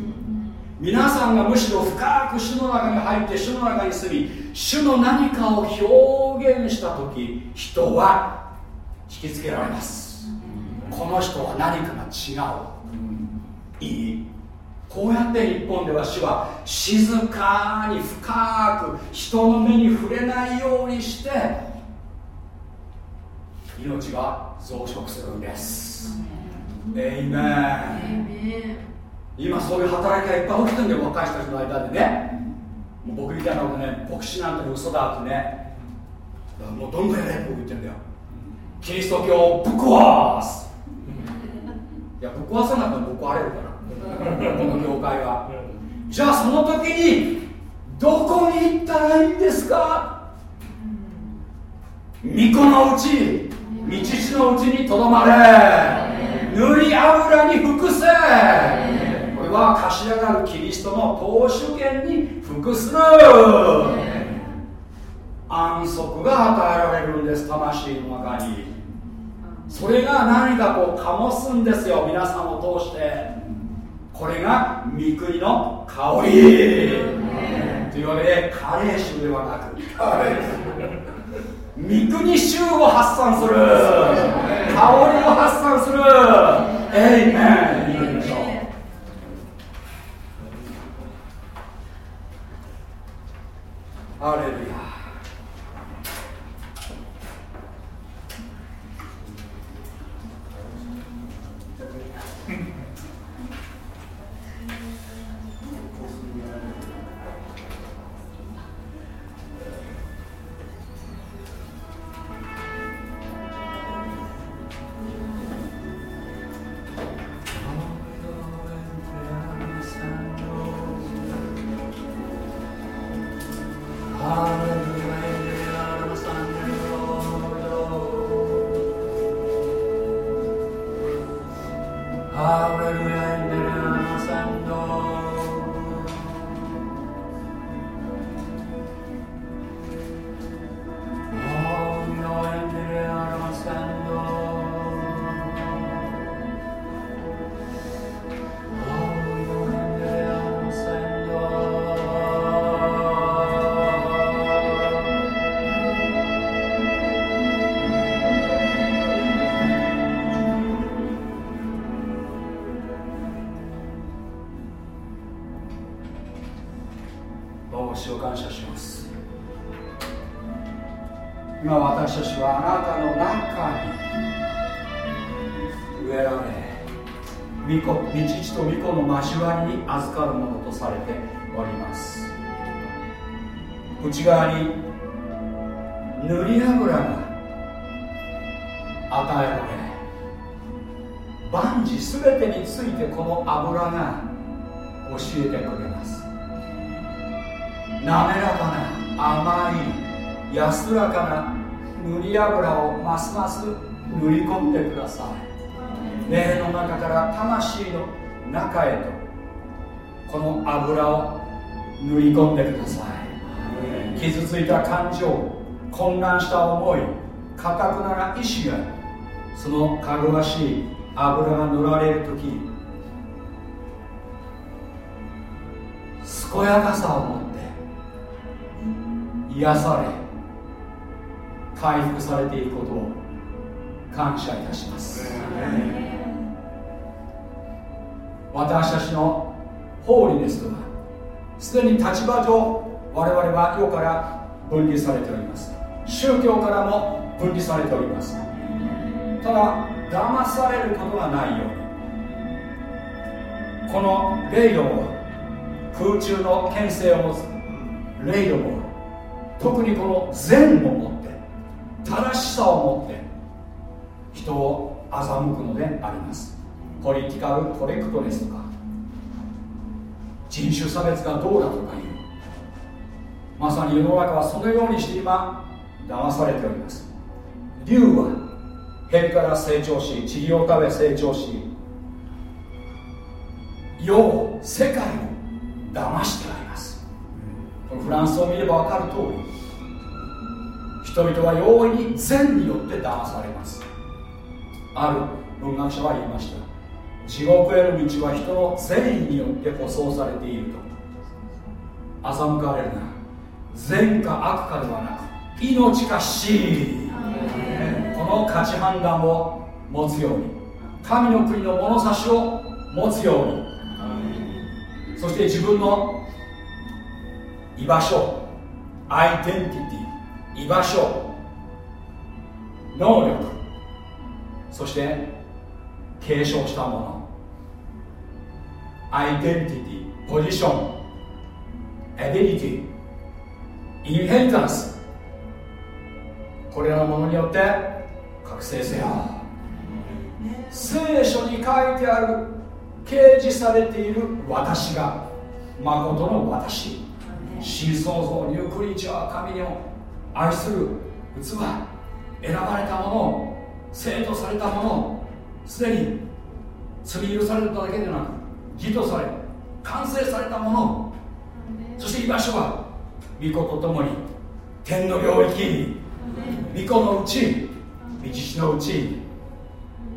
皆さんがむしろ深く主の中に入って主の中に住み主の何かを表現した時人は引きつけられます。この人は何かが違う。いいこうやって日本では主は静かに深く人の目に触れないようにして命が増殖するんです。エイメン。今そういう働きがいっぱい起きてるんだよ若い人たちの間でね。もう僕みたいなことね牧師なんて嘘だってねもうどんどんやれって僕言ってんだよ。キリスト教をぶっ壊す。いやぶっ壊さなくてもぶっ壊れるからこの教会は。じゃあその時にどこに行ったらいいんですか？巫女のうち道地のうちにとどまれ。塗り油に服せ。これは頭なるキリストの投手権に服する安息が与えられるんです魂の中に。それが何かこう醸すんですよ皆さんを通して。これが三国の香り。というわけでカレー臭ではなく。三国臭を発散する。香りを発散する。エイメンハレルヤらかな甘い安らかな塗り油をますます塗り込んでください。霊の中から魂の中へとこの油を塗り込んでください。傷ついた感情混乱した思いかたくなな意志がそのかぐわしい油が塗られる時健やかさを持って癒され回復されていくことを感謝いたします。私たちのホーリネスとはすでに立場上我々は世から分離されております。宗教からも分離されております。ただ騙されることがないようにこの霊どもは空中の権勢を持つ霊どもは特にこの善を持って正しさを持って人を欺くのであります。ポリティカルコレクトネスとか人種差別がどうだとかいうまさに世の中はそのようにして今騙されております。竜は蛇から成長し地理を食べ成長し世を世界を騙してあります。このフランスを見れば分かる通り人々は容易に善によって騙されます。ある文学者は言いました。地獄への道は人の善意によって舗装されていると。欺かれるな。善か悪かではなく命か死この価値判断を持つように。神の国の物差しを持つように。そして自分の居場所アイデンティティ居場所能力そして継承したもの。アイデンティティポジションエビリティインヘリタンスこれらのものによって覚醒せよ。聖書に書いてある掲示されている私が誠の私。新創造ニュークリーチャー神を愛する器選ばれたもの生徒されたものすでに罪許されただけでなく義とされ完成されたものそして居場所は御子と共に天の領域御子のうち道しのうち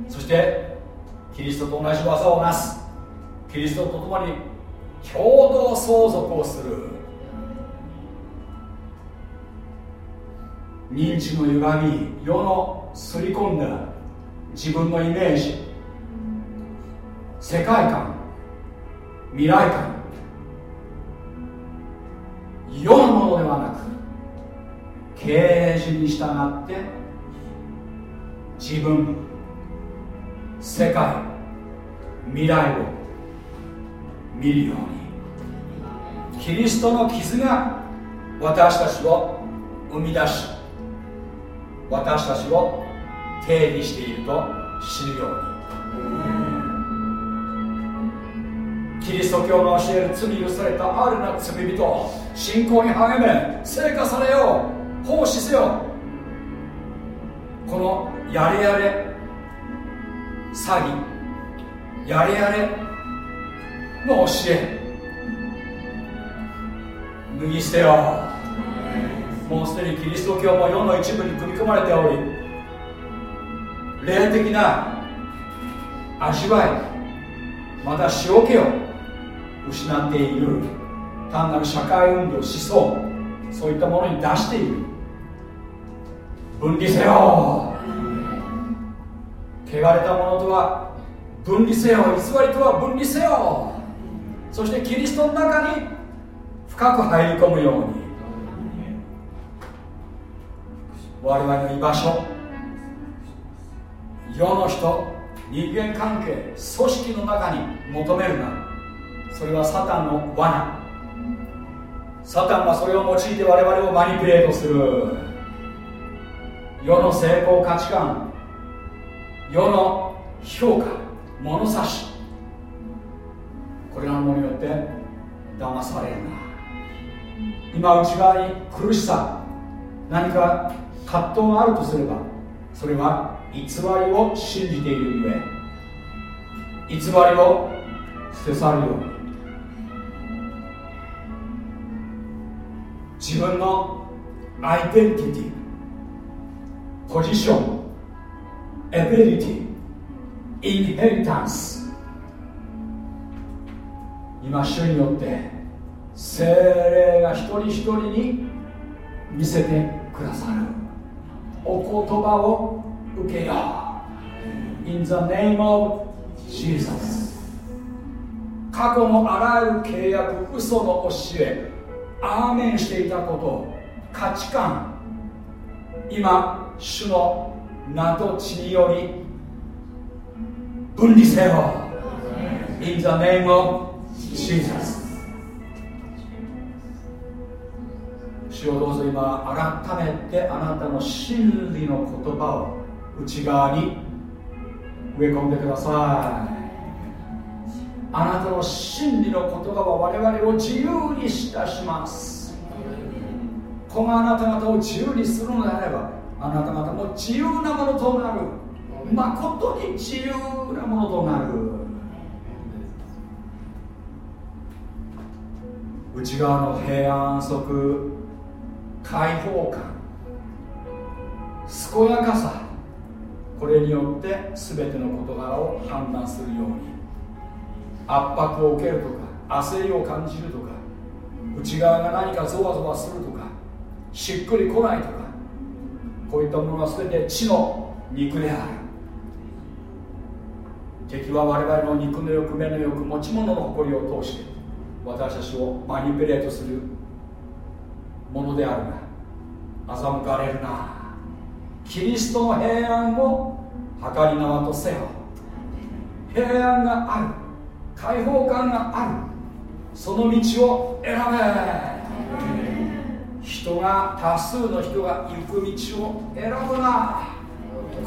そしてキリストと同じ技をなす。キリストと共に共同相続をする認知の歪み世のすり込んだ自分のイメージ。世界観未来観。世のものではなく啓示に従って自分世界未来を見るように。キリストの傷が私たちを生み出し私たちを定義していると知るように。キリスト教の教える罪許されたある。な罪人信仰に励め成果されよう奉仕せよ。このやれやれ詐欺。やれやれの教え。脱ぎ捨てよ。うもうすでにキリスト教も世の一部に組み込まれており霊的な味わいまた塩気を失っている単なる社会運動思想そういったものに出している。分離せよ。汚れたものとは分離せよ。偽りとは分離せよ。そしてキリストの中に深く入り込むように我々の居場所。世の人人間関係組織の中に求めるな。それはサタンの罠。サタンはそれを用いて我々をマニピュレートする。世の成功価値観世の評価物差し。これらのものによって騙されるな。今内側に苦しさ何か葛藤があるとすればそれは偽りを信じているゆえ偽りを捨て去るように。自分のアイデンティティポジションエビリティインヘリタンス今主によって精霊が一人一人に見せてくださる。お言葉を受けよう。In the name of Jesus 過去のあらゆる契約嘘の教えアーメンしていたこと価値観。今主の名と血により分離せよ。In the name of Jesus をどうぞ今改めてあなたの真理の言葉を内側に植え込んでください。あなたの真理の言葉は我々を自由にしたします。このあなた方を自由にするのであればあなた方も自由なものとなる。誠に自由なものとなる。内側の平安息解放感。健やかさ。これによって全ての事柄を判断するように。圧迫を受けるとか焦りを感じるとか内側が何かゾワゾワするとかしっくりこないとかこういったものは全て地の肉である。敵は我々の肉の欲目の欲持ち物の誇りを通して私たちをマニピュレートするものであるが欺かれるな。キリストの平安を計り縄とせよ。平安がある。解放感がある。その道を選べ。人が多数の人が行く道を選ぶな。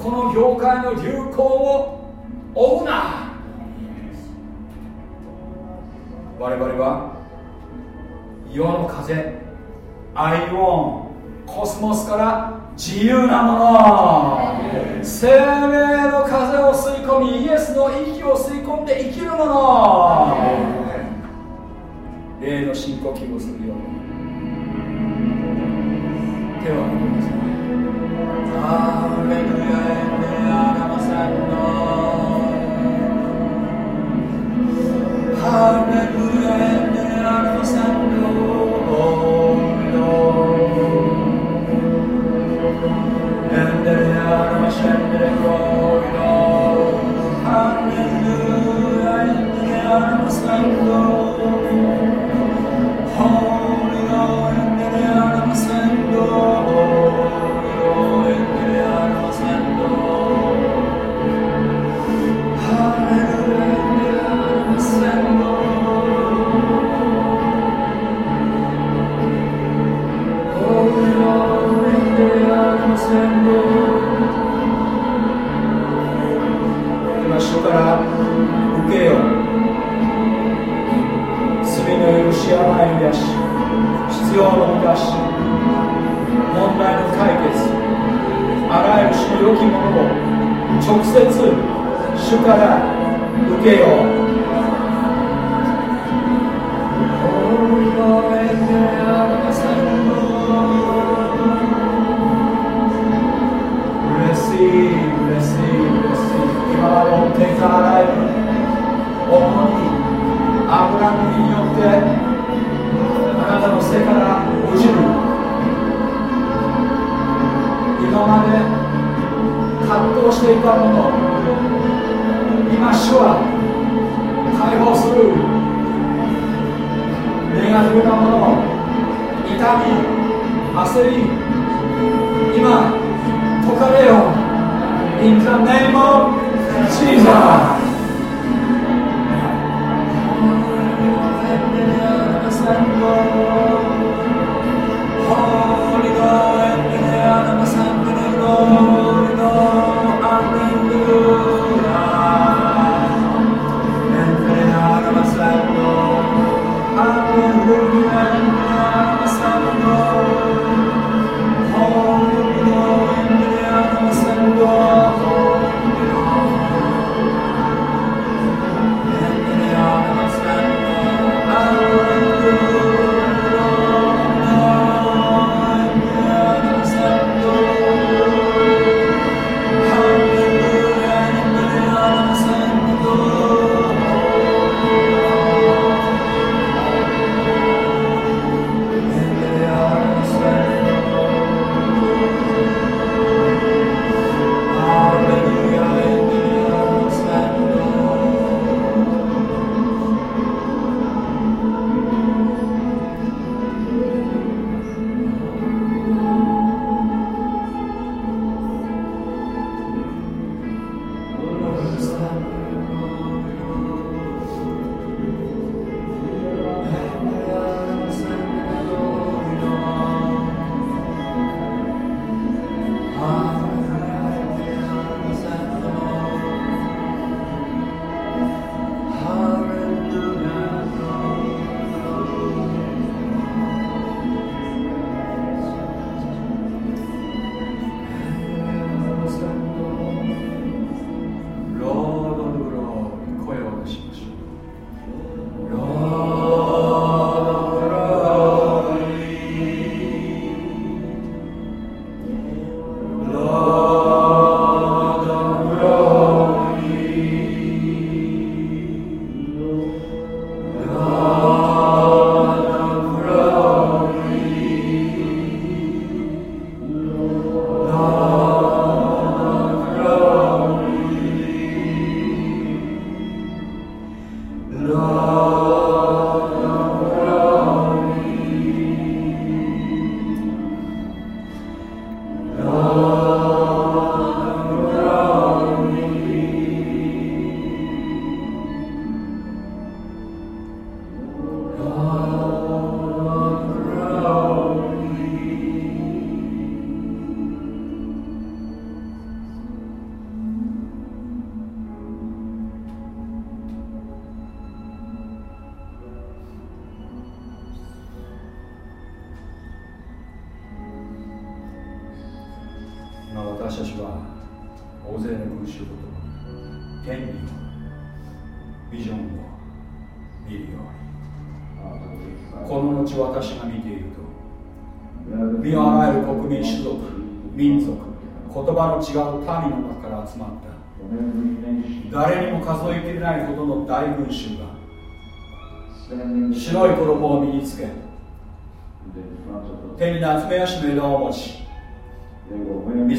この業界の流行を追うな。我々は世の風アイオンコスモスから自由なもの。生命の風を吸い込みイエスの息を吸い込んで生きるもの。霊の深呼吸をするように。手を挙げてください。ハレルヤエレアラマサンド。ハレルヤエレアラマサンド。Hallelujah, I the thankful. 必要の満たし問題の解決あらゆる種の良きものを直接主から受けよう。Holy Lord, and the arms and Receive, receive, receive 今の天からあらゆる重に油によってなたの背から落ちる。今まで葛藤していたもの今主は解放する。ネガティブなもの痛み焦り今解かれよ。In the name of Jesus「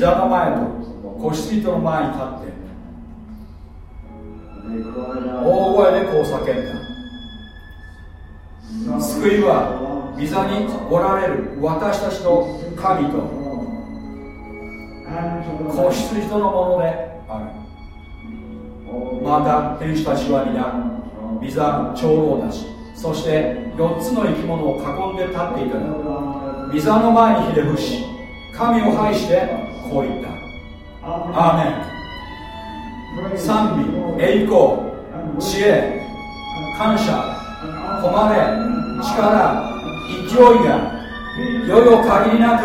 座の前と子羊との前に立って大声でこう叫んだ。救いは御座におられる私たちの神と子羊とのものである。また天使たちは皆御座長老たちそして4つの生き物を囲んで立っていた。が御座の前にひれ伏し神を拝してこう言ったアーメン賛美栄光知恵感謝誉れ力勢いが世々限りなく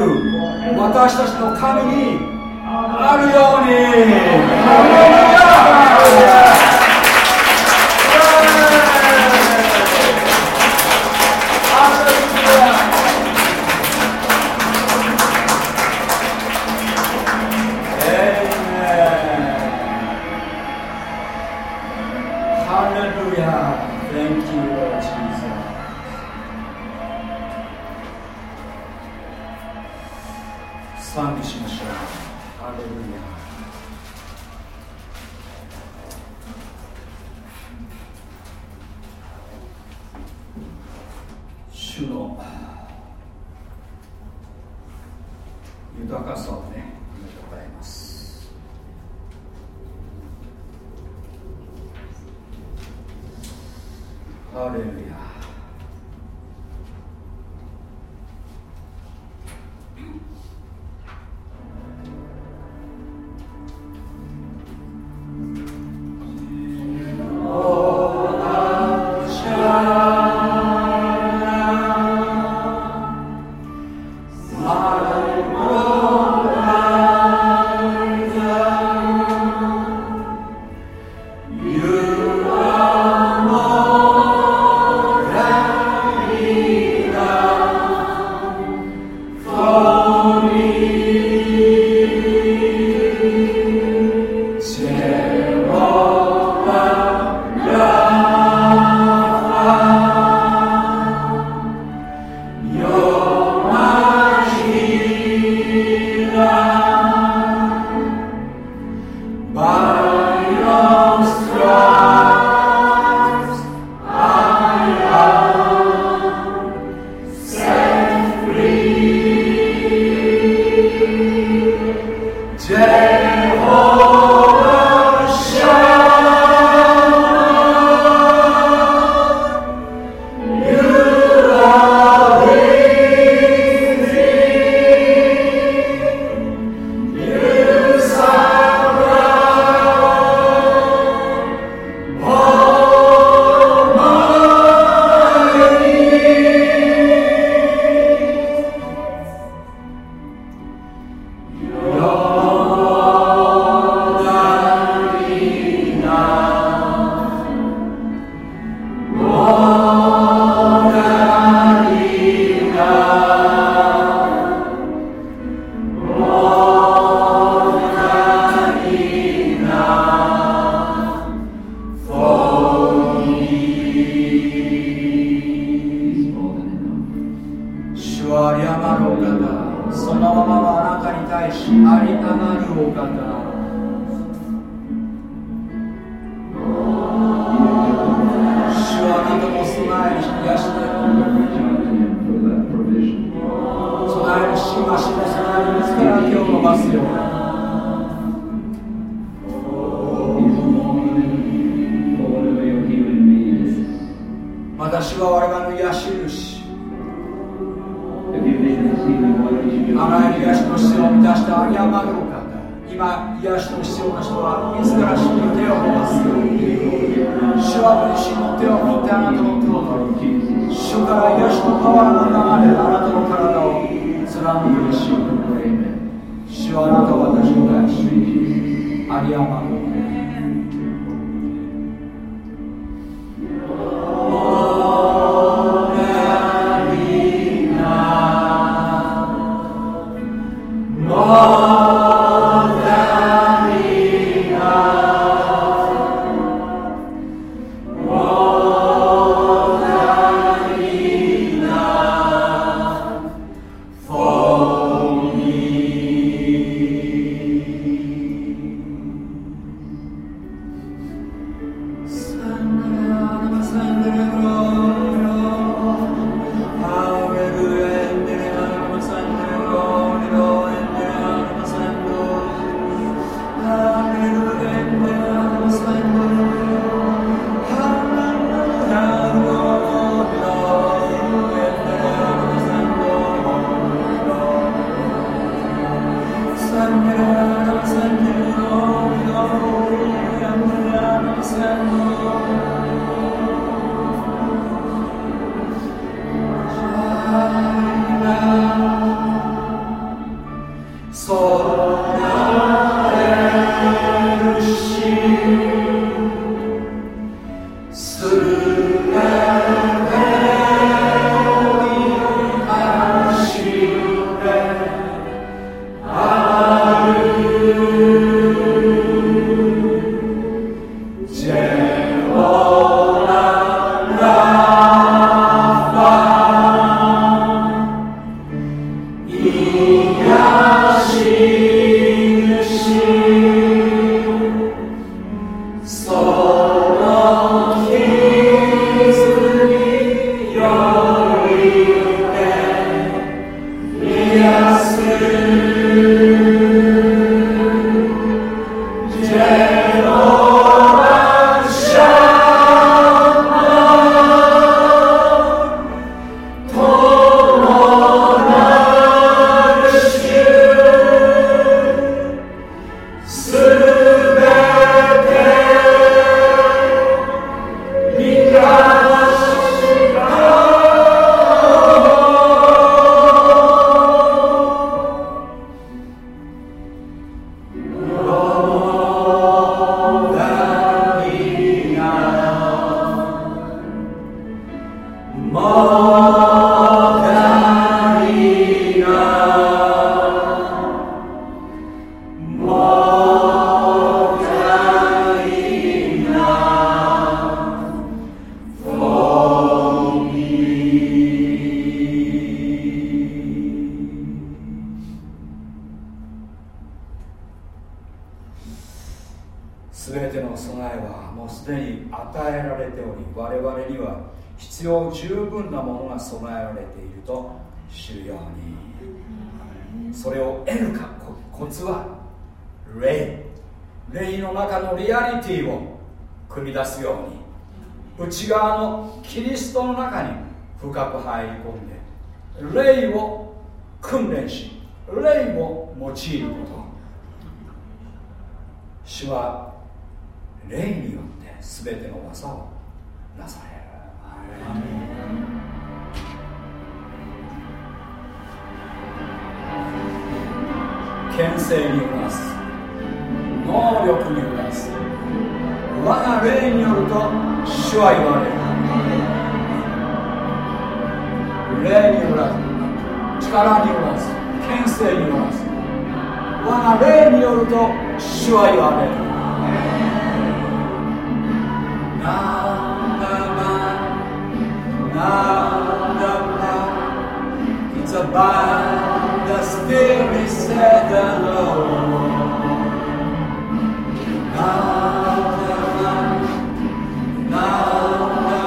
私たちの神にあるように霊によって全ての技をなされる。牽制に揺らす能力に揺らす我が霊によると主は言われる。霊に揺らす力に揺らす牽制に揺らす我が霊によると主は言われる。by the Spirit said the Lord. Now the now the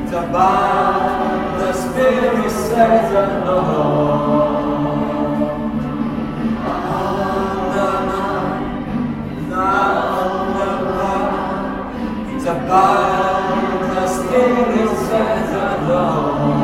it's about the Spirit said the Lord. It's about the Spirit said the Lord.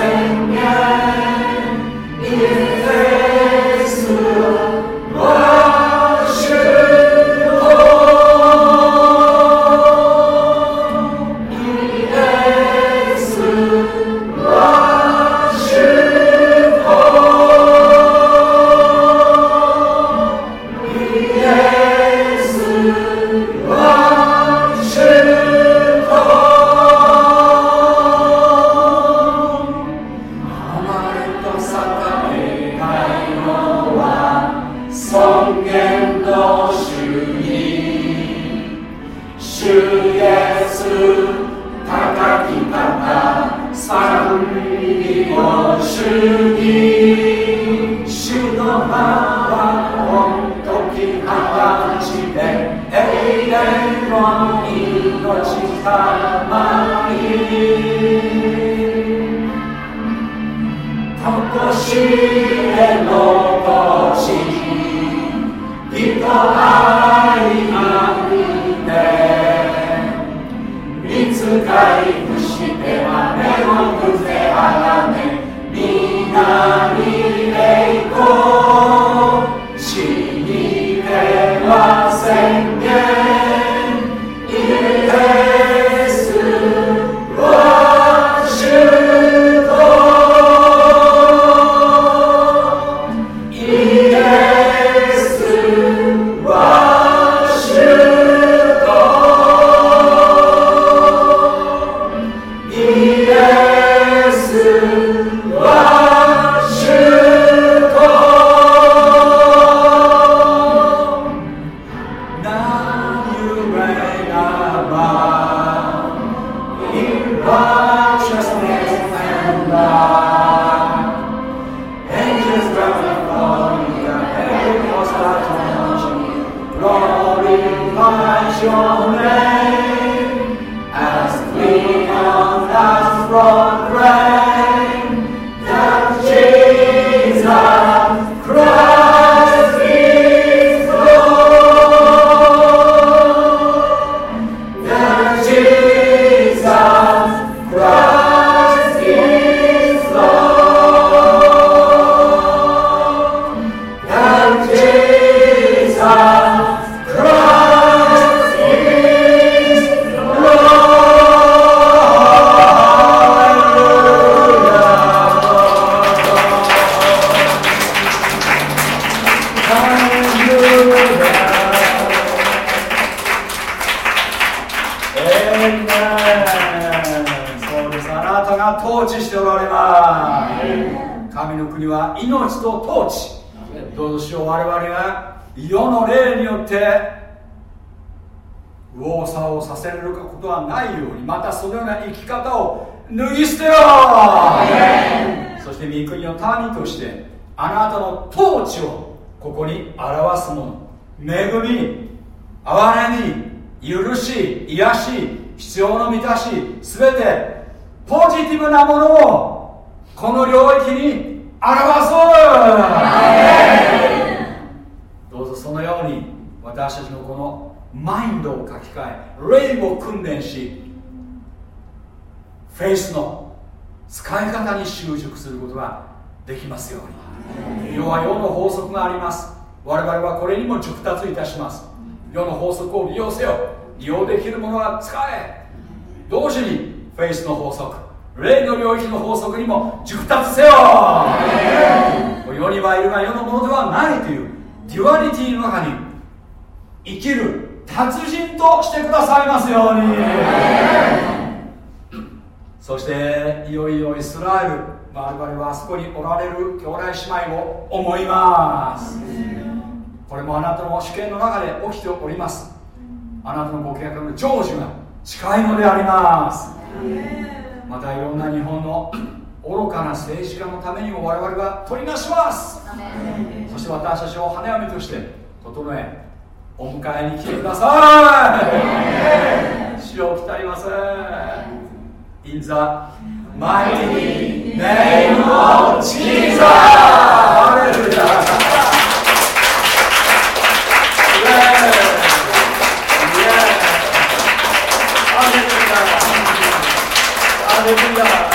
Sing. に直達いたします。世の法則を利用せよ。利用できるものは使え。同時にフェイスの法則。霊の領域の法則にも熟達せよ。世にはいるが世のものではないという duality の中に生きる達人としてくださいますように。そしていよいよイスラエル。我々はあそこにおられる兄弟姉妹を思います。これもあなたの主権の中で起きております。あなたのご計画の成就が近いのであります。またいろんな日本の愚かな政治家のためにも我々が取りなします。そして私たちを花嫁として整えお迎えに来てください。死を鍛えます。In the mighty name of Jesus! ハレルヤハレルヤ